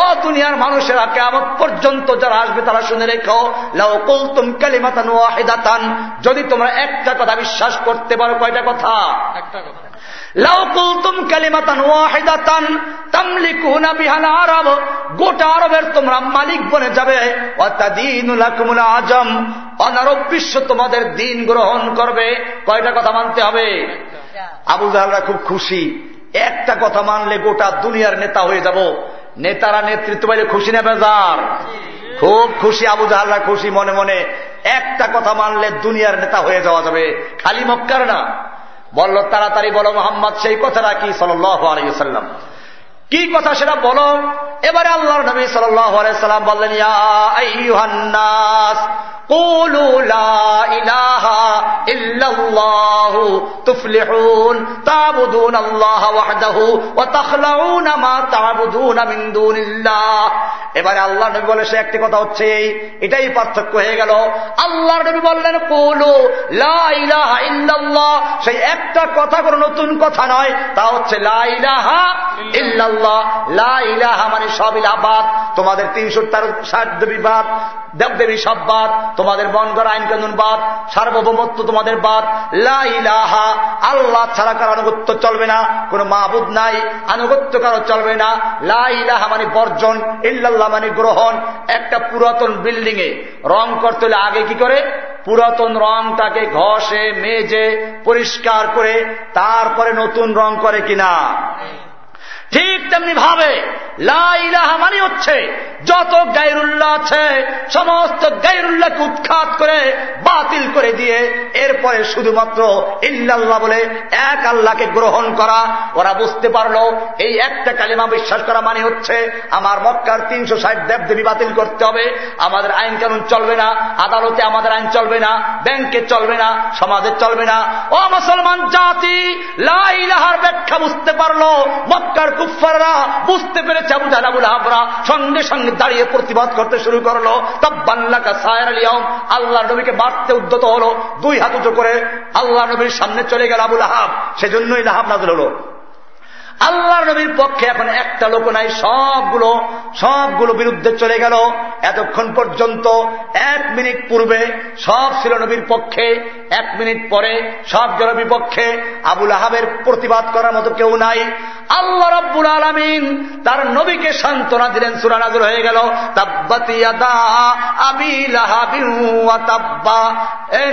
S1: ও দুনিয়ার মানুষেরা কেমন পর্যন্ত যারা আসবে তারা শুনে রেখো লাও কুলতুম কালিমাতান ওয়াহিদাতান যদি তোমরা একটা কথা বিশ্বাস করতে পারো কয়টা কথা একটা কথা আরব গোটা আরবের তোমরা মালিক বনে যাবে আজম অনারব বিশ্ব তোমাদের দিন গ্রহণ করবে কয়টা কথা মানতে হবে আবু জাহালরা খুব খুশি একটা কথা মানলে গোটা দুনিয়ার নেতা হয়ে যাব নেতারা নেতৃত্ব পাইলে খুশি না বেজার খুব খুশি আবু জাহাল্লা খুশি মনে মনে একটা কথা মানলে দুনিয়ার নেতা হয়ে যাওয়া যাবে খালি মক্কার না বলল তাড়াতাড়ি বলো মোহাম্মদ সেই কথাটা কি সাল্লাহ কি কথা সেটা বলো এবারে আল্লাহর নবী সাল্লাম বললেন এবারে আল্লাহ নবী বলে সে একটি কথা হচ্ছে এটাই পার্থক্য হয়ে গেল আল্লাহর নবী বললেন কৌলু লাহ সেই একটা কথা কোন নতুন কথা নয় তা হচ্ছে লাইলাহা ইল্লাহ ইল্লাল্লাহ লা মানে সব ইলাহাবাদ তোমাদের তিনশো ষাট দেবী বাদ দেবদেবী সব বাদ তোমাদের বনগর আইন কানুন বাদ সার্বভৌমত্ব তোমাদের বাদ লা আল্লাহ ছাড়া কারো আনুগত্য চলবে না কোন মাহবুদ নাই আনুগত্য কারো চলবে না মানে বর্জন ইল্লাল্লাহ মানে গ্রহণ একটা পুরাতন বিল্ডিং এ রং করতে হলে আগে কি করে পুরাতন রংটাকে ঘষে মেজে পরিষ্কার করে তারপরে নতুন রং করে কিনা তেমনি ভাবে লাইলাহা মানে হচ্ছে যত গাইরুল্লাহ আছে সমস্ত গাইরুল্লাহকে উৎখাত করে বাতিল করে দিয়ে এরপরে শুধুমাত্র ইল্লাল্লাহ বলে এক আল্লাহকে গ্রহণ করা ওরা বুঝতে পারল এই একটা কালিমা বিশ্বাস করা মানে হচ্ছে আমার মক্কার তিনশো ষাট দেবদেবী বাতিল করতে হবে আমাদের আইন কানুন চলবে না আদালতে আমাদের আইন চলবে না ব্যাংকে চলবে না সমাজে চলবে না ও মুসলমান জাতি লাইলাহার ব্যাখ্যা বুঝতে পারলো মক্কার কুফার কাফেররা বুঝতে পেরেছে আবু জাহাবুল আবরা সঙ্গে সঙ্গে দাঁড়িয়ে প্রতিবাদ করতে শুরু করলো তাব্বাল্লাকা সায়ের আলিয়াম আল্লাহ নবীকে বাড়তে উদ্যত হলো দুই হাত উঁচু করে আল্লাহ নবীর সামনে চলে গেল আবুল আহাব সেজন্যই লাহাব নাজল হলো আল্লাহ নবীর পক্ষে এখন একটা লোক নাই সবগুলো সবগুলো বিরুদ্ধে চলে গেল এতক্ষণ পর্যন্ত এক মিনিট পূর্বে সব ছিল নবীর পক্ষে এক মিনিট পরে সব গেল বিপক্ষে আবুল আহাবের প্রতিবাদ করার মতো কেউ নাই আল্লাহ রব্বুল আলমিন তার নবীকে সান্ত্বনা দিলেন সুরা নাজুর হয়ে গেল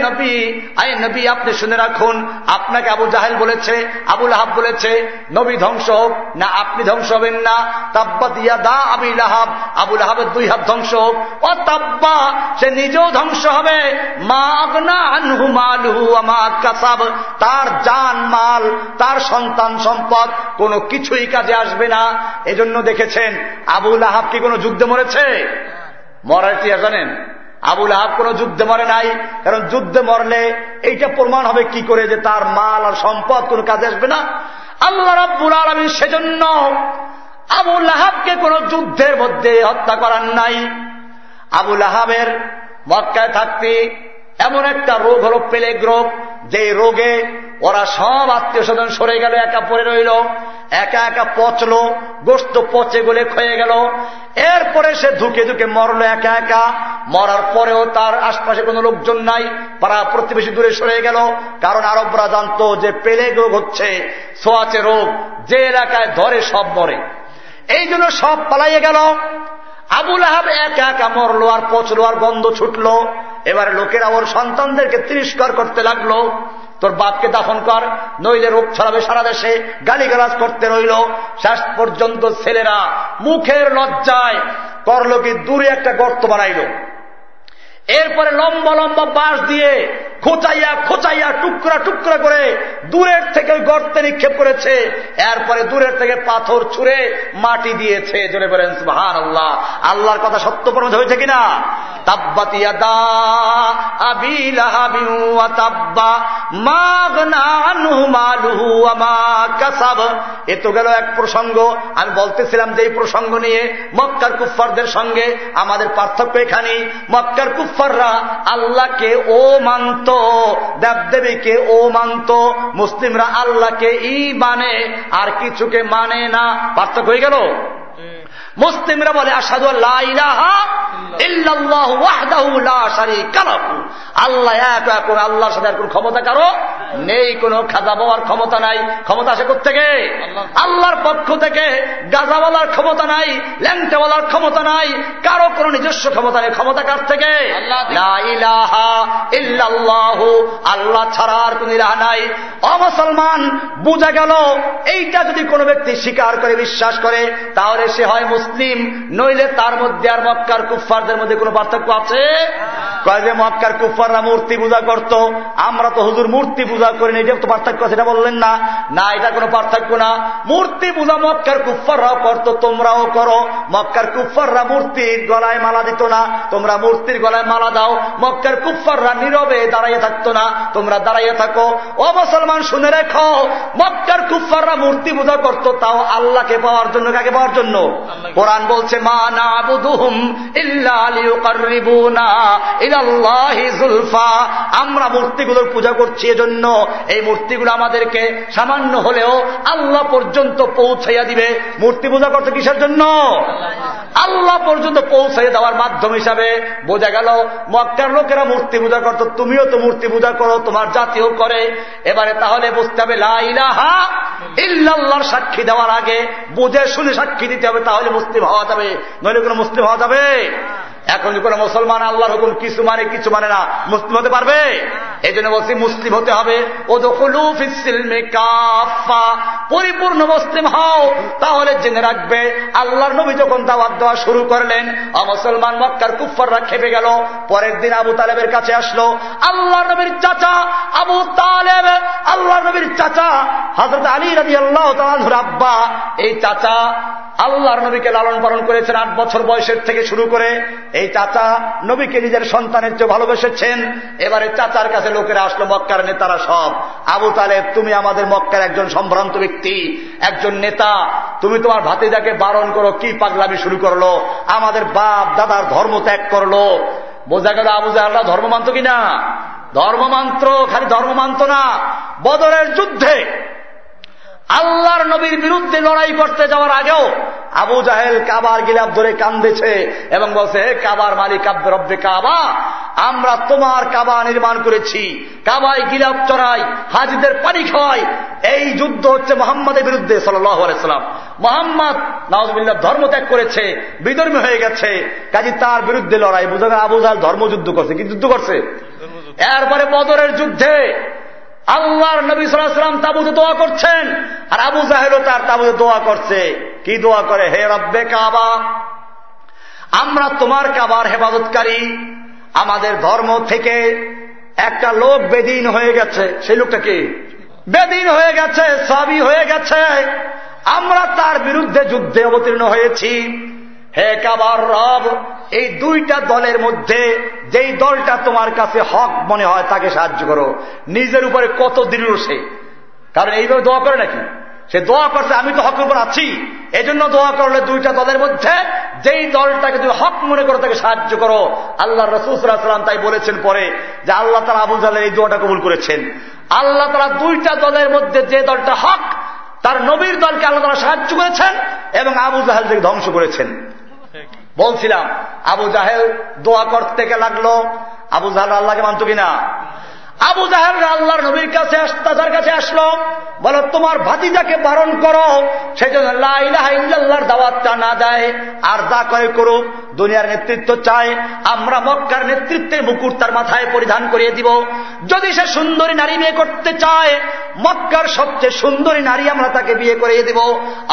S1: নবী আপনি শুনে রাখুন আপনাকে আবু জাহেল বলেছে আবু লাহাব বলেছে নবী ধ্বংস হোক না আপনি ধ্বংস হবেন না তাব্বাত দা আবি লাহাব আবুল আহাবের দুই হাত ধ্বংস হোক ও তাব্বা সে নিজেও ধ্বংস হবে মা মালহু কাসাব তার জান মাল তার সন্তান সম্পদ কোনো কিছুই কাজে আসবে না এজন্য দেখেছেন আবুল আহাব কি কোনো যুদ্ধে মরেছে মরার কি জানেন আবুল আহাব কোন যুদ্ধে মরে নাই কারণ যুদ্ধে মরলে এইটা প্রমাণ হবে কি করে যে তার মাল আর সম্পদ কোন কাজে আসবে না আল্লাহ রাব্বুল আলমী সেজন্য আবুল আহাবকে কোন যুদ্ধের মধ্যে হত্যা করার নাই আবুল আহাবের মক্কায় থাকতে এমন একটা রোগ হল প্লেগ রোগ যে রোগে ওরা সব আত্মীয় স্বজন সরে গেল একা পড়ে রইল একা একা পচলো গোস্ত পচে গলে ক্ষয়ে গেল এরপরে সে ধুকে ধুকে মরলো একা একা মরার পরেও তার আশপাশে কোনো লোকজন নাই পাড়া প্রতিবেশী দূরে সরে গেল কারণ আরবরা জানত যে প্লেগ রোগ হচ্ছে সোয়াচে রোগ যে এলাকায় ধরে সব মরে এই জন্য সব পালাইয়ে গেল আবুল আহাব এক এক আমর আর পচ আর গন্ধ ছুটল এবার লোকেরা ওর সন্তানদেরকে তিরস্কার করতে লাগলো তোর বাপকে দাফন কর নইলে রোগ ছড়াবে সারা দেশে গালিগালাজ করতে রইল শেষ পর্যন্ত ছেলেরা মুখের লজ্জায় করলো কি দূরে একটা গর্ত বানাইল এরপরে লম্বা লম্বা বাঁশ দিয়ে খোঁচাইয়া খোঁচাইয়া টুকরা টুকরা করে দূরের থেকে গর্তে নিক্ষেপ করেছে এরপরে দূরের থেকে পাথর ছুঁড়ে মাটি দিয়েছে জোরে বলেন সুহান আল্লাহ আল্লাহর কথা সত্য প্রমাণ হয়েছে কিনা তাব্বাতিয়া এ তো গেল এক প্রসঙ্গ আমি বলতেছিলাম যে এই প্রসঙ্গ নিয়ে মক্কার কুফ্ফারদের সঙ্গে আমাদের পার্থক্য এখানে মক্কার কুফ্ফাররা আল্লাহকে ও মানত দেবদেবীকে ও মানত মুসলিমরা আল্লাহকে ই মানে আর কিছুকে মানে না পার্থক্য হয়ে গেল মুসলিমরা বলে আসাদু আল্লাহ আল্লাহ ক্ষমতা কারো নেই কোন খাজা বাবার ক্ষমতা নাই ক্ষমতা আসে থেকে আল্লাহর পক্ষ থেকে গাজা বলার ক্ষমতা নাই বলার ক্ষমতা নাই কারো কোনো নিজস্ব ক্ষমতা নেই ক্ষমতা কার থেকে আল্লাহ ছাড়া আর কোন ইলাহা নাই অমুসলমান বুঝা গেল এইটা যদি কোনো ব্যক্তি স্বীকার করে বিশ্বাস করে তাহলে সে হয় মুসলিম মুসলিম নইলে তার মধ্যে আর মক্কার কুফ্ফারদের মধ্যে কোন পার্থক্য আছে কয়েক মক্কার কুফ্ফাররা মূর্তি পূজা করত আমরা তো হুজুর মূর্তি পূজা করি এটা তো পার্থক্য আছে এটা বললেন না না এটা কোনো পার্থক্য না মূর্তি পূজা মক্কার কুফ্ফাররাও করতো তোমরাও করো মক্কার কুফ্ফাররা মূর্তির গলায় মালা দিত না তোমরা মূর্তির গলায় মালা দাও মক্কার কুফ্ফাররা নীরবে দাঁড়াইয়ে থাকতো না তোমরা দাঁড়াইয়ে থাকো ও মুসলমান শুনে রেখো মক্কার কুফ্ফাররা মূর্তি পূজা করতো তাও আল্লাহকে পাওয়ার জন্য কাকে পাওয়ার জন্য কোরআন বলছে মা না বুধুম ইলাল্লাহিজুলফা আমরা মূর্তিগুলোর পূজা করছি এজন্য এই মূর্তিগুলো আমাদেরকে সামান্য হলেও আল্লাহ পর্যন্ত পৌঁছাইয়া দিবে মূর্তি পূজা করছে কিসের জন্য আল্লাহ পর্যন্ত পৌঁছে দেওয়ার মাধ্যম হিসাবে বোঝা গেল মক্কার লোকেরা মূর্তি পূজা করত তুমিও তো মূর্তি পূজা করো তোমার জাতিও করে এবারে তাহলে বুঝতে হবে লাইলাহা ইল্লাহর সাক্ষী দেওয়ার আগে বুঝে শুনে সাক্ষী দিতে হবে তাহলে মুসলিম হওয়া যাবে নইলে কোনো মুসলিম হওয়া যাবে এখন কোন মুসলমান আল্লাহর হুকুম কিছু মানে কিছু মানে না মুসলিম হতে পারবে হ্যাঁ। এই জন্য বলছি মুসলিম হতে হবে ও কাফা পরিপূর্ণ মুসলিম হও তাহলে জেনে রাখবে আল্লাহর নবী যখন দাওয়াত দেওয়া শুরু করলেন অমুসলমান মক্কার কুফাররা খেপে গেল পরের দিন আবু তালেবের কাছে আসলো আল্লাহ নবীর চাচা আবু তালেব আল্লাহ নবীর চাচা হজরত আলী রবি আল্লাহ আব্বা এই চাচা আল্লাহর নবীকে লালন পালন করেছেন আট বছর বয়সের থেকে শুরু করে এই চাচা নবীকে নিজের সন্তানের চেয়ে ভালোবেসেছেন এবারে চাচার কাছে লোকেরা আসলো মক্কার নেতারা সব আবু তালে তুমি আমাদের মক্কার একজন সম্ভ্রান্ত ব্যক্তি একজন নেতা তুমি তোমার ভাতিজাকে বারণ করো কি পাগলামি শুরু করলো আমাদের বাপ দাদার ধর্ম ত্যাগ করলো বোঝা গেল আবু জাহাল্লাহ ধর্ম মানত কিনা ধর্মমান্ত্র খালি ধর্মমান্ত না বদরের যুদ্ধে আল্লাহর নবীর বিরুদ্ধে লড়াই করতে যাওয়ার আগেও আবু জাহেল কাবার গিলাপ ধরে কান্দেছে এবং বলছে হে কাবার মালিক আব্দ রব্বে কাবা আমরা তোমার কাবা নির্মাণ করেছি কাবায় গিলাপ চড়াই হাজিদের পানি খাওয়াই এই যুদ্ধ হচ্ছে মোহাম্মদের বিরুদ্ধে সাল্লাম মোহাম্মদ নওয়াজ ধর্ম ত্যাগ করেছে বিধর্মী হয়ে গেছে কাজে তার বিরুদ্ধে লড়াই বুঝা আবু জাহেল ধর্মযুদ্ধ করছে কি যুদ্ধ করছে এরপরে বদরের যুদ্ধে আল্লাহর নবী সালাম তাবুতে দোয়া করছেন আর আবু জাহেলও তার তাবুতে দোয়া করছে কি দোয়া করে হে রব্বে কাবা আমরা তোমার কাবার হেফাজতকারী আমাদের ধর্ম থেকে একটা লোক বেদিন হয়ে গেছে সেই লোকটা কি বেদিন হয়ে গেছে সবই হয়ে গেছে আমরা তার বিরুদ্ধে যুদ্ধে অবতীর্ণ হয়েছি হে কাবার রব এই দুইটা দলের মধ্যে যেই দলটা তোমার কাছে হক মনে হয় তাকে সাহায্য করো নিজের উপরে কত দৃঢ় সে কারণ এইভাবে দোয়া করে নাকি সে দোয়া করছে আমি তো হকের উপর আছি এজন্য দোয়া করলে দুইটা দলের মধ্যে যেই দলটাকে তুমি হক মনে করো তাকে সাহায্য করো আল্লাহ রসুলাম তাই বলেছেন পরে যে আল্লাহ তারা আবু জালের এই দোয়াটা কবুল করেছেন আল্লাহ তারা দুইটা দলের মধ্যে যে দলটা হক তার নবীর দলকে আল্লাহ তারা সাহায্য করেছেন এবং আবু জাহাল থেকে ধ্বংস করেছেন বলছিলাম আবু জাহেল দোয়া করতে লাগলো আবু জাহেল আল্লাহকে মানত কিনা আবু জাহেলরা আল্লাহর নবীর কাছে তাদের কাছে আসলো বলো তোমার ভাতিজাকে বারণ করো সেই জন্য দাওয়াতটা না দেয় আর যা করে করুক দুনিয়ার নেতৃত্ব চায় আমরা মক্কার নেতৃত্বের মুকুর তার মাথায় পরিধান করিয়ে দিব যদি সে সুন্দরী নারী বিয়ে করতে চায় মক্কার সবচেয়ে সুন্দরী নারী আমরা তাকে বিয়ে করিয়ে দিব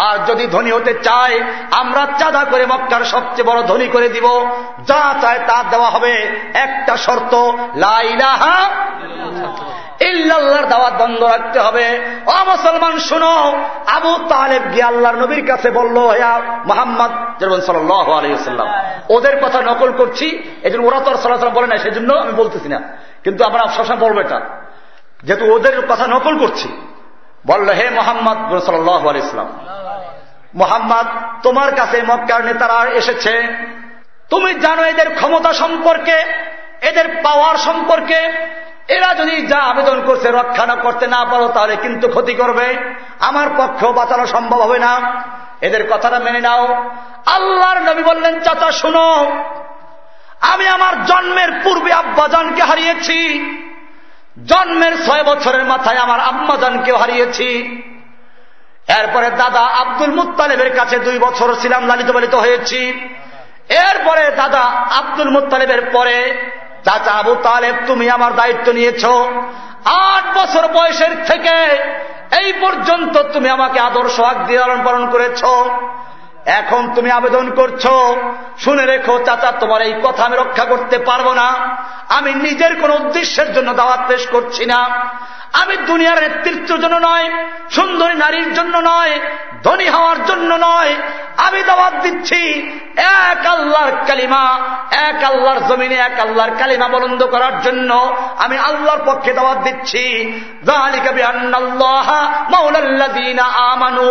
S1: আর যদি ধনী হতে চায় আমরা চাঁদা করে মক্কার সবচেয়ে বড় ধনী করে দিব যা চায় তা দেওয়া হবে একটা শর্ত লাইলাহা ইল্লাহর দাওয়াত বন্ধ রাখতে হবে অ মুসলমান শুনো আবু তালেব গিয়ে আল্লাহর নবীর কাছে বলল হ্যা মোহাম্মদ যেমন সাল্লাম ওদের কথা নকল করছি এই জন্য ওরা তো সাল্লাহ বলে না সেজন্য আমি বলতেছি না কিন্তু আমরা সবসময় বলবো এটা যেহেতু ওদের কথা নকল করছি বলল হে মোহাম্মদ সাল্লাহ আলি ইসলাম মোহাম্মদ তোমার কাছে মক্কার নেতারা এসেছে তুমি জানো এদের ক্ষমতা সম্পর্কে এদের পাওয়ার সম্পর্কে এরা যদি যা আবেদন করছে রক্ষা না করতে না পারো তাহলে কিন্তু ক্ষতি করবে আমার পক্ষ বাঁচানো সম্ভব হবে না এদের কথাটা মেনে নাও আল্লাহর নবী বললেন চাচা শুনো আমি আমার জন্মের পূর্বে আব্বাজানকে হারিয়েছি জন্মের ছয় বছরের মাথায় আমার আম্মাজানকে হারিয়েছি এরপরে দাদা আব্দুল মুতালেবের কাছে দুই বছর ছিলাম লালিত পালিত হয়েছি এরপরে দাদা আব্দুল মুতালেবের পরে চাচা আবু তালেব তুমি আমার দায়িত্ব নিয়েছ আট বছর বয়সের থেকে এই পর্যন্ত তুমি আমাকে আদর্শ আগ দিয়ে লালন পালন করেছ এখন তুমি আবেদন করছো শুনে রেখো চাচা তোমার এই কথা আমি রক্ষা করতে পারবো না আমি নিজের কোন উদ্দেশ্যের জন্য দাওয়াত পেশ করছি না আমি দুনিয়ার নেতৃত্বের জন্য নয় সুন্দরী নারীর জন্য নয় ধনী হওয়ার জন্য নয় আমি দাবাদ দিচ্ছি এক আল্লাহর কালিমা এক আল্লাহর জমিনে এক আল্লাহর কালিমা বলন্দ করার জন্য আমি আল্লাহর পক্ষে দাবাদ দিচ্ছি আমানু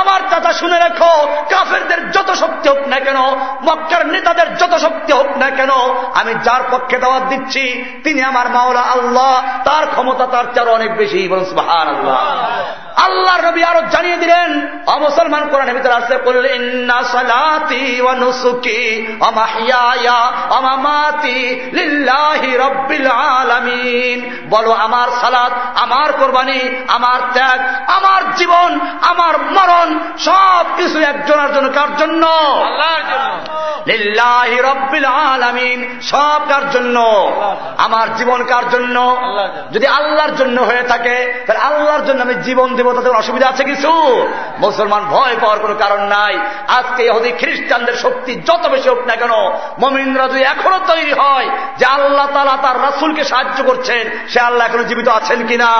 S1: আমার কথা শুনে রেখো কাফেরদের যত শক্তি হোক না কেন মক্কার নেতাদের যত শক্তি হোক না কেন আমি যার পক্ষে দাবাদ দিচ্ছি শুনছি তিনি আমার মাওলা আল্লাহ তার ক্ষমতা তার চার অনেক বেশি আল্লাহ আল্লাহ নবী আরো জানিয়ে দিলেন অমুসলমান কোরআনের ভিতরে আসতে বললেন বলো আমার সালাত আমার কোরবানি আমার ত্যাগ আমার জীবন আমার মরণ সব কিছু একজনের জন্য কার জন্য লিল্লাহি রব্বিল আলামিন সব কার জন্য আমার জীবন কার জন্য যদি আল্লাহর জন্য হয়ে থাকে তাহলে আল্লাহর জন্য আমি জীবন দেব তাদের অসুবিধা আছে কিছু মুসলমান ভয় পাওয়ার কোনো কারণ নাই আজকে হদি খ্রিস্টানদের শক্তি যত বেশি হোক না কেন মমিন্দ্রা যদি এখনো তৈরি হয় যে আল্লাহ তালা তার রাসুলকে সাহায্য করছেন সে আল্লাহ এখনো জীবিত আছেন কিনা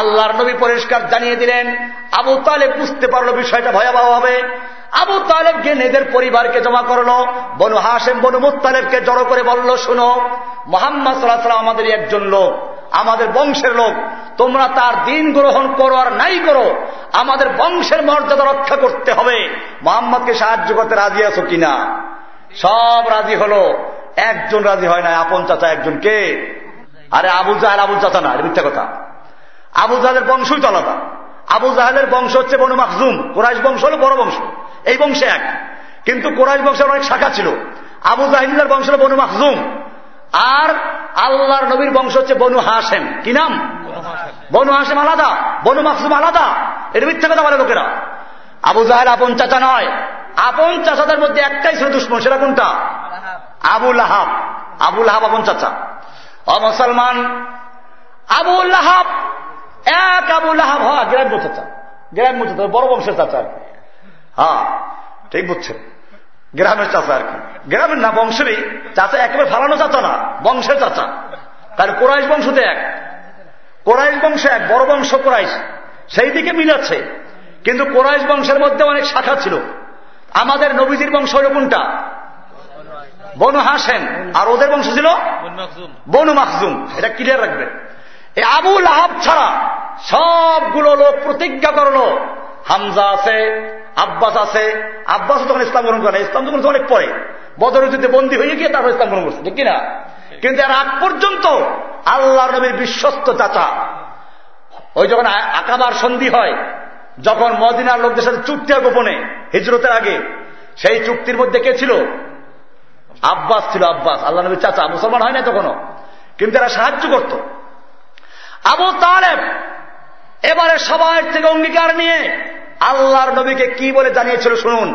S1: আল্লাহর নবী পরিষ্কার জানিয়ে দিলেন আবু তালে বুঝতে পারলো বিষয়টা ভয়াবহ হবে আবু তালেব গিয়ে নেদের পরিবারকে জমা করলো বনু হাসেম বনু মুতালেবকে জড়ো করে বলল শুনো মোহাম্মদ সাল্লাহ সাল্লাম আমাদের একজন লোক আমাদের বংশের লোক তোমরা তার দিন গ্রহণ করো আর নাই করো আমাদের বংশের মর্যাদা রক্ষা করতে হবে মোহাম্মদকে সাহায্য করতে রাজি আছো কিনা সব রাজি হলো একজন রাজি হয় না আপন চাচা একজনকে আরে আবু জাহেল আবু চাচা না মিথ্যা কথা আবু জাহেলের বংশই তো আলাদা আবু জাহেলের বংশ হচ্ছে বনু মাকজুম কোরাইশ বংশ হল বড় বংশ এই বংশে এক কিন্তু কোরআশ বংশের অনেক শাখা ছিল আবু জাহিল্লার বংশ হল বনু মাহজুম আর আল্লাহর নবীর বংশ হচ্ছে বনু হাসেম কি নাম বনু হাসেম আলাদা বনু মাহজুম আলাদা এটা মিথ্যা কথা বলে লোকেরা আবু জাহেল আপন চাচা নয় আপন চাচাদের মধ্যে একটাই ছিল দুশ্মন সেটা কোনটা আবুল আহাব আবুল আহাব আপন চাচা অ মুসলমান আবুল আহাব এক আবুল আহাব হওয়া গ্রাম্য চাচা গ্রাম্য চাচা বড় বংশের চাচা হ্যাঁ ঠিক বুঝছেন গ্রামের চাচা আর কি গ্রামের না বংশেরই চাচা একেবারে ফালানো চাচা না বংশের চাচা তার কোরাইশ বংশতে এক কোরাইশ বংশ এক বড় বংশ কোরাইশ সেই দিকে মিলাচ্ছে কিন্তু কোরাইশ বংশের মধ্যে অনেক শাখা ছিল আমাদের নবীজির বংশ হল কোনটা বনু হাসেন আর ওদের বংশ ছিল বনু মাহজুম এটা ক্লিয়ার রাখবে এই আবু ছাড়া সবগুলো লোক প্রতিজ্ঞা করল হামজা আছে আব্বাস আছে আব্বাস তখন ইসলাম গ্রহণ করে ইসলাম তখন অনেক পরে বদরের যুদ্ধে বন্দী হয়ে গিয়ে তারপর ইসলাম গ্রহণ করছে ঠিক কিনা কিন্তু আর আগ পর্যন্ত আল্লাহ নবীর বিশ্বস্ত চাচা ওই যখন আকাবার সন্ধি হয় যখন মদিনার লোকদের সাথে চুক্তি হয় গোপনে হিজরতের আগে সেই চুক্তির মধ্যে কে ছিল আব্বাস ছিল আব্বাস আল্লাহ নবীর চাচা মুসলমান হয় না তখনও কিন্তু এরা সাহায্য করত আবু তালেব এবারে সবাই থেকে অঙ্গীকার নিয়ে আল্লাহর নবীকে কি বলে জানিয়েছিল শুনুন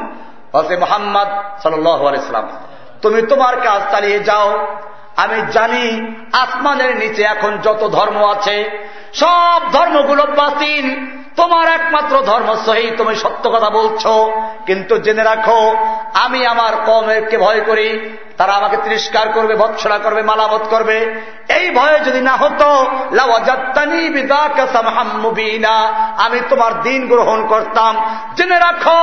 S1: হসে মোহাম্মদ সাল্লাম তুমি তোমার কাজ চালিয়ে যাও আমি জানি আসমানের নিচে এখন যত ধর্ম আছে সব ধর্মগুলো বাতিল তোমার একমাত্র ধর্ম সহি তুমি সত্য কথা বলছো কিন্তু জেনে রাখো আমি আমার কে ভয় করি তারা আমাকে তিরস্কার করবে ভৎসরা করবে মালাবত করবে এই ভয়ে যদি না হতো আমি তোমার দিন গ্রহণ করতাম জেনে রাখো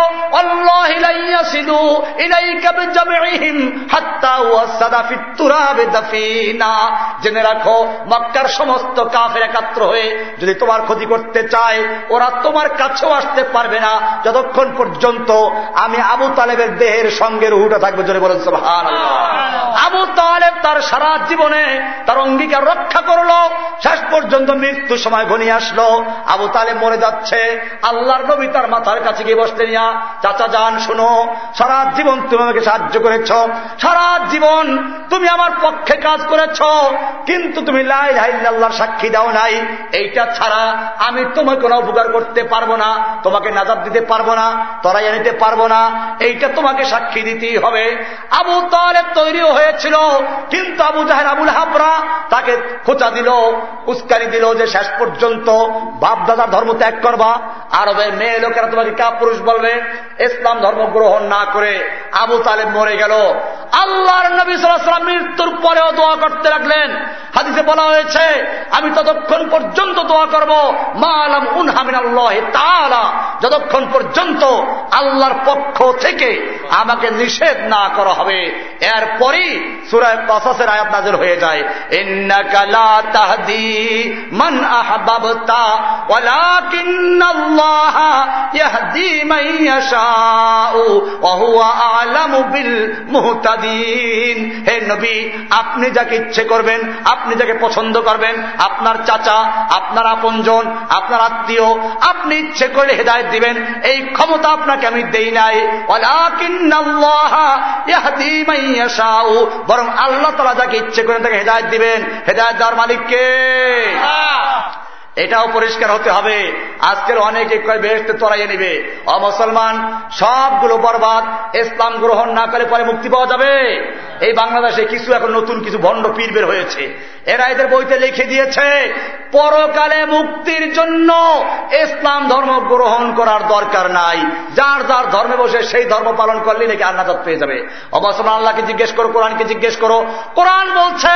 S1: জেনে রাখো মক্কার সমস্ত কাফের একাত্র হয়ে যদি তোমার ক্ষতি করতে চায় ওরা তোমার কাছেও আসতে পারবে না যতক্ষণ পর্যন্ত আমি আবু তালেবের দেহের সঙ্গে রুহুটা থাকবে জোরে বলেন সোহান আবু তালেব তার সারা জীবনে তার অঙ্গীকার রক্ষা করল শেষ পর্যন্ত মৃত্যু সময় ঘনিয়ে আসলো আবু তালেব মরে যাচ্ছে আল্লাহর নবী তার মাথার কাছে গিয়ে বসতে নিয়া চাচা যান শোনো সারা জীবন তুমি আমাকে সাহায্য করেছ সারা জীবন তুমি আমার পক্ষে কাজ করেছ কিন্তু তুমি লাই আল্লাহর সাক্ষী দাও নাই এইটা ছাড়া আমি তোমাকে কোনো উপকার করতে পারবো না তোমাকে নাজাব দিতে পারবো না তরাইয়া নিতে পারবো না এইটা তোমাকে সাক্ষী দিতেই হবে আবু তালেব তৈরিও হয়েছিল কিন্তু আবু জাহের আবুল হাবরা তাকে খোঁচা দিল উস্কারি দিল যে শেষ পর্যন্ত বাপ দাদার ধর্ম ত্যাগ করবা আরবের মেয়ে লোকেরা তোমাকে কাপ পুরুষ বলবে ইসলাম ধর্ম গ্রহণ না করে আবু তালেব মরে গেল আল্লাহর নবী সাল্লাম মৃত্যুর পরেও দোয়া করতে লাগলেন হাদিসে বলা হয়েছে আমি ততক্ষণ পর্যন্ত দোয়া করব মা আলম উন হামিন যতক্ষণ পর্যন্ত আল্লাহর পক্ষ থেকে আমাকে নিষেধ না করা হবে এরপরই সুরায় কসসের আয়াত নাজির হয়ে যায় হে নবী আপনি যাকে ইচ্ছে করবেন আপনি যাকে পছন্দ করবেন আপনার চাচা আপনার আপনজন আপনার আত্মীয় আপনি ইচ্ছে করলে হেদায়ত দিবেন এই ক্ষমতা আপনাকে আমি দেই নাই অলাকিন্নাল্লাহ ইয়াহদি মাইয়া ইয়াশাউ বরং আল্লাহ তালা যাকে ইচ্ছে করে তাকে হেদায়ত দিবেন হেদায়ত দেওয়ার মালিককে এটাও পরিষ্কার হতে হবে আজকের অনেকে বেহেস্তে তরাইয়ে নেবে অমুসলমান সবগুলো বরবাদ ইসলাম গ্রহণ না করে পরে মুক্তি পাওয়া যাবে এই বাংলাদেশে কিছু এখন নতুন কিছু ভণ্ড পীর বের হয়েছে এরা এদের বইতে লিখে দিয়েছে পরকালে মুক্তির জন্য ইসলাম ধর্ম গ্রহণ করার দরকার নাই যার যার ধর্মে বসে সেই ধর্ম পালন করলে নাকি আন্নাজাত পেয়ে যাবে অবশ্য আল্লাহকে জিজ্ঞেস করো কোরআনকে জিজ্ঞেস করো কোরআন বলছে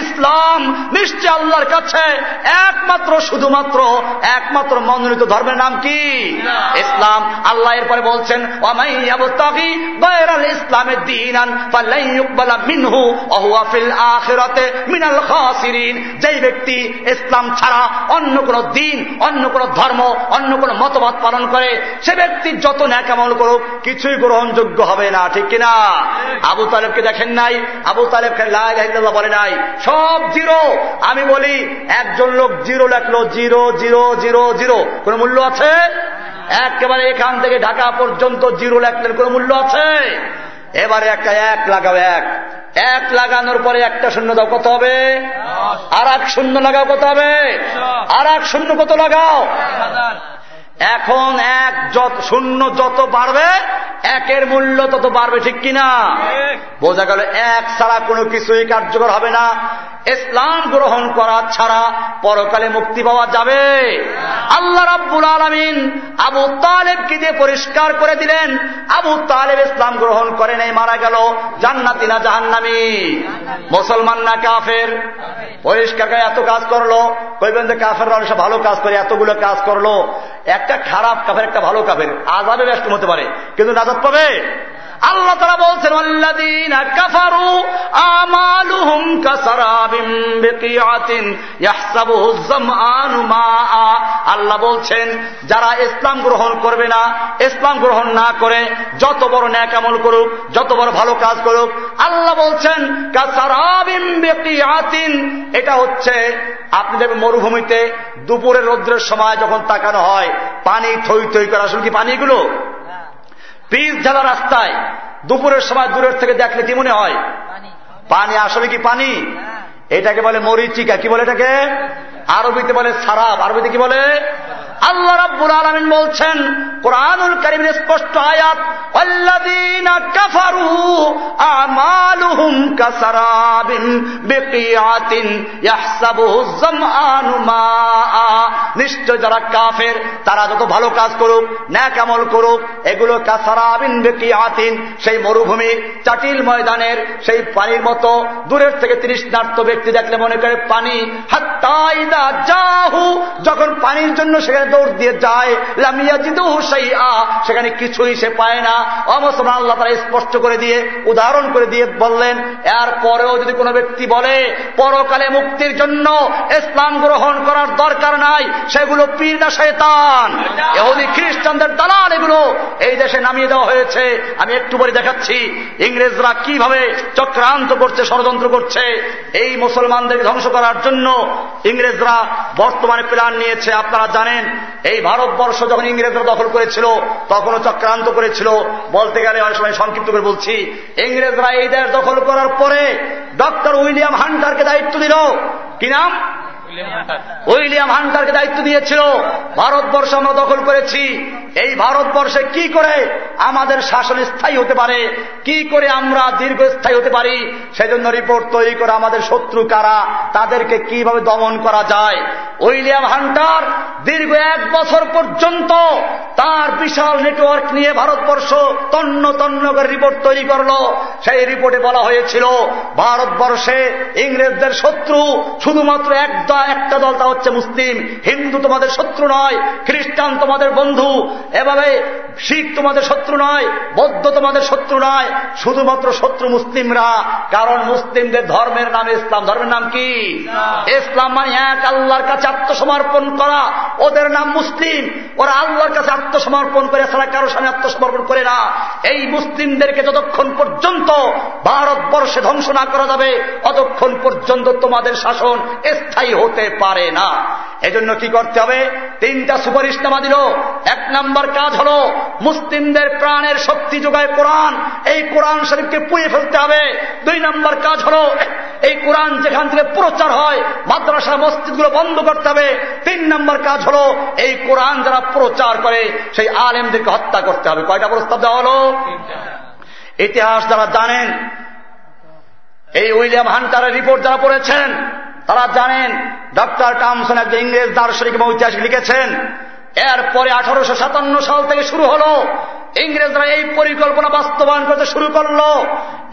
S1: ইসলাম নিশ্চয় আল্লাহর কাছে একমাত্র শুধুমাত্র একমাত্র মনোনীত ধর্মের নাম কি ইসলাম আল্লাহ এরপরে বলছেন ইসলামের দিন মিনহু আখেরাতে মিনাল খাসিরিন যেই ব্যক্তি ইসলাম ছাড়া অন্য কোন দিন অন্য কোন ধর্ম অন্য কোন মতবাদ পালন করে সে ব্যক্তি যত ন্যাকামল করুক কিছুই গ্রহণযোগ্য হবে না ঠিক কিনা আবু তালেবকে দেখেন নাই আবু তালেবকে লাইল্লাহ বলে নাই সব জিরো আমি বলি একজন লোক জিরো লেখলো জিরো জিরো জিরো জিরো কোন মূল্য আছে একেবারে এখান থেকে ঢাকা পর্যন্ত জিরো লেখলেন কোন মূল্য আছে এবারে একটা এক লাগাও এক এক লাগানোর পরে একটা শূন্য দাও কত হবে আর এক শূন্য লাগাও কত হবে আর এক শূন্য কত লাগাও এখন এক যত শূন্য যত বাড়বে একের মূল্য তত বাড়বে ঠিক কিনা বোঝা গেল এক ছাড়া কোনো কিছুই কার্যকর হবে না ইসলাম গ্রহণ করা ছাড়া পরকালে মুক্তি পাওয়া যাবে আল্লাহ রাব্বুল আলমিন আবু তালেবকে দিয়ে পরিষ্কার করে দিলেন আবু তালেব ইসলাম গ্রহণ করে নেই মারা গেল জান্নাতি না জাহান্নামি মুসলমান না কাফের পরিষ্কার এত কাজ করলো কইবেন যে কাফেররা ভালো কাজ করে এতগুলো কাজ করলো এক একটা খারাপ কাফের একটা ভালো কাফের আজাবের ব্যস্ত হতে পারে কিন্তু নাজাদ পাবে আল্লাহ তারা বলছেন কাফারু আল্লাহ বলছেন যারা ইসলাম গ্রহণ করবে না ইসলাম গ্রহণ না করে যত বড় ন্যাক আমল করুক যত বড় ভালো কাজ করুক আল্লাহ বলছেন কাসারাবিম বিকিআতিন এটা হচ্ছে আপনি দেখবেন মরুভূমিতে দুপুরের রৌদ্রের সময় যখন তাকানো হয় পানি থই থই করে আসলে কি পানিগুলো পিস ঝালা রাস্তায় দুপুরের সময় দূরের থেকে দেখলে কি মনে হয় পানি আসলে কি পানি হ্যাঁ। এটাকে বলে মরিচিকা কি বলে এটাকে হ্যাঁ। আরবিতে বলে সারাব আরবিতে কি বলে আল্লাহ রাব্বুল আলমিন বলছেন কোরআনুল করিমের স্পষ্ট আয়াত নিশ্চয় যারা কাফের তারা যত ভালো কাজ করুক ন্যাক আমল করুক এগুলো কাসারাবিন আতিন সেই মরুভূমি চাটিল ময়দানের সেই পানির মতো দূরের থেকে নার্থ ব্যক্তি দেখলে মনে করে পানি হাত্তাইদা যাহু পানির জন্য সেখানে দৌড় দিয়ে যায় লামিয়া জিদু হুসাইয়া সেখানে কিছুই সে পায় না অমসমান আল্লাহ তারা স্পষ্ট করে দিয়ে উদাহরণ করে দিয়ে বললেন এর পরেও যদি কোনো ব্যক্তি বলে পরকালে মুক্তির জন্য ইসলাম গ্রহণ করার দরকার নাই সেগুলো পীড়া শেতান শয়তান এহদি খ্রিস্টানদের দালাল এগুলো এই দেশে নামিয়ে দেওয়া হয়েছে আমি একটু পরে দেখাচ্ছি ইংরেজরা কিভাবে চক্রান্ত করছে ষড়যন্ত্র করছে এই মুসলমানদের ধ্বংস করার জন্য ইংরেজরা বর্তমানে প্ল্যান নিয়েছে দেশে আপনারা জানেন এই ভারতবর্ষ যখন ইংরেজরা দখল করেছিল তখনও চক্রান্ত করেছিল বলতে গেলে অনেক সময় সংক্ষিপ্ত করে বলছি ইংরেজরা এই দেশ দখল করার পরে ডক্টর উইলিয়াম হান্টারকে দায়িত্ব দিল কি নাম উইলিয়াম হান্টারকে দায়িত্ব দিয়েছিল ভারতবর্ষ আমরা দখল করেছি এই ভারতবর্ষে কি করে আমাদের শাসন স্থায়ী হতে পারে কি করে আমরা দীর্ঘস্থায়ী হতে পারি সেজন্য রিপোর্ট তৈরি করে আমাদের শত্রু কারা তাদেরকে কিভাবে দমন করা যায় উইলিয়াম হান্টার দীর্ঘ এক বছর পর্যন্ত তার বিশাল নেটওয়ার্ক নিয়ে ভারতবর্ষ তন্ন তন্ন করে রিপোর্ট তৈরি করল সেই রিপোর্টে বলা হয়েছিল ভারতবর্ষে ইংরেজদের শত্রু শুধুমাত্র একদা একটা দল তা হচ্ছে মুসলিম হিন্দু তোমাদের শত্রু নয় খ্রিস্টান তোমাদের বন্ধু এভাবে শিখ তোমাদের শত্রু নয় বৌদ্ধ তোমাদের শত্রু নয় শুধুমাত্র শত্রু মুসলিমরা কারণ মুসলিমদের ধর্মের নাম ইসলাম ধর্মের নাম কি ইসলাম মানে এক আল্লাহর কাছে আত্মসমর্পণ করা ওদের নাম মুসলিম ওরা আল্লাহর কাছে আত্মসমর্পণ করে ছাড়া কারো সামনে আত্মসমর্পণ করে না এই মুসলিমদেরকে যতক্ষণ পর্যন্ত ভারতবর্ষে ধ্বংস না করা যাবে ততক্ষণ পর্যন্ত তোমাদের শাসন স্থায়ী হতে হতে পারে না এজন্য কি করতে হবে তিনটা সুপারিশনামা দিল এক নাম্বার কাজ হল মুসলিমদের প্রাণের শক্তি যোগায় কোরআন এই কোরআন শরীফকে পুয়ে ফেলতে হবে দুই নাম্বার কাজ হল এই কোরআন যেখান থেকে প্রচার হয় মাদ্রাসা মসজিদগুলো বন্ধ করতে হবে তিন নাম্বার কাজ হল এই কোরআন যারা প্রচার করে সেই আলেমদেরকে হত্যা করতে হবে কয়টা প্রস্তাব দেওয়া হলো ইতিহাস যারা জানেন এই উইলিয়াম হান্টারের রিপোর্ট যারা পড়েছেন তারা জানেন ডক্টর টামসন একজন ইংরেজ দার্শনিক এবং ঐতিহাসিক লিখেছেন এরপরে আঠারোশো সাতান্ন সাল থেকে শুরু হল ইংরেজরা এই পরিকল্পনা বাস্তবায়ন করতে শুরু করল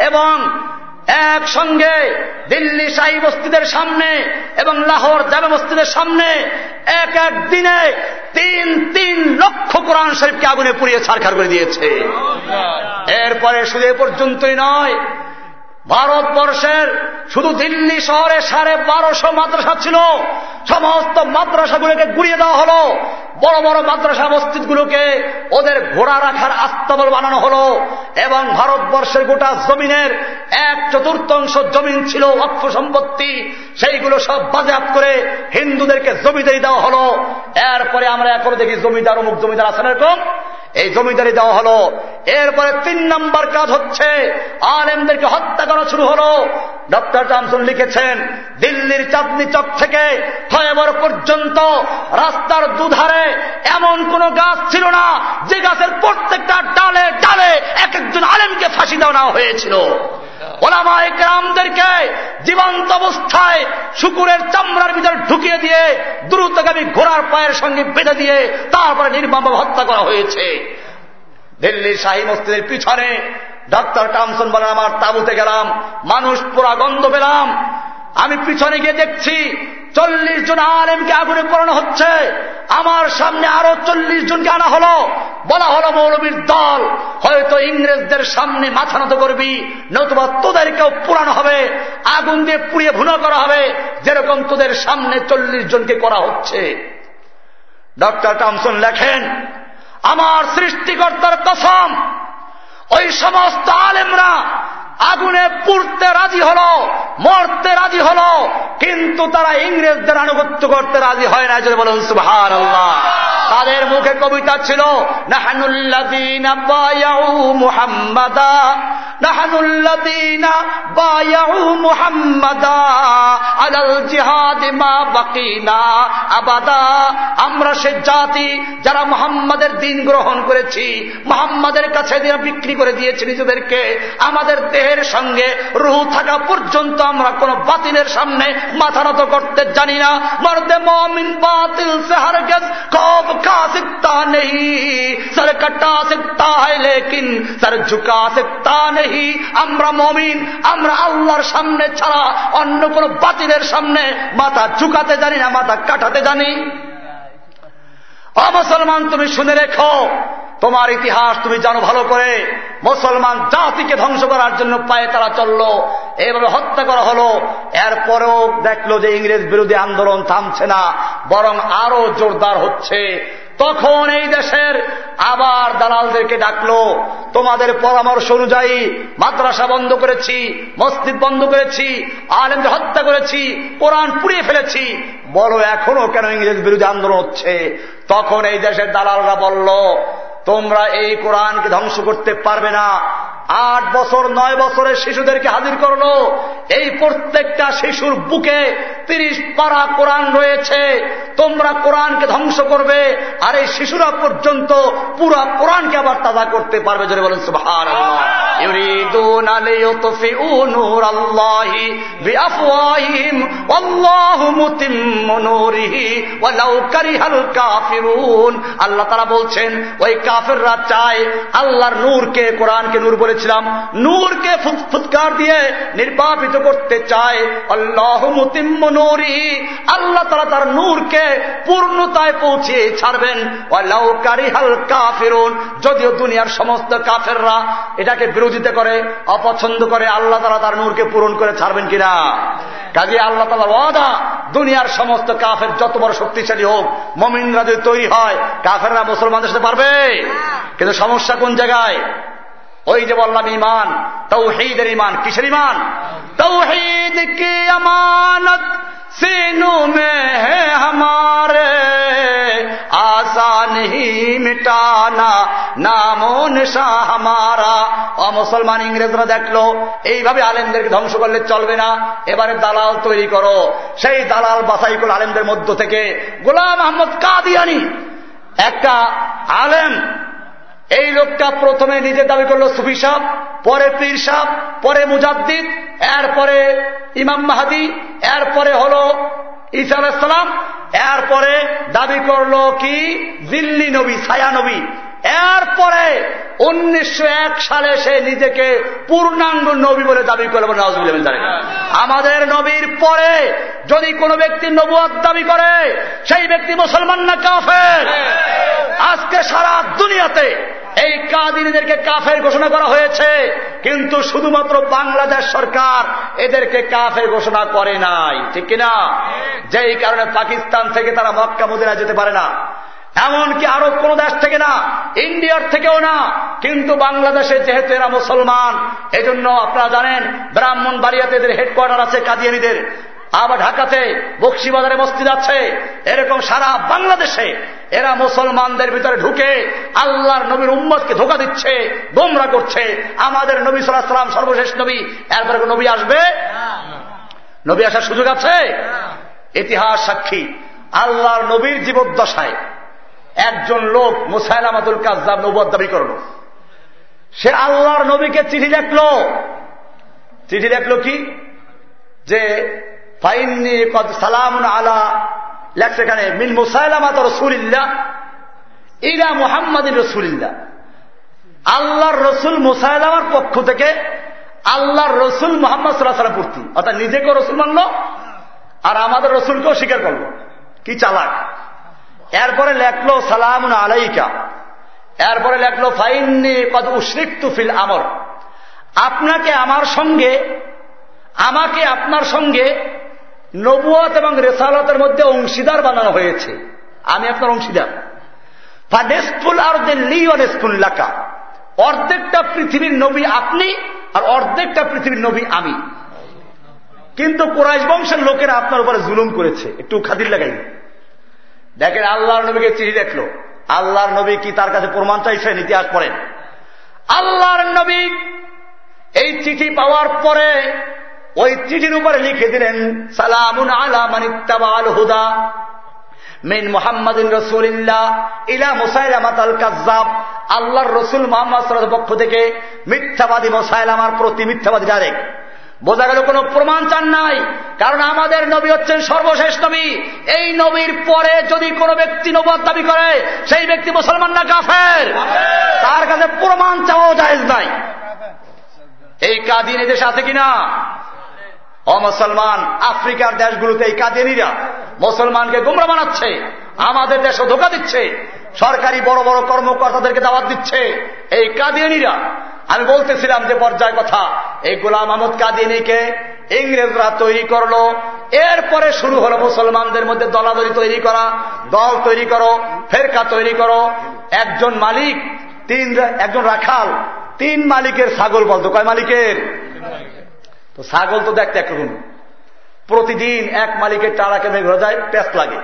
S1: এবং একসঙ্গে দিল্লি শাহী বস্তিদের সামনে এবং লাহোর জামে বস্তিদের সামনে এক এক দিনে তিন তিন লক্ষ কোরআন শরীফকে আগুনে পুড়িয়ে ছাড়খাড় করে দিয়েছে এরপরে শুধু এ পর্যন্তই নয় ভারতবর্ষের শুধু দিল্লি শহরে সাড়ে বারোশো মাদ্রাসা ছিল সমস্ত মাদ্রাসাগুলোকে গুড়িয়ে দেওয়া হলো বড় বড় মাদ্রাসা মসজিদগুলোকে ওদের ঘোড়া রাখার আস্তাবল বানানো হলো এবং ভারতবর্ষের গোটা জমিনের এক চতুর্থাংশ জমিন ছিল অক্ষ সম্পত্তি সেইগুলো সব বাজেয়াত করে হিন্দুদেরকে জমিদারি দেওয়া হলো এরপরে আমরা এখন দেখি জমিদার অমুক জমিদার আছেন এরকম এই জমিদারি দেওয়া হলো এরপরে তিন নম্বর কাজ হচ্ছে আর এমদেরকে হত্যা করা শুরু হলো ডক্টর জামসুল লিখেছেন দিল্লির চাঁদনি চক থেকে ফয়েবর পর্যন্ত রাস্তার দুধারে এমন কোন গাছ ছিল না যে গাছের প্রত্যেকটা ডালে ডালে এক একজন আলেমকে ফাঁসি দেওয়া হয়েছিল ওলামা একরামদেরকে জীবন্ত অবস্থায় শুকুরের চামড়ার ভিতরে ঢুকিয়ে দিয়ে দ্রুতগামী ঘোড়ার পায়ের সঙ্গে বেঁধে দিয়ে তারপরে নির্মম হত্যা করা হয়েছে দিল্লির শাহী মসজিদের পিছনে ডাক্তার কামসন বলেন আমার তাবুতে গেলাম মানুষ পুরা গন্ধ পেলাম আমি পিছনে গিয়ে দেখছি চল্লিশ জন আলেমকে আগুনে পড়ানো হচ্ছে আমার সামনে আরো চল্লিশ জনকে আনা হলো বলা হলো মৌলবীর দল হয়তো ইংরেজদের সামনে মাথা নত করবি নতুবা তোদেরকেও পুরানো হবে আগুন দিয়ে পুড়িয়ে ভুনা করা হবে যেরকম তোদের সামনে চল্লিশ জনকে করা হচ্ছে ডক্টর টামসন লেখেন আমার সৃষ্টিকর্তার কসম ওই সমস্ত আলেমরা আগুনে পুড়তে রাজি হলো মরতে রাজি হলো কিন্তু তারা ইংরেজদের আনুগত্য করতে রাজি হয় না যদি বলুন সুভার তাদের মুখে কবিতা ছিল নাহানুল্লাদিনা মুহাম্মাদা নাহানুল্লাদিনা আবাদা আমরা সে জাতি যারা মোহাম্মদের দিন গ্রহণ করেছি মোহাম্মদের কাছে বিক্রি করে দিয়েছি নিজেদেরকে আমাদের দেহ দেহের সঙ্গে রুহু থাকা পর্যন্ত আমরা কোন বাতিলের সামনে মাথা নত করতে জানি না মর্দে মমিন বাতিল কব খা सकता नहीं सर कटा सकता है लेकिन सर झुका सकता আমরা মমিন আমরা আল্লাহর সামনে ছাড়া অন্য কোন বাতিলের সামনে মাথা ঝুকাতে জানি না মাথা কাটাতে জানি অ মুসলমান তুমি শুনে রেখো তোমার ইতিহাস তুমি জানো ভালো করে মুসলমান জাতিকে ধ্বংস করার জন্য পায়ে তারা চলল এভাবে হত্যা করা হলো এরপরেও দেখলো যে ইংরেজ বিরোধী আন্দোলন থামছে না বরং আরো জোরদার হচ্ছে তখন এই দেশের আবার দালালদেরকে ডাকলো তোমাদের পরামর্শ অনুযায়ী মাদ্রাসা বন্ধ করেছি মসজিদ বন্ধ করেছি আলেমদের হত্যা করেছি কোরআন পুড়িয়ে ফেলেছি বলো এখনো কেন ইংরেজ বিরোধী আন্দোলন হচ্ছে তখন এই দেশের দালালরা বলল তোমরা এই কোরআনকে ধ্বংস করতে পারবে না আট বছর নয় বছরের শিশুদেরকে হাজির করলো এই প্রত্যেকটা শিশুর বুকে তিরিশ পারা কোরআন রয়েছে তোমরা কোরআনকে ধ্বংস করবে আর এই শিশুরা পর্যন্ত পুরো কোরআনকে আবার তাজা করতে পারবে যদি বলেন আল্লাহ তারা বলছেন ওই কাফেররা চায় আল্লাহর নূরকে কোরআনকে নূর বলেছে করেছিলাম নূরকে ফুৎকার দিয়ে নির্বাপিত করতে চায় আল্লাহ মুতিম্ম নূরি আল্লাহ তারা তার নূরকে পূর্ণতায় পৌঁছে ছাড়বেন লাউকারি হালকা ফেরুন যদিও দুনিয়ার সমস্ত কাফেররা এটাকে বিরোধিতা করে অপছন্দ করে আল্লাহ তারা তার নূরকে পূরণ করে ছাড়বেন কিনা কাজে আল্লাহ তালা ওয়াদা দুনিয়ার সমস্ত কাফের যত বড় শক্তিশালী হোক মমিনরা যদি তৈরি হয় কাফেররা মুসলমানদের সাথে পারবে হ্যাঁ। কিন্তু সমস্যা কোন জায়গায় ওই যে বললাম ইমান হেদের ইমান কিসের ইমান তৌহিদ কি আমানত সিনু মে হমারে আসান মিটানা নাম হামারা অ মুসলমান ইংরেজরা দেখলো এইভাবে আলেমদেরকে ধ্বংস করলে চলবে না এবারে দালাল তৈরি করো সেই দালাল বাসাই করল আলেমদের মধ্য থেকে গোলাম আহমদ কাদিয়ানি একটা আলেম এই লোকটা প্রথমে নিজে দাবি করলো সুফি সাহ পরে পীর সাহ পরে মুজাদ্দিদ এরপরে ইমাম মাহাদি এরপরে হল ইসা আলাহিসাম এরপরে দাবি করলো কি দিল্লি নবী ছায়া নবী এরপরে উনিশশো এক সালে সে নিজেকে পূর্ণাঙ্গ নবী বলে দাবি করে আমাদের নবীর পরে যদি কোনো ব্যক্তি নবুয় দাবি করে সেই ব্যক্তি মুসলমান না কাফের আজকে সারা দুনিয়াতে এই কাদিনীদেরকে কাফের ঘোষণা করা হয়েছে কিন্তু শুধুমাত্র বাংলাদেশ সরকার এদেরকে কাফের ঘোষণা করে নাই ঠিক কিনা যেই কারণে পাকিস্তান থেকে তারা মক্কা মদিনা যেতে পারে না এমনকি আরো কোন দেশ থেকে না ইন্ডিয়ার থেকেও না কিন্তু বাংলাদেশে যেহেতু এরা মুসলমান এজন্য আপনারা জানেন ব্রাহ্মণ বাড়িয়াতে এদের হেডকোয়ার্টার আছে কাদিয়ানিদের আবার ঢাকাতে বক্সিবাজারে মসজিদ আছে এরকম সারা বাংলাদেশে এরা মুসলমানদের ভিতরে ঢুকে আল্লাহর নবীর উম্মদকে ধোকা দিচ্ছে বোমরা করছে আমাদের নবী সালাম সর্বশেষ নবী এরপরে নবী আসবে নবী আসার সুযোগ আছে ইতিহাস সাক্ষী আল্লাহর নবীর জীবদ্দশায় একজন লোক আমাদুল কাজাব নবুয়াদ দাবি করল সে আল্লাহর নবীকে চিঠি লেখল চিঠি লেখল কি যে ফাইনি কদ সালাম আলা লেখছে এখানে মিন আমাদ রসুলিল্লাহ ইরা মুহাম্মদ রসুলিল্লাহ আল্লাহর রসুল আমার পক্ষ থেকে আল্লাহর রসুল মোহাম্মদ সাল্লাহ সাল্লাম পূর্তি অর্থাৎ নিজেকেও রসুল মানল আর আমাদের রসুলকেও স্বীকার করল কি চালাক এরপরে লেখলো সালাম আলাইকা এরপরে লেখলো ফাইনি কত উশ্রিক ফিল আমর আপনাকে আমার সঙ্গে আমাকে আপনার সঙ্গে নবুয়াত এবং রেসালতের মধ্যে অংশীদার বানানো হয়েছে আমি আপনার অংশীদার ফাদেসফুল আর দিল্লি লাকা অর্ধেকটা পৃথিবীর নবী আপনি আর অর্ধেকটা পৃথিবীর নবী আমি কিন্তু কোরাইশ বংশের লোকেরা আপনার উপরে জুলুম করেছে একটু খাদির লাগাইনি দেখেন আল্লাহর নবীকে চিঠি দেখলো আল্লাহর নবী কি তার কাছে প্রমাণ চাইছেন ইতিহাস পড়েন আল্লাহর নবী এই চিঠি পাওয়ার পরে ওই চিঠির উপরে লিখে দিলেন সালামুন আলা মানিত্তাবা আল হুদা মিন মোহাম্মদিন রসুল্লাহ ইলা মোসাইলামাত আল কাজাব আল্লাহর রসুল মোহাম্মদ পক্ষ থেকে মিথ্যাবাদী মোসাইলামার প্রতি মিথ্যাবাদী ডাইরেক্ট বোঝা গেল কোনো প্রমাণ চান নাই কারণ আমাদের নবী হচ্ছেন সর্বশেষ নবী এই নবীর পরে যদি কোনো ব্যক্তি নবদ দাবি করে সেই ব্যক্তি মুসলমান না কাফের তার কাছে প্রমাণ চাওয়াও জায়েজ নাই এই কাদিন এদেশ আছে কিনা অমুসলমান আফ্রিকার দেশগুলোতে এই কাদিনীরা মুসলমানকে গুমরা বানাচ্ছে আমাদের দেশে ধোকা দিচ্ছে সরকারি বড় বড় কর্মকর্তাদেরকে দাওয়াত দিচ্ছে এই কাদিনীরা আমি বলতেছিলাম যে পর্যায় কথা এই গোলাম আহমদ কাদিনীকে ইংরেজরা তৈরি করলো এরপরে শুরু হলো মুসলমানদের মধ্যে দলাদলি তৈরি করা দল তৈরি করো ফেরকা তৈরি করো একজন মালিক তিন একজন রাখাল তিন মালিকের ছাগল বলতো কয় মালিকের তো ছাগল তো দেখতে একরকম প্রতিদিন এক মালিকের কেমে ঘুরে যায় প্যাস লাগে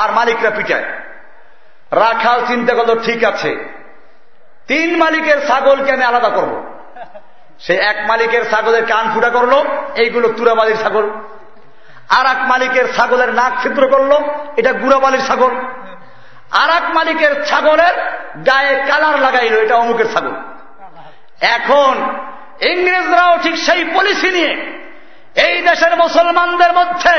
S1: আর মালিকরা পিটায় রাখাল চিন্তা করলো ঠিক আছে তিন মালিকের ছাগলকে আমি আলাদা করব সে এক মালিকের ছাগলের কান ফুটা করলো এইগুলো তুরাবালির ছাগল আর এক মালিকের ছাগলের নাক ছিদ্র করলো এটা গুড়াবালির ছাগল আর এক মালিকের ছাগলের গায়ে কালার লাগাইল এটা অমুকের ছাগল এখন ইংরেজরাও ঠিক সেই পলিসি নিয়ে এই দেশের মুসলমানদের মধ্যে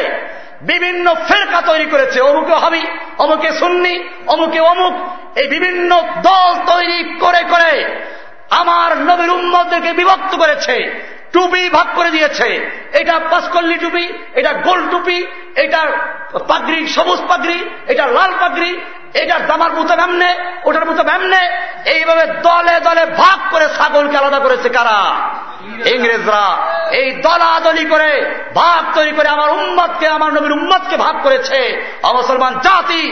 S1: বিভিন্ন ফেরকা তৈরি করেছে অমুকে হবি অমুকে সুন্নি অমুকে অমুক এই বিভিন্ন দল তৈরি করে করে আমার নবীর উম্মদেরকে বিভক্ত করেছে টুপি ভাগ করে দিয়েছে এটা পাঁচকল্লি টুপি এটা গোল টুপি এটা পাগড়ি সবুজ পাগড়ি এটা লাল পাগড়ি এটার দামার মতো ভ্যামনে ওটার মতো ভ্যামনে এইভাবে দলে দলে ভাগ করে ছাগলকে আলাদা করেছে কারা ইংরেজরা এই দলাদলি করে ভাগ তৈরি করে আমার উম্মাদকে আমার নবীর উম্মাদকে ভাগ করেছে মুসলমান জাতি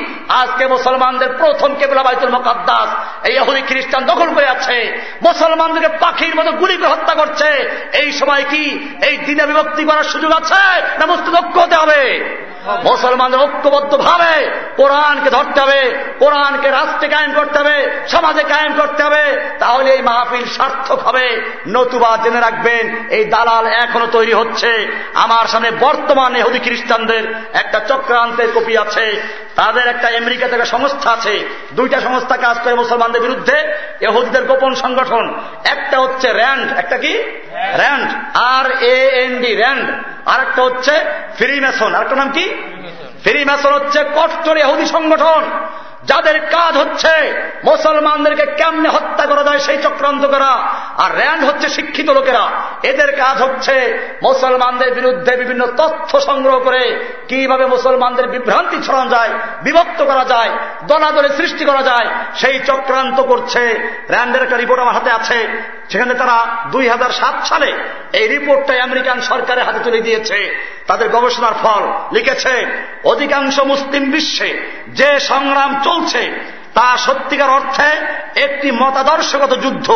S1: আজকে মুসলমানদের প্রথম কেবলা বাইতুল মোকাদ্দাস এই হলি খ্রিস্টান দখল করে আছে মুসলমানদেরকে পাখির মতো গুলি করে হত্যা করছে এই সময় কি এই দিনে বিভক্তি করার সুযোগ আছে না মুসলিম হতে হবে মুসলমানদের ঐক্যবদ্ধ ভাবে কোরআনকে ধরতে হবে কোরআনকে রাষ্ট্রে কায়েম করতে হবে সমাজে কায়েম করতে হবে তাহলে এই মাহফিল সার্থক হবে নতুবা জেনে রাখবেন এই দালাল এখনো তৈরি হচ্ছে আমার সামনে বর্তমানে হুদি খ্রিস্টানদের একটা চক্রান্তের কপি আছে তাদের একটা আমেরিকা থেকে সংস্থা আছে দুইটা সংস্থা কাজ করে মুসলমানদের বিরুদ্ধে এহুদদের গোপন সংগঠন একটা হচ্ছে র্যান্ড একটা কি Rand R N D Rand একটা হচ্ছে ফ্রিমেসন আরেকটা নাম কি ফ্রি মেশন হচ্ছে কট্টর এহুদি সংগঠন যাদের কাজ হচ্ছে মুসলমানদেরকে কেমনে হত্যা করা যায় সেই চক্রান্ত করা আর র্যান্ড হচ্ছে শিক্ষিত লোকেরা এদের কাজ হচ্ছে মুসলমানদের বিরুদ্ধে বিভিন্ন তথ্য সংগ্রহ করে কিভাবে মুসলমানদের বিভ্রান্তি ছড়ানো যায় বিভক্ত করা যায় দলাদলে সৃষ্টি করা যায় সেই চক্রান্ত করছে র্যান্ডের একটা রিপোর্ট আমার হাতে আছে সেখানে তারা দুই সালে এই রিপোর্টটাই আমেরিকান সরকারের হাতে তুলে দিয়েছে তাদের গবেষণার ফল লিখেছে অধিকাংশ মুসলিম বিশ্বে যে সংগ্রাম চলছে তা সত্যিকার অর্থে একটি মতাদর্শগত যুদ্ধ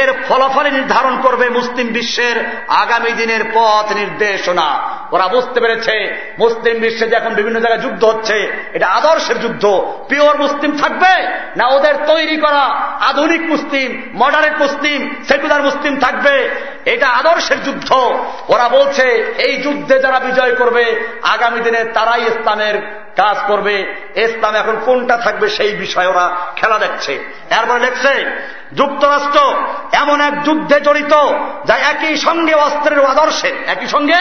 S1: এর ফলাফলে নির্ধারণ করবে মুসলিম বিশ্বের আগামী দিনের পথ নির্দেশনা ওরা বুঝতে পেরেছে মুসলিম বিশ্বে যে এখন বিভিন্ন জায়গায় যুদ্ধ হচ্ছে এটা আদর্শের যুদ্ধ পিওর মুসলিম থাকবে না ওদের তৈরি করা আধুনিক মুসলিম মডারেট মুসলিম সেকুলার মুসলিম থাকবে এটা আদর্শের যুদ্ধ ওরা বলছে এই যুদ্ধে যারা বিজয় করবে আগামী দিনে তারাই ইসলামের কাজ করবে ইসলাম এখন কোনটা থাকবে সেই বিষয়ে ওরা খেলা দেখছে এরপরে দেখছে যুক্তরাষ্ট্র এমন এক যুদ্ধে জড়িত যা একই সঙ্গে অস্ত্রের আদর্শের একই সঙ্গে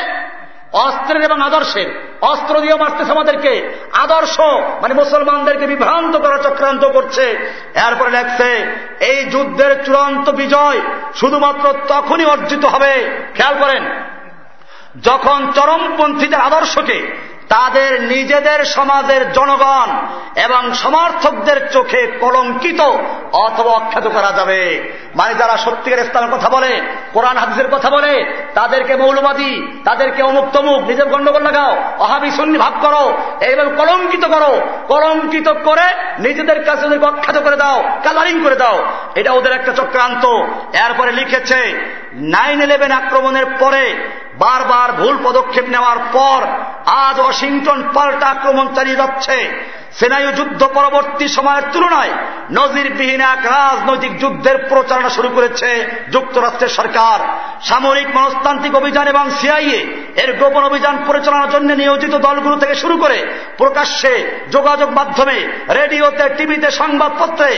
S1: অস্ত্রের এবং আদর্শের অস্ত্র দিয়ে মারতেছে আমাদেরকে আদর্শ মানে মুসলমানদেরকে বিভ্রান্ত করা চক্রান্ত করছে এরপরে লেখছে এই যুদ্ধের চূড়ান্ত বিজয় শুধুমাত্র তখনই অর্জিত হবে খেয়াল করেন যখন চরমপন্থীদের আদর্শকে তাদের নিজেদের সমাজের জনগণ এবং সমর্থকদের চোখে কলঙ্কিত অথবা অখ্যাত করা যাবে মানে যারা সত্যিকার ইসলামের কথা বলে কোরআন হাদিসের কথা বলে তাদেরকে মৌলবাদী তাদেরকে অমুক তমুক নিজের গণ্ডগোল লাগাও অহাবি সুন্নি ভাব করো এইভাবে কলঙ্কিত করো কলঙ্কিত করে নিজেদের কাছে অখ্যাত করে দাও কালারিং করে দাও এটা ওদের একটা চক্রান্ত এরপরে লিখেছে নাইন ইলেভেন আক্রমণের পরে বারবার ভুল পদক্ষেপ নেওয়ার পর আজ ওয়াশিংটন পাল্টা আক্রমণ চালিয়ে যাচ্ছে সেনায়ু যুদ্ধ পরবর্তী সময়ের তুলনায় নজিরবিহীন এক রাজনৈতিক যুদ্ধের প্রচারণা শুরু করেছে যুক্তরাষ্ট্রের সরকার সামরিক মনস্তান্ত্রিক অভিযান এবং সিআইএ এর গোপন অভিযান পরিচালনার জন্য নিয়োজিত দলগুলো থেকে শুরু করে প্রকাশ্যে যোগাযোগ মাধ্যমে রেডিওতে টিভিতে সংবাদপত্রে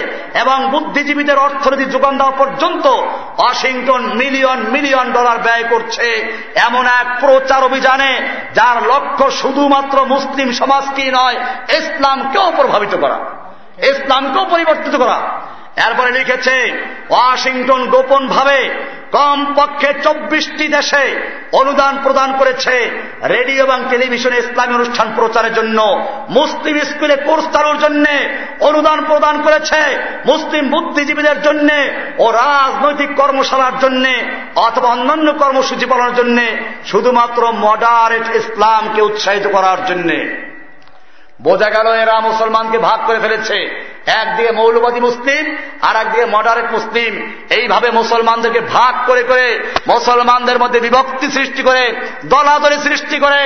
S1: এবং বুদ্ধিজীবীদের অর্থনীতি যোগান দেওয়া পর্যন্ত ওয়াশিংটন মিলিয়ন মিলিয়ন ডলার ব্যয় করছে এমন এক প্রচার অভিযানে যার লক্ষ্য শুধুমাত্র মুসলিম সমাজকেই নয় ইসলাম ইসলামকেও প্রভাবিত করা ইসলামকেও পরিবর্তিত করা এরপরে লিখেছে ওয়াশিংটন গোপন ভাবে কমপক্ষে চব্বিশটি দেশে অনুদান প্রদান করেছে রেডিও এবং টেলিভিশনে ইসলামী অনুষ্ঠান প্রচারের জন্য মুসলিম স্কুলে কোর্স চালুর জন্য অনুদান প্রদান করেছে মুসলিম বুদ্ধিজীবীদের জন্য ও রাজনৈতিক কর্মশালার জন্য অথবা অন্যান্য কর্মসূচি পালনের জন্য শুধুমাত্র মডারেট ইসলামকে উৎসাহিত করার জন্যে বোঝা গেল এরা মুসলমানকে ভাগ করে ফেলেছে একদিকে মৌলবাদী মুসলিম আর একদিকে মডারেট মুসলিম এইভাবে মুসলমানদেরকে ভাগ করে করে মুসলমানদের মধ্যে বিভক্তি সৃষ্টি করে দলাদলি সৃষ্টি করে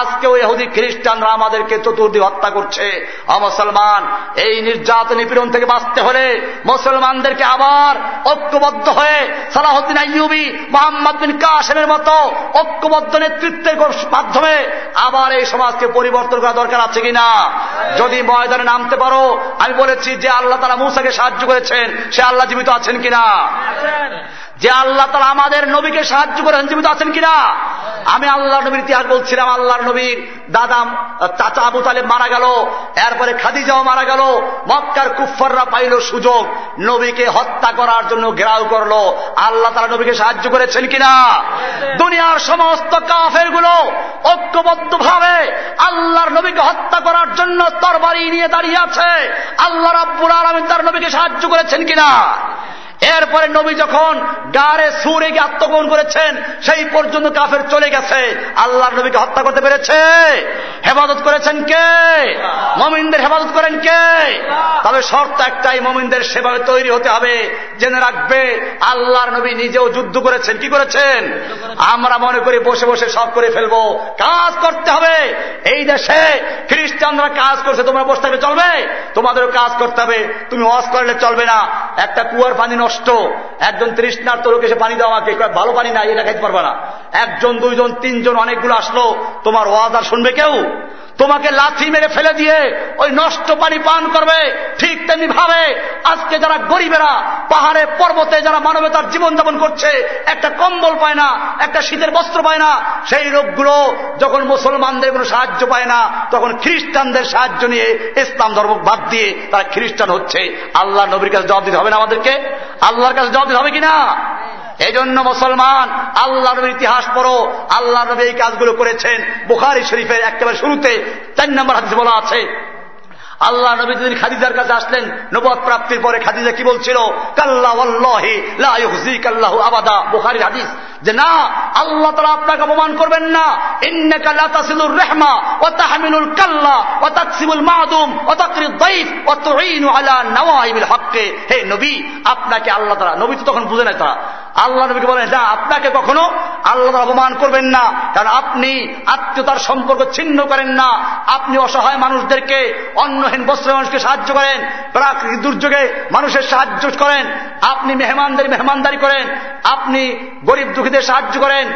S1: আজকে ওই হুদি খ্রিস্টানরা আমাদেরকে চতুর্দিক হত্যা করছে অমুসলমান এই নির্যাতন নিপীড়ন থেকে বাঁচতে হলে মুসলমানদেরকে আবার ঐক্যবদ্ধ হয়ে সালাহদ্দিন আইয়ুবি মোহাম্মদ বিন কাশেমের মতো ঐক্যবদ্ধ নেতৃত্বের মাধ্যমে আবার এই সমাজকে পরিবর্তন করা দরকার আছে কিনা যদি ময়দানে নামতে পারো আমি বলেছি যে আল্লাহ তারা মুসাকে সাহায্য করেছেন সে আল্লাহ জীবিত আছেন কিনা যে আল্লাহ তারা আমাদের নবীকে সাহায্য করেছেন জীবিত আছেন কিনা আমি আল্লাহ নবীর ইতিহাস বলছিলাম আল্লাহর নবীর দাদা চাচা আবু তালেব মারা গেল এরপরে খাদিজাও মারা গেল মক্কার কুফররা পাইল সুযোগ নবীকে হত্যা করার জন্য ঘেরাও করলো আল্লাহ তারা নবীকে সাহায্য করেছেন কিনা দুনিয়ার সমস্ত কাফের গুলো ঐক্যবদ্ধ ভাবে আল্লাহর নবীকে হত্যা করার জন্য তরবারি নিয়ে দাঁড়িয়ে আছে আল্লাহ রাব্বুল আলমিন তার নবীকে সাহায্য করেছেন কিনা এরপরে নবী যখন গাড়ে সুরে গিয়ে আত্মগ্রহণ করেছেন সেই পর্যন্ত কাফের চলে গেছে আল্লাহ নবীকে হত্যা করতে পেরেছে হেফাজত করেছেন কে মমিনদের হেফাজত করেন কে তবে শর্ত একটাই মমিনদের সেভাবে তৈরি হতে হবে জেনে রাখবে আল্লাহর নবী নিজেও যুদ্ধ করেছেন কি করেছেন আমরা মনে করি বসে বসে সব করে ফেলবো কাজ করতে হবে এই দেশে খ্রিস্টানরা কাজ করছে তোমরা বসে থাকলে চলবে তোমাদেরও কাজ করতে হবে তুমি ওয়াজ করলে চলবে না একটা কুয়ার পানি নষ্ট কষ্ট একজন তৃষ্ণার লোক এসে পানি দেওয়া কে ভালো পানি নাই এটা খাইতে পারবা না একজন দুইজন তিনজন অনেকগুলো আসলো তোমার ওয়াজ আর শুনবে কেউ তোমাকে লাথি মেরে ফেলে দিয়ে ওই নষ্ট পানি পান করবে ঠিক তেমনি ভাবে আজকে যারা গরিবেরা পাহাড়ে পর্বতে যারা মানবতার যাপন করছে একটা কম্বল পায় না একটা শীতের বস্ত্র পায় না সেই রোগগুলো যখন মুসলমানদের কোনো সাহায্য পায় না তখন খ্রিস্টানদের সাহায্য নিয়ে ইসলাম ধর্ম বাদ দিয়ে তারা খ্রিস্টান হচ্ছে আল্লাহ নবীর কাছে জবাব দিতে হবে না আমাদেরকে আল্লাহর কাছে জবাব দিতে হবে কিনা জন্য মুসলমান আল্লাহ নবীর ইতিহাস পড়ো আল্লাহ নবী এই কাজগুলো করেছেন বুখারি শরীফের একেবারে শুরুতে চার নম্বর হাদিস বলা আছে আল্লাহ নবী যেদিন খাদিজার কাছে আসলেন নবদ প্রাপ্তির পরে খাদিজা কি বলছিল কাল্লাহ আবাদা বুখারির হাদিস যে না আল্লাহ তারা আপনাকে অপমান করবেন না ও ও হে নবী আপনাকে আল্লাহ তারা নবী তো তখন বুঝে না তারা আল্লাহ নবীকে বলেন না আপনাকে কখনো আল্লাহ অপমান করবেন না কারণ আপনি আত্মীয়তার সম্পর্ক ছিন্ন করেন না আপনি অসহায় মানুষদেরকে অন্নহীন বস্ত্র মানুষকে সাহায্য করেন প্রাকৃতিক দুর্যোগে মানুষের সাহায্য করেন আপনি মেহমানদের মেহমানদারি করেন আপনি গরিব দুঃখীদের সাহায্য করেন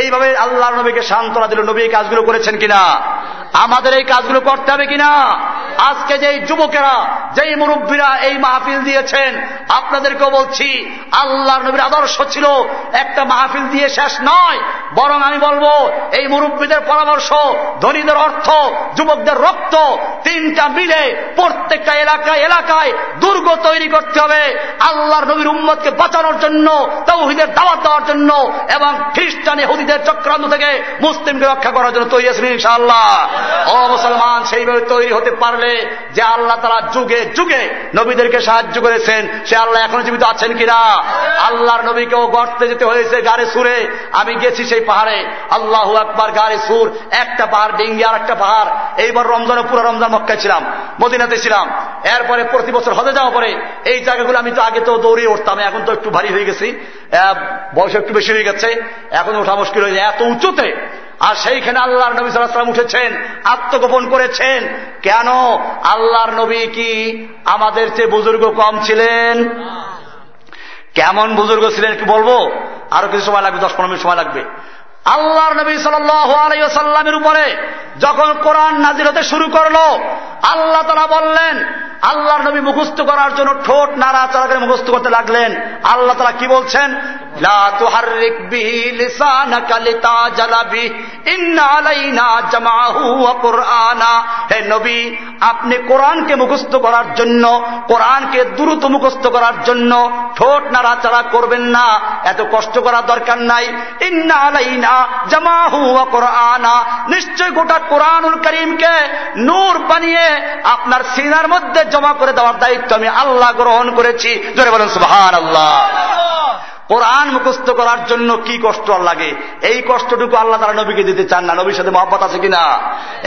S1: এইভাবে আল্লাহ নবীকে সান্ত্বনা দিল নবী এই কাজগুলো করেছেন কিনা আমাদের এই কাজগুলো করতে হবে কিনা আজকে যেই যুবকেরা যেই মুরব্বীরা এই মাহফিল দিয়েছেন আপনাদেরকে বলছি আল্লাহ নবীর আদর্শ ছিল একটা মাহফিল দিয়ে শেষ নয় বরং আমি বলবো এই মুরব্বীদের পরামর্শ ধনীদের অর্থ যুবকদের রক্ত তিনটা মিলে প্রত্যেকটা এলাকায় এলাকায় দুর্গ তৈরি করতে হবে আল্লাহর নবীর উম্মতকে বাঁচানোর জন্য তৌহিদের দাওয়াত দেওয়ার জন্য এবং খ্রিস্টান হুদিদের চক্রান্ত থেকে মুসলিমকে রক্ষা করার জন্য তৈরি আছেন ইনশাআল্লাহ ও মুসলমান সেইভাবে তৈরি হতে পারলে করে যে আল্লাহ তারা যুগে যুগে নবীদেরকে সাহায্য করেছেন সে আল্লাহ এখনো জীবিত আছেন কিনা আল্লাহর নবীকেও গর্তে যেতে হয়েছে গাড়ি সুরে আমি গেছি সেই পাহাড়ে আল্লাহ আকবার গাড়ি সুর একটা পাহাড় ডেঙ্গি আর একটা পাহাড় এইবার রমজানে পুরো রমজান মক্কায় ছিলাম মদিনাতে ছিলাম এরপরে প্রতি বছর হতে যাওয়া পরে এই জায়গাগুলো আমি তো আগে তো দৌড়িয়ে উঠতাম এখন তো একটু ভারী হয়ে গেছি বয়স একটু বেশি হয়ে গেছে এখন ওঠা মুশকিল হয়ে যায় এত উঁচুতে আর সেইখানে আল্লাহর নবী সাল্লাম উঠেছেন আত্মগোপন করেছেন কেন আল্লাহর নবী কি আমাদের চেয়ে বুজুর্গ কম ছিলেন কেমন বুজুর্গ ছিলেন কি বলবো আরো কিছু সময় লাগবে দশ পনেরো মিনিট সময় লাগবে আল্লাহর নবী সাল্লামের উপরে যখন কোরআন নাজির হতে শুরু করলো আল্লাহ তারা বললেন আল্লাহর নবী মুখস্ত করার জন্য ঠোঁট নাড়াচাড়া করে মুখস্ত করতে লাগলেন আল্লাহ তারা কি বলছেন হে নবী আপনি কোরআনকে মুখস্ত করার জন্য কোরআনকে দ্রুত মুখস্ত করার জন্য ঠোঁট নাড়াচাড়া করবেন না এত কষ্ট করার দরকার নাই ইন্না আলাইনা নিশ্চয় গোটা কোরআনুল করিমকে নূর বানিয়ে আপনার সিনার মধ্যে জমা করে দেওয়ার দায়িত্ব আমি আল্লাহ গ্রহণ করেছি জোরে বলেন সুহান আল্লাহ কোরআন মুখস্থ করার জন্য কি কষ্ট আর লাগে এই কষ্টটুকু আল্লাহ তারা নবীকে দিতে চান না নবীর সাথে মহব্বত আছে কিনা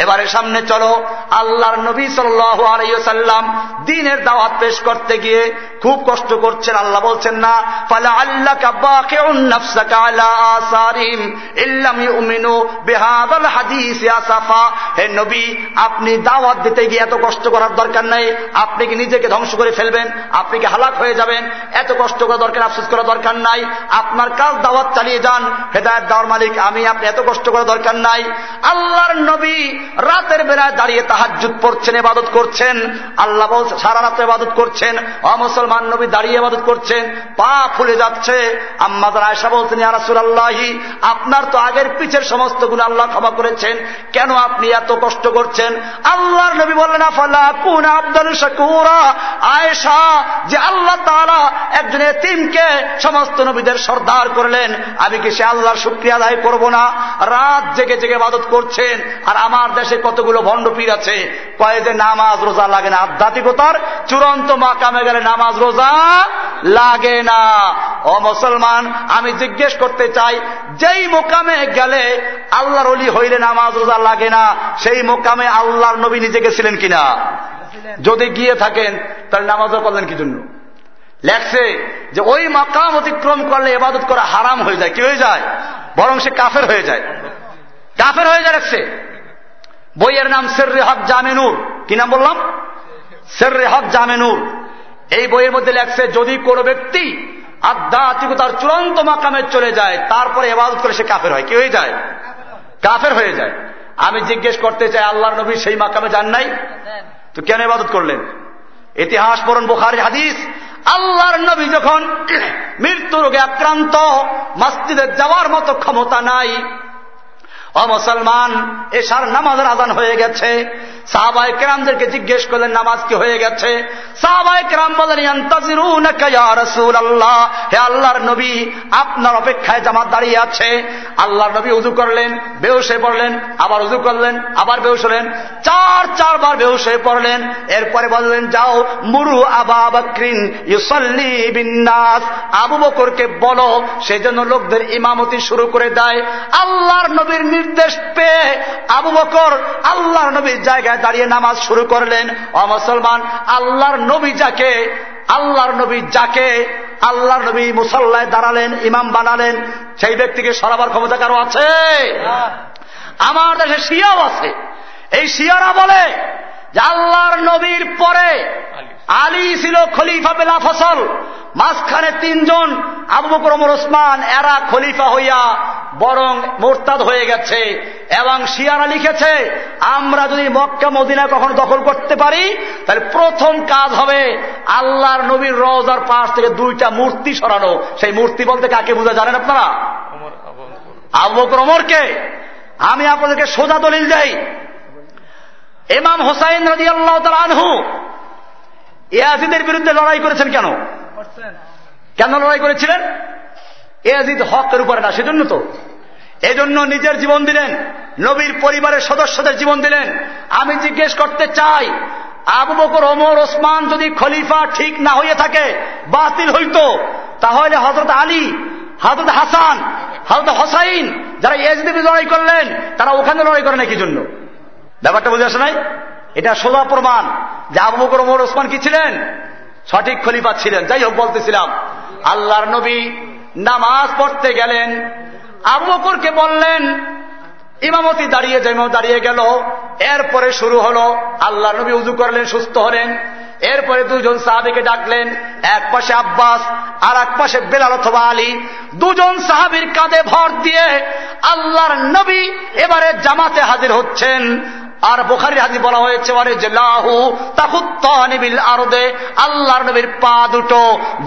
S1: এবারে সামনে চলো আল্লাহর নবী সাল্লাম দিনের দাওয়াত পেশ করতে গিয়ে খুব কষ্ট করছেন আল্লাহ বলছেন না ফলে আল্লাহ হে নবী আপনি দাওয়াত দিতে গিয়ে এত কষ্ট করার দরকার নাই আপনি কি নিজেকে ধ্বংস করে ফেলবেন আপনি কি হালাক হয়ে যাবেন এত কষ্ট করা দরকার আফসোস করা দরকার না নাই আপনার কাজ দাওয়াত চালিয়ে যান হেদায়ত দেওয়ার মালিক আমি আপনি এত কষ্ট করা দরকার নাই আল্লাহর নবী রাতের বেলায় দাঁড়িয়ে তাহাজুত পড়ছেন এবাদত করছেন আল্লাহ সারা রাতে এবাদত করছেন অমুসলমান নবী দাঁড়িয়ে এবাদত করছেন পা ফুলে যাচ্ছে আম্মাদার আয়সা বলছেন ইয়ারাসুল আল্লাহি আপনার তো আগের পিছের সমস্ত গুণ আল্লাহ ক্ষমা করেছেন কেন আপনি এত কষ্ট করছেন আল্লাহর নবী বললেন আফালা কুন আব্দুল যে আল্লাহ তারা একজনে এতিমকে সমস্ত নবীদের সর্দার করলেন আমি কি সে আল্লাহর শুক্রিয়া আদায় করব না রাত জেগে জেগে বাদত করছেন আর আমার দেশে কতগুলো ভণ্ডপীর আছে কয়েদে নামাজ রোজা লাগে না আধ্যাত্মিকতার চূড়ান্ত মা কামে গেলে নামাজ রোজা লাগে না ও মুসলমান আমি জিজ্ঞেস করতে চাই যেই মোকামে গেলে আল্লাহর অলি হইলে নামাজ রোজা লাগে না সেই মোকামে আল্লাহর নবী নিজে গেছিলেন কিনা যদি গিয়ে থাকেন তাহলে নামাজও করলেন কি জন্য লেখছে যে ওই মাকাম অতিক্রম করলে এবাদত করা হারাম হয়ে যায় কি হয়ে যায় বরং সে কাফের হয়ে যায় কাফের হয়ে যায় লেখছে বইয়ের নাম সের রেহক জামেনুর কি নাম বললাম সের রেহক জামেনুর এই বইয়ের মধ্যে লেখছে যদি কোনো ব্যক্তি তার চূড়ান্ত মাকামে চলে যায় তারপরে এবাদত করে সে কাফের হয় কি হয়ে যায় কাফের হয়ে যায় আমি জিজ্ঞেস করতে চাই আল্লাহর নবী সেই মাকামে যান নাই তো কেন এবাদত করলেন ইতিহাস বরণ বোখারি হাদিস আল্লাহর নবী যখন মৃত্যু রোগে আক্রান্ত মাস্তিদের যাওয়ার মতো ক্ষমতা নাই অ মুসলমান এশার নামাজের আদান হয়ে গেছে সাহাবায় কেরামদেরকে জিজ্ঞেস করলেন নামাজ কি হয়ে গেছে সাহাবায় কেরাম বলেন হে আল্লাহর নবী আপনার অপেক্ষায় জামাত দাঁড়িয়ে আছে আল্লাহর নবী উজু করলেন বেউসে হয়ে পড়লেন আবার উজু করলেন আবার বেউস হলেন চার চারবার বেউসে হয়ে পড়লেন এরপরে বললেন যাও মুরু আবা বক্রিন ইউসল্লি বিন্নাস আবু বকরকে বলো সেজন্য লোকদের ইমামতি শুরু করে দেয় আল্লাহর নবীর নির্দেশ পেয়ে আবু বকর আল্লাহর নবীর জায়গায় দাঁড়িয়ে নামাজ শুরু করলেন অ মুসলমান আল্লাহর নবী যাকে আল্লাহর নবী যাকে আল্লাহর নবী মুসল্লায় দাঁড়ালেন ইমাম বানালেন সেই ব্যক্তিকে সরাবার ক্ষমতা কারো আছে আমার দেশে শিয়াও আছে এই শিয়ারা বলে আল্লাহর নবীর পরে আলী ছিল খলিফা বেলা ফসল মাঝখানে তিনজন আবু বকরমর ওসমান এরা খলিফা হইয়া বরং মোরতাদ হয়ে গেছে এবং শিয়ারা লিখেছে আমরা যদি মক্কা মদিনা কখনো দখল করতে পারি তাহলে প্রথম কাজ হবে আল্লাহর নবীর রজার পাশ থেকে দুইটা মূর্তি সরানো সেই মূর্তি বলতে কাকে বোঝা জানেন আপনারা আবু ক্রমরকে আমি আপনাদেরকে সোজা দলিল যাই এমাম হোসাইন রাজি আল্লাহ আনহু এয়াজিদের বিরুদ্ধে লড়াই করেছেন কেন কেন লড়াই করেছিলেন এয়াজিদ হকের উপরে না সেজন্য তো এজন্য নিজের জীবন দিলেন নবীর পরিবারের সদস্যদের জীবন দিলেন আমি জিজ্ঞেস করতে চাই আবু বকর অমর ওসমান যদি খলিফা ঠিক না হয়ে থাকে বাতিল হইত তাহলে হজরত আলী হজরত হাসান হজরত হোসাইন যারা এজিদের লড়াই করলেন তারা ওখানে লড়াই করে না জন্য ব্যাপারটা বুঝে আসে নাই এটা সোজা প্রমাণ যে আবু বকর ওসমান কি ছিলেন সঠিক খলিফা ছিলেন যাই হোক বলতেছিলাম আল্লাহর নবী নামাজ পড়তে গেলেন আবু বকরকে বললেন ইমামতি দাঁড়িয়ে যেমন দাঁড়িয়ে গেল এরপরে শুরু হলো আল্লাহ নবী উজু করলেন সুস্থ হলেন এরপরে দুজন সাহাবিকে ডাকলেন এক পাশে আব্বাস আর এক পাশে বেলাল অথবা আলী দুজন সাহাবির কাঁধে ভর দিয়ে আল্লাহর নবী এবারে জামাতে হাজির হচ্ছেন আর বোখারি হাজি বলা হয়েছে যে লাহু আরদে আল্লাহর নবীর পা দুটো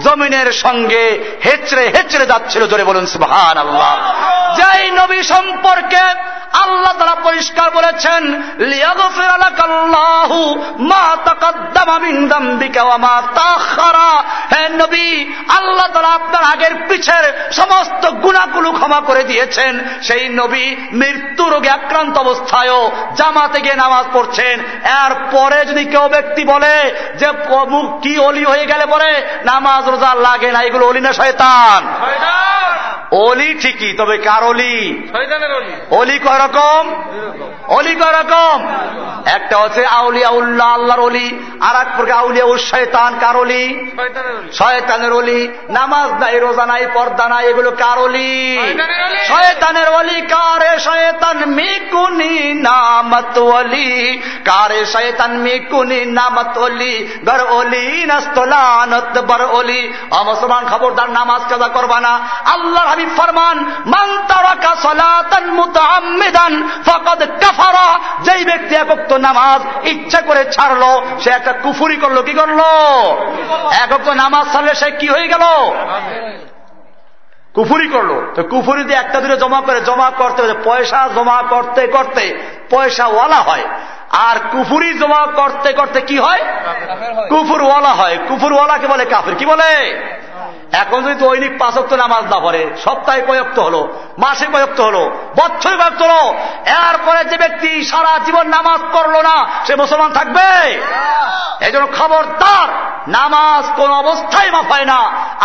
S1: জমিনের সঙ্গে হেচড়ে হেচড়ে যাচ্ছিল জোরে বলুন সুহান আল্লাহ যেই নবী সম্পর্কে আল্লাহ তারা পরিষ্কার বলেছেন আল্লাহ তারা আপনার আগের পিছের সমস্ত গুণাগুলো ক্ষমা করে দিয়েছেন সেই নবী মৃত্যু রোগে আক্রান্ত অবস্থায়ও জামাতে গিয়ে নামাজ পড়ছেন এর পরে যদি কেউ ব্যক্তি বলে যে মুখ কি অলি হয়ে গেলে পরে নামাজ রোজা লাগে না এগুলো অলি না শয়তান অলি ঠিকই তবে কার অলি অলি কয় রকম অলি কয় রকম একটা হচ্ছে আউলিয়া উল্লাহ আল্লাহর অলি আর এক প্রকার আউলিয়া উল শয়তান কার অলি শয়তানের অলি নামাজ নাই রোজা নাই পর্দা নাই এগুলো কার অলি শয়তানের অলি কারে শয়তান মিকুনি নামাত ওলি কারে শয়তান মে কুনি নামত ওলি বর ওলি নস্তলানত বার ওলি অমসমান খবরদার নামাজ কাজা করবা না আল্লাহ হাবিব ফরমান মান তারাকা সালাতান মুতাআম্মিদান ফাকাদ কাফারা যেই ব্যক্তি একক নামাজ ইচ্ছা করে ছাড়লো সে একটা কুফুরি করলো কি করলো একক নামাজ ছাড়লে সে কি হয়ে গেল কুফুরি করলো তো কুফুরি দিয়ে একটা দূরে জমা করে জমা করতে পয়সা জমা করতে করতে পয়সা ওয়ালা হয় আর কুফুরি জমা করতে করতে কি হয় কুফুর ওয়ালা হয় ওয়ালাকে বলে কাফির কি বলে এখন যদি দৈনিক পাঁচক্ত নামাজ না পড়ে সপ্তাহে কয়ক্ত হলো মাসে কয়ক্ত হলো বছরে কয়ক্ত হলো এরপরে যে ব্যক্তি সারা জীবন নামাজ করলো না সে মুসলমান থাকবে এই জন্য খবরদার নামাজ কোন অবস্থায় মাফায় না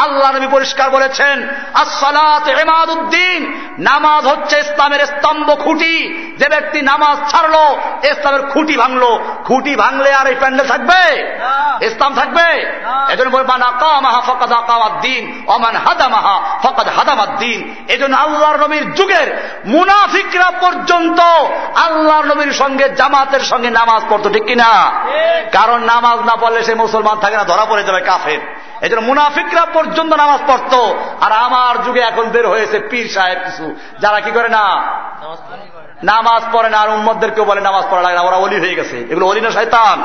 S1: আল্লাহ নবী পরিষ্কার বলেছেন আসসালাত এমাদ নামাজ হচ্ছে ইসলামের স্তম্ভ খুঁটি যে ব্যক্তি নামাজ ছাড়লো ইসলামের খুঁটি ভাঙলো খুঁটি ভাঙলে আর এই প্যান্ডেল থাকবে ইসলাম থাকবে এজন্য বলবা না কাম হাফাকাদা কামাদ্দিন দিন অমান হাদামাহা ফকাদ হাদামাদ দিন এজন্য আল্লাহর নবীর যুগের মুনাফিকরা পর্যন্ত আল্লাহর নবীর সঙ্গে জামাতের সঙ্গে নামাজ পড়তো ঠিক কিনা কারণ নামাজ না পড়লে সে মুসলমান থাকে না ধরা পড়ে যাবে কাফের এই জন্য মুনাফিকরা পর্যন্ত নামাজ পড়ত আর আমার যুগে এখন বের হয়েছে পীর সাহেব কিছু যারা কি করে না নামাজ পড়ে না আর উম্মদদের কেউ বলে নামাজ পড়া লাগে না ওরা অলি হয়ে গেছে এগুলো অলি না শয়তান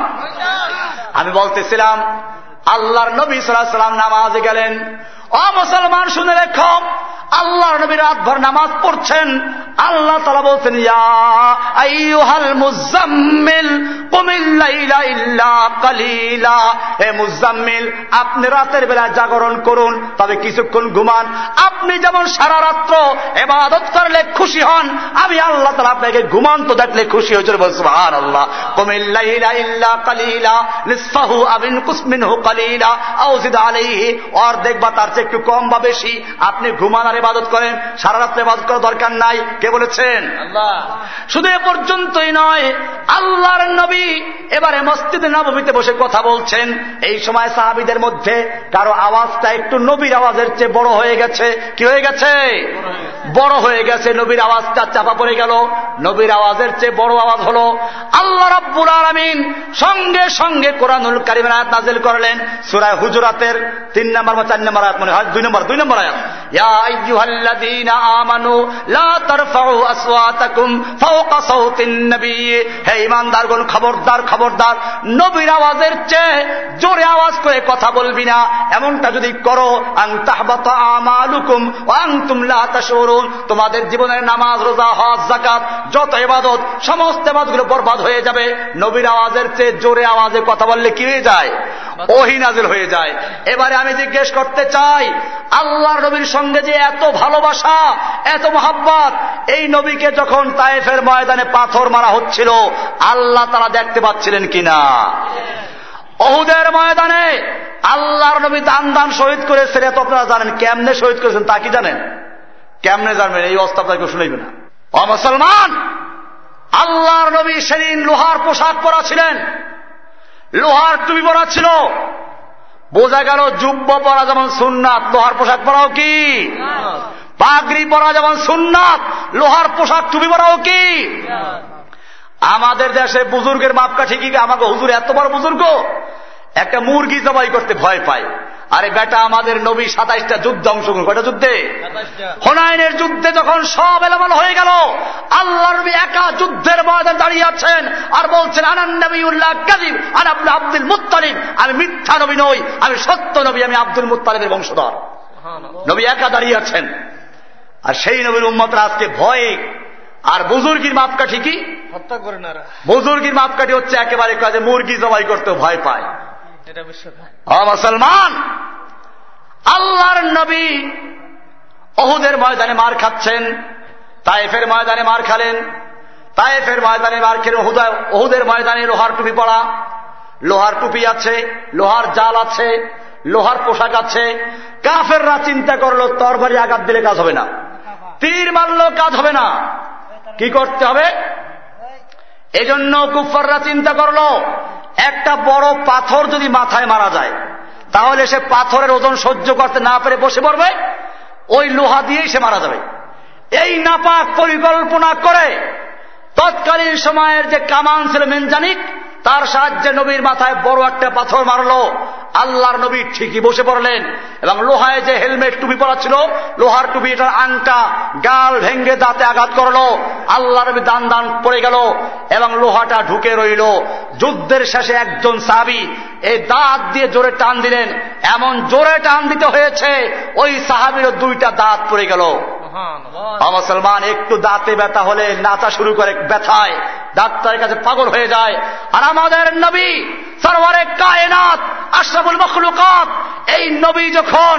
S1: আমি বলতেছিলাম আল্লাহর নবী সাল্লাম নামাজ গেলেন অ মুসলমান শুনে রেখ আল্লাহ নবীর আকবর নামাজ পড়ছেন আল্লাহ তালা বলছেন মুজাম্মিল কালিলা আপনি রাতের বেলা জাগরণ করুন তবে কিছুক্ষণ ঘুমান আপনি যেমন সারা রাত্র এবাদত করলে খুশি হন আমি আল্লাহ তালা আপনাকে ঘুমান তো দেখলে খুশি হয়েছিল বলছিল আর আল্লাহ কমিল্লাইলা ইল্লা কালিলা নিঃসাহু আবিন কুসমিন হু কালিলা আউজিদ আলাইহি অর্ধেক বা তার একটু কম বা বেশি আপনি ঘুমানার ইবাদত করেন সারা রাত্রে ইবাদত করার দরকার নাই কে বলেছেন শুধু এ পর্যন্তই নয় আল্লাহর নবী এবারে মসজিদে নবমীতে বসে কথা বলছেন এই সময় সাহাবিদের মধ্যে কারো আওয়াজটা একটু নবীর আওয়াজের চেয়ে বড় হয়ে গেছে কি হয়ে গেছে বড় হয়ে গেছে নবীর আওয়াজটা চাপা পড়ে গেল নবীর আওয়াজের চেয়ে বড় আওয়াজ হল আল্লাহ রব্বুল আলমিন সঙ্গে সঙ্গে কোরআনুল কারিমের আয়াত নাজিল করলেন সুরায় হুজুরাতের তিন নম্বর বা চার নম্বর আয়াত মনে দুই নম্বর দুই নম্বর নবী হে খবরদার খবরদার নবীর আওয়াজের চেয়ে জোরে আওয়াজ করে কথা বলবি না এমনটা যদি করো আং তোমাদের জীবনের নামাজ রোজা হজ জাকাত যত ইবাদত সমস্ত ইবাদতগুলো বরবাদ হয়ে যাবে নবীর আওয়াজের চেয়ে জোরে আওয়াজে কথা বললে কি হয়ে যায় ওহি নাজিল হয়ে যায় এবারে আমি জিজ্ঞেস করতে চাই আল্লাহ নবীর সঙ্গে যে এত ভালোবাসা এত মোহাম্মত এই নবীকে যখন তায়েফের ময়দানে পাথর মারা হচ্ছিল আল্লাহ তারা দেখতে পাচ্ছিলেন কিনা অহুদের ময়দানে আল্লাহর নবী দান দান শহীদ করেছেন এত আপনারা জানেন কেমনে শহীদ করেছেন তা কি জানেন কেমনে জানবেন এই অবস্থা আপনাকে শুনেইবে না অ মুসলমান আল্লাহর নবী সেদিন লোহার পোশাক পরা ছিলেন লোহার তুমি পরা ছিল বোঝা গেল যুব্য পরা যেমন সুননাথ লোহার পোশাক পরাও কি পাগড়ি পরা যেমন সুননাথ লোহার পোশাক টুপি পরাও কি আমাদের দেশে বুজুর্গের মাপকাঠি কি আমাকে হুজুর এত বড় বুজুর্গ একটা মুরগি জবাই করতে ভয় পায় আরে বেটা আমাদের নবী সাতাইশটা যুদ্ধ অংশগ্রহণ কয়টা যুদ্ধে হোনায়নের যুদ্ধে যখন সব এলোমালো হয়ে গেল আল্লাহ নবী একা যুদ্ধের ময়দান দাঁড়িয়ে আছেন আর বলছেন আনান উল্লাহ কাজিম আর আপনি আব্দুল মুতালিম আমি মিথ্যা নবী নই আমি সত্য নবী আমি আব্দুল মুতালিমের বংশধর নবী একা দাঁড়িয়ে আছেন আর সেই নবীর উম্মতরা আজকে ভয়ে আর বুজুর্গির মাপকাঠি কি হত্যা করে না বুজুর্গির মাপকাঠি হচ্ছে একেবারে কাজে মুরগি জবাই করতে ভয় পায় মুসলমান আল্লাহর নবী অহুদের ময়দানে মার খাচ্ছেন তায়েফের ময়দানে মার খালেন তায়েফের ময়দানে মার খেলে অহুদের ময়দানে লোহার টুপি পড়া লোহার টুপি আছে লোহার জাল আছে লোহার পোশাক আছে কাফেররা চিন্তা করলো তরবারি আঘাত দিলে কাজ হবে না তীর মারলেও কাজ হবে না কি করতে হবে এজন্য কুফাররা চিন্তা করল একটা বড় পাথর যদি মাথায় মারা যায় তাহলে সে পাথরের ওজন সহ্য করতে না পেরে বসে পড়বে ওই লোহা দিয়েই সে মারা যাবে এই নাপাক পরিকল্পনা করে তৎকালীন সময়ের যে কামান ছিল মেনজানিক তার সাহায্যে নবীর মাথায় বড় একটা পাথর মারল আল্লাহর নবী ঠিকই বসে পড়লেন এবং লোহায় যে হেলমেট টুপি পরা ছিল লোহার টুপি এটার আংটা গাল ভেঙ্গে দাঁতে আঘাত করল আল্লাহ নবী দান দান পড়ে গেল এবং লোহাটা ঢুকে রইল যুদ্ধের শেষে একজন সাবি এই দাঁত দিয়ে জোরে টান দিলেন এমন জোরে টান দিতে হয়েছে ওই সাহাবিরও দুইটা দাঁত পড়ে গেল মুসলমান একটু দাঁতে ব্যথা হলে নাচা শুরু করে ব্যথায় ডাক্তারের কাছে পাগল হয়ে যায় আর আমাদের নবী সরওয়ারে কায়নাত আশরাফুল মখলুক এই নবী যখন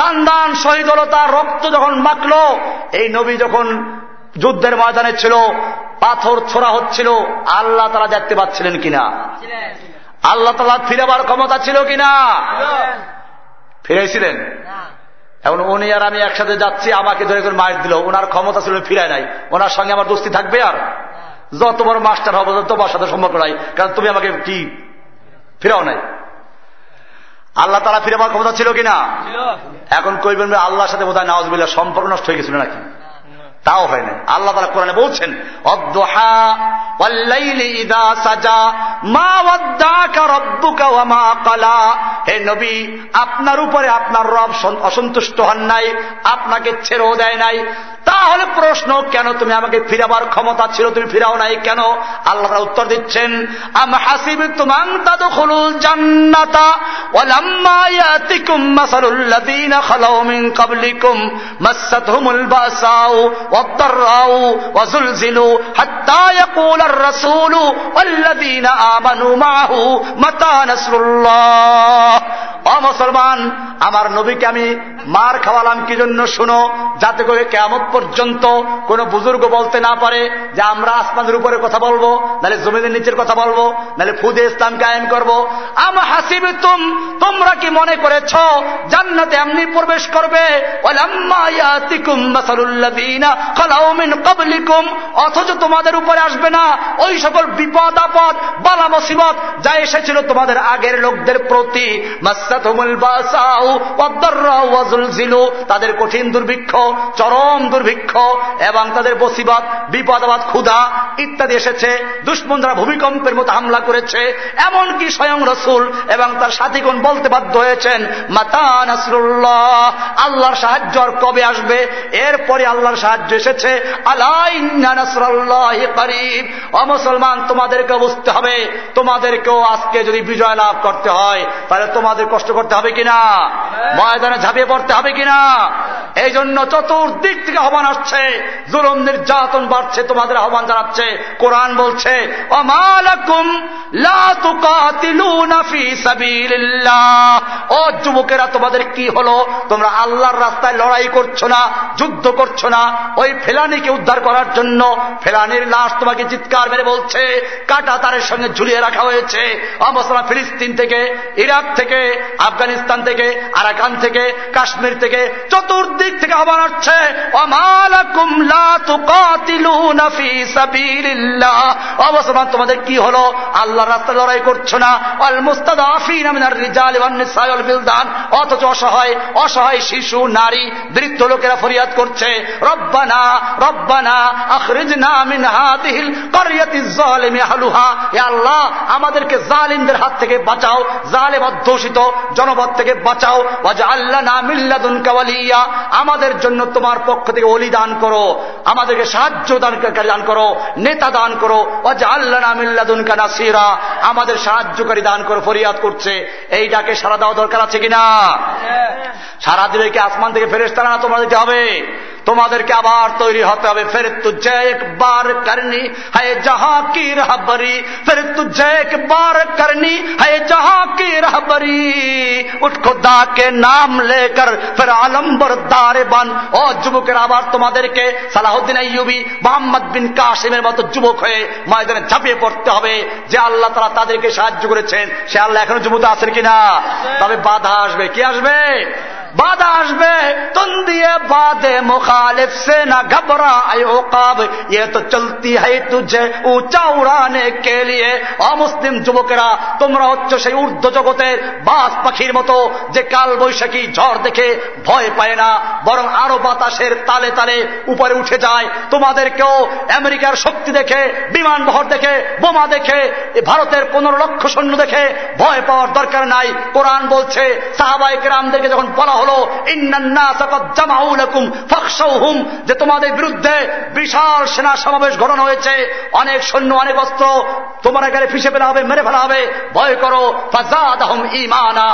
S1: দান দান শহীদ হল তার রক্ত যখন মাখল এই নবী যখন যুদ্ধের ময়দানে ছিল পাথর ছোড়া হচ্ছিল আল্লাহ তারা দেখতে পাচ্ছিলেন কিনা আল্লাহ তালা ফিরাবার ক্ষমতা ছিল কিনা ফিরেছিলেন এখন উনি আর আমি একসাথে যাচ্ছি আমাকে ধরে করে মায়ের দিল ওনার ক্ষমতা ছিল ফিরায় নাই ওনার সঙ্গে আমার দোস্তি থাকবে আর যত বড় মাস্টার হবো তোমার সাথে সম্পর্ক নাই কারণ তুমি আমাকে কি ফিরাও নাই আল্লাহ তারা ফিরে আমার ক্ষমতা ছিল কিনা এখন কইবেন আল্লাহর সাথে বোধ হয় নওয়াজবিল্লাহ সম্পর্ক নষ্ট হয়ে গেছিল নাকি তাও হয় না আল্লাহ তারা কোরআনে বলছেন হে নবী আপনার উপরে আপনার রব অসন্তুষ্ট হন নাই আপনাকে ছেড়েও দেয় নাই তাহলে প্রশ্ন কেন তুমি আমাকে ফিরাবার ক্ষমতা ছিল তুমি ফিরাও নাই কেন আল্লাহ উত্তর দিচ্ছেন আম হাসিব তুমাং তাদু খুলুল জান্নাতা ওয়ালাম্মা ইয়াতিকুম মাসালুল্লাযীনা খালাউ মিন ক্বাবলিকুম মাসাতহুমুল বাসাউ وَاضْضَرَّاءُ وَزُلْزِلُوا حَتَّى يَقُولَ الرَّسُولُ وَالَّذِينَ آمَنُوا مَعَهُ مَتَى نَصْرُ اللَّهِ ও মুসলমান আমার নবীকে আমি মার খাওয়ালাম কি জন্য শুনো যাতে করে কেমন পর্যন্ত কোনো বুজুর্গ বলতে না পারে যে আমরা আসমানের উপরে কথা বলবো নাহলে জমিনের নিচের কথা বলবো নাহলে ফুদে ইসলাম কায়েম করবো আম হাসিবে তুম তোমরা কি মনে করেছ জান্নাতে এমনি প্রবেশ করবে ওলাম্মা ইয়াতিকুম মাসালুল্লাদিনা অথচ তোমাদের উপরে আসবে না ওই সকল বিপদ আপদ বালা মসিবত যা এসেছিল তোমাদের আগের লোকদের প্রতি তাদের কঠিন দুর্ভিক্ষ চরম দুর্ভিক্ষ এবং তাদের বসিবাদ বিপদ আবাদ ক্ষুধা ইত্যাদি এসেছে দুশ্মনরা ভূমিকম্পের মতো হামলা করেছে এমনকি স্বয়ং রসুল এবং তার সাথীগণ বলতে বাধ্য হয়েছেন মাতা নাসরুল্লাহ আল্লাহর সাহায্য আর কবে আসবে এরপরে আল্লাহর সাহায্য সাহায্য এসেছে মুসলমান তোমাদেরকে বুঝতে হবে তোমাদেরকেও আজকে যদি বিজয় লাভ করতে হয় তাহলে তোমাদের কষ্ট করতে হবে কিনা ময়দানে ঝাঁপিয়ে পড়তে হবে কিনা এই জন্য চতুর্দিক থেকে আহ্বান আসছে জুলুম নির্যাতন বাড়ছে তোমাদের আহ্বান জানাচ্ছে কোরআন বলছে ও যুবকেরা তোমাদের কি হলো তোমরা আল্লাহর রাস্তায় লড়াই করছো না যুদ্ধ করছো না ওই ফেলানিকে উদ্ধার করার জন্য ফেলানির লাশ তোমাকে চিৎকার মেরে বলছে কাটা তারের সঙ্গে ঝুলিয়ে রাখা হয়েছে অবস্থা ফিলিস্তিন থেকে ইরাক থেকে আফগানিস্তান থেকে আরাকান থেকে কাশ্মীর থেকে চতুর্দিক থেকে আবার আসছে অবস্থা তোমাদের কি হলো আল্লাহ রাস্তা লড়াই করছো না অল মুস্তাদ অথচ অসহায় অসহায় শিশু নারী বৃদ্ধ লোকেরা ফরিয়াদ করছে রব্বান রব্বানা রব্বানা আখরিজনা মিন হাদিহিল কারিয়াতিজ জালিম আহলুহা আল্লাহ আমাদেরকে জালিমদের হাত থেকে বাঁচাও জালেম অধ্যুষিত জনপদ থেকে বাঁচাও ওয়াজা আল্লাহ না মিল্লাদুন কাওয়ালিয়া আমাদের জন্য তোমার পক্ষ থেকে অলি দান করো আমাদেরকে সাহায্য দান দান করো নেতা দান করো ওয়াজা আল্লাহ না মিল্লাদুন কানাসিরা আমাদের সাহায্যকারী দান করো ফরিয়াদ করছে এই ডাকে সারা দেওয়া দরকার আছে কিনা হ্যাঁ। সারা দিলে কি আসমান থেকে ফেরেস্তারা না তোমরা দিতে হবে তোমাদেরকে আবার তৈরি হতে হবে ফের তু একবার করনি হায় জাহা কি রাহবরি ফের তু একবার করনি হায় জাহা কি রাহবরি উঠ খুদা কে নাম লেকর ফের আলম্বর দারে বান ও যুবকের আবার তোমাদেরকে সালাহুদ্দিন আইয়ুবি মোহাম্মদ বিন কাসিমের মতো যুবক হয়ে ময়দানে ঝাঁপিয়ে পড়তে হবে যে আল্লাহ তারা তাদেরকে সাহায্য করেছেন সে আল্লাহ এখনো যুবতা আছেন কিনা তবে বাধা আসবে কি আসবে বাধা আসবে তুন দিয়ে বাদে মুখালিফ সে না ঘবরা কাব ইয়ে তো চলতি হাই তুঝে উঁচা উড়ানে কে লিয়ে অমুসলিম যুবকেরা তোমরা হচ্ছে সেই ঊর্ধ্ব জগতের বাস পাখির মতো যে কাল বৈশাখী ঝড় দেখে ভয় পায় না বরং আরো বাতাসের তালে তালে উপরে উঠে যায় তোমাদেরকেও আমেরিকার শক্তি দেখে বিমান বহর দেখে বোমা দেখে ভারতের পনেরো লক্ষ সৈন্য দেখে ভয় পাওয়ার দরকার নাই কোরআন বলছে সাহাবাইকে রামদেরকে যখন বলা হল যে তোমাদের বিরুদ্ধে বিশাল সেনা সমাবেশ গঠন হয়েছে অনেক সৈন্য অনেক অস্ত্র তোমার গেলে ফিসে ফেলা হবে মেরে ফেলা হবে ভয় করো ইমানা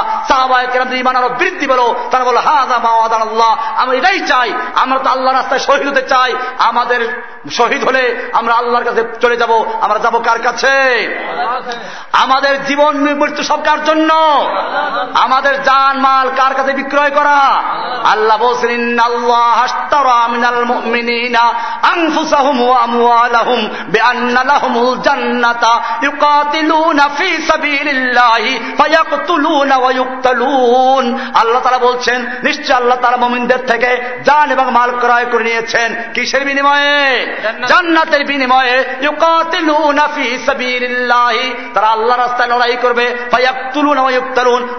S1: ইমান আরো বৃদ্ধি বলো তারা বলো হাজা মাওয়াদান আল্লাহ আমি এটাই চাই আমরা তো আল্লাহ রাস্তায় শহীদ হতে চাই আমাদের শহীদ হলে আমরা আল্লাহর কাছে চলে যাব আমরা যাব কার কাছে আমাদের জীবন মৃত্যু সব কার জন্য আমাদের জান মাল কার কাছে বিক্রয় করা আল্লাহ আল্লাহ তারা বলছেন নিশ্চয় আল্লাহ তারা মুমিনদের থেকে জান এবং মাল ক্রয় করে নিয়েছেন কিসের বিনিময়ে জান্নাতের বিনিময়ে ইউকাতিলুনা ফি সাবিলিল্লাহি করি তারা আল্লাহ রাস্তায় লড়াই করবে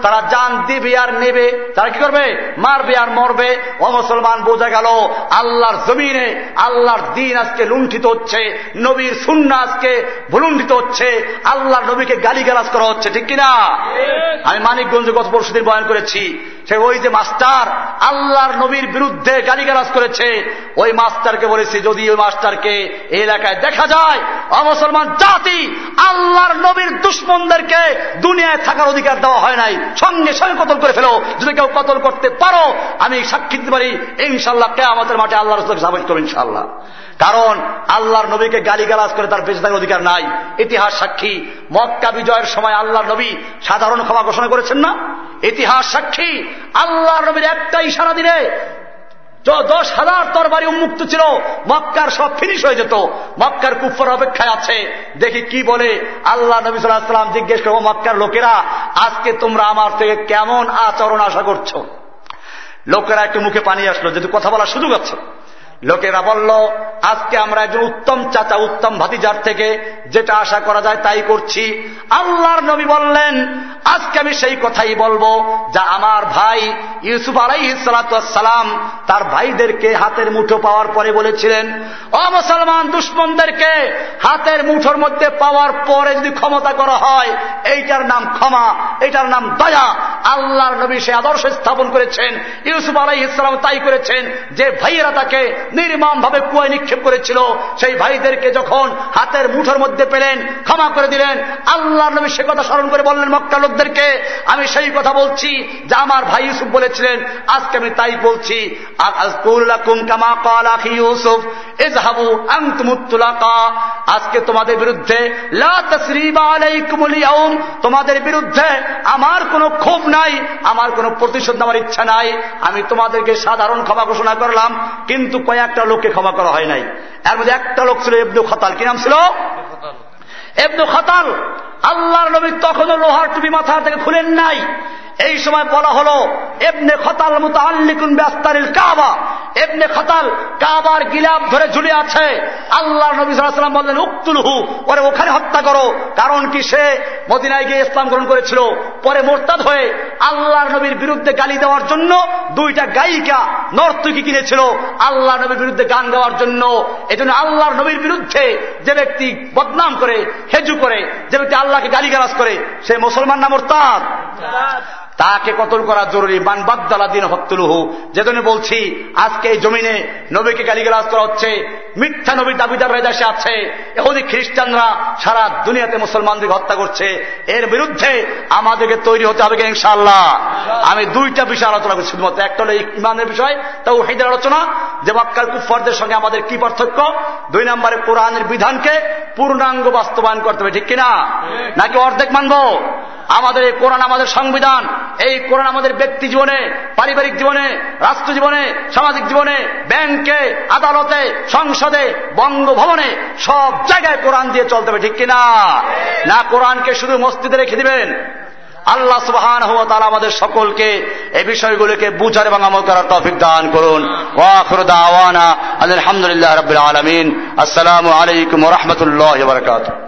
S1: তারা জান দিবে আর নেবে তারা কি করবে মারবে আর মরবে ও মুসলমান বোঝা গেল আল্লাহর জমিনে আল্লাহর দিন আজকে লুণ্ঠিত হচ্ছে নবীর শূন্য আজকে ভুলুণ্ঠিত হচ্ছে আল্লাহর নবীকে গালি গালাজ করা হচ্ছে ঠিক কিনা আমি মানিকগঞ্জে গত পরশুদিন বয়ান করেছি সে ওই যে মাস্টার আল্লাহর নবীর বিরুদ্ধে গালি গালিগালাজ করেছে ওই মাস্টারকে বলেছি যদি ওই মাস্টারকে এলাকায় দেখা যায় অমুসলমান জাতি আল্লাহর নবীর দুশ্মনদেরকে দুনিয়ায় থাকার অধিকার দেওয়া হয় নাই সঙ্গে সঙ্গে কতল করে ফেলো যদি কেউ কতল করতে পারো আমি সাক্ষী দিতে পারি ইনশাল্লাহ কে আমাদের মাঠে আল্লাহ রসুলকে সাবিত করবো ইনশাল্লাহ কারণ আল্লাহর নবীকে গালিগালাজ করে তার বেঁচে থাকার অধিকার নাই ইতিহাস সাক্ষী মক্কা বিজয়ের সময় আল্লাহর নবী সাধারণ ক্ষমা ঘোষণা করেছেন না ইতিহাস সাক্ষী আল্লাহর নবীর একটা ইশারা দিলে দশ হাজার তরবারি উন্মুক্ত ছিল মক্কার সব ফিনিশ হয়ে যেত মক্কার কুফর অপেক্ষায় আছে দেখি কি বলে আল্লাহ নবী সাল্লাহাম জিজ্ঞেস করবো মক্কার লোকেরা আজকে তোমরা আমার থেকে কেমন আচরণ আশা করছো লোকেরা একটু মুখে পানি আসলো যেহেতু কথা বলার সুযোগ আছে লোকেরা বলল আজকে আমরা একজন উত্তম চাচা উত্তম ভাতিজার থেকে যেটা আশা করা যায় তাই করছি আল্লাহর নবী বললেন আজকে আমি সেই কথাই বলবো যা আমার ভাই ইউসুফ আলাই ইসালাতাম তার ভাইদেরকে হাতের মুঠো পাওয়ার পরে বলেছিলেন অমুসলমান দুশ্মনদেরকে হাতের মুঠোর মধ্যে পাওয়ার পরে যদি ক্ষমতা করা হয় এইটার নাম ক্ষমা এটার নাম দয়া আল্লাহর নবী সে আদর্শ স্থাপন করেছেন ইউসুফ আলাই ইসলাম তাই করেছেন যে ভাইয়েরা তাকে নির্মম ভাবে কুয়ায় নিক্ষেপ করেছিল সেই ভাইদেরকে যখন হাতের মুঠোর মধ্যে পেলেন ক্ষমা করে দিলেন আল্লাহ নবী সে কথা স্মরণ করে বললেন মক্কা লোকদেরকে আমি সেই কথা বলছি যা আমার ভাই ইউসুফ বলেছিলেন আজকে আমি তাই বলছি ইউসুফ আজকে তোমাদের বিরুদ্ধে তোমাদের বিরুদ্ধে আমার কোন ক্ষোভ নাই আমার কোন প্রতিশোধ নেওয়ার ইচ্ছা নাই আমি তোমাদেরকে সাধারণ ক্ষমা ঘোষণা করলাম কিন্তু সময় একটা লোককে ক্ষমা করা হয় নাই এর মধ্যে একটা লোক ছিল এবদু খতাল কি নাম ছিল এবদু খতাল আল্লাহর নবী তখনও লোহার টুপি মাথা থেকে খুলেন নাই এই সময় বলা হলো এমনে খতাল মুতাল্লিকুন ব্যস্তারিল কাবা এমনে খতাল কাবার গিলাপ ধরে ঝুলে আছে আল্লাহ নবী সাল্লাম বললেন হু পরে ওখানে হত্যা করো কারণ কি সে মদিনায় গিয়ে ইসলাম গ্রহণ করেছিল পরে মোরতাদ হয়ে আল্লাহর নবীর বিরুদ্ধে গালি দেওয়ার জন্য দুইটা গায়িকা নর্তকী কিনেছিল আল্লাহ নবীর বিরুদ্ধে গান গাওয়ার জন্য এজন্য আল্লাহর নবীর বিরুদ্ধে যে ব্যক্তি বদনাম করে হেজু করে যে ব্যক্তি আল্লাহকে গালিগালাজ করে সে মুসলমান না মোরতাদ তাকে কতল করা জরুরি দিন হত্যুলুহু যেজন্য বলছি আজকে এই জমিনে নবীকে গালিগালাজ করা হচ্ছে মিথ্যা নবী দাবিদাররা দেশে আছে এখনই খ্রিস্টানরা সারা দুনিয়াতে মুসলমানদের হত্যা করছে এর বিরুদ্ধে আমাদেরকে তৈরি হতে হবে ইনশাআল্লাহ আমি দুইটা বিষয় আলোচনা করছি শুধুমাত্র একটা হলো ইমানের বিষয় তাও হেদের আলোচনা যে মক্কার কুফারদের সঙ্গে আমাদের কি পার্থক্য দুই নম্বরে কোরআনের বিধানকে পূর্ণাঙ্গ বাস্তবায়ন করতে হবে ঠিক কিনা নাকি অর্ধেক মানব আমাদের এই কোরআন আমাদের সংবিধান এই কোরআন আমাদের ব্যক্তি জীবনে পারিবারিক জীবনে রাষ্ট্র জীবনে সামাজিক জীবনে ব্যাংকে আদালতে সংসদে বঙ্গভবনে সব জায়গায় কোরআন দিয়ে চলতে হবে ঠিক কিনা না কোরআনকে শুধু মস্তিদে রেখে দিবেন আল্লাহ সুহান হওয়া তারা আমাদের সকলকে এই বিষয়গুলোকে বুঝার এবং আমল করার তৌফিক দান করুন আলহামদুলিল্লাহ রবিল আলমিন আসসালামু আলাইকুম রহমতুল্লাহ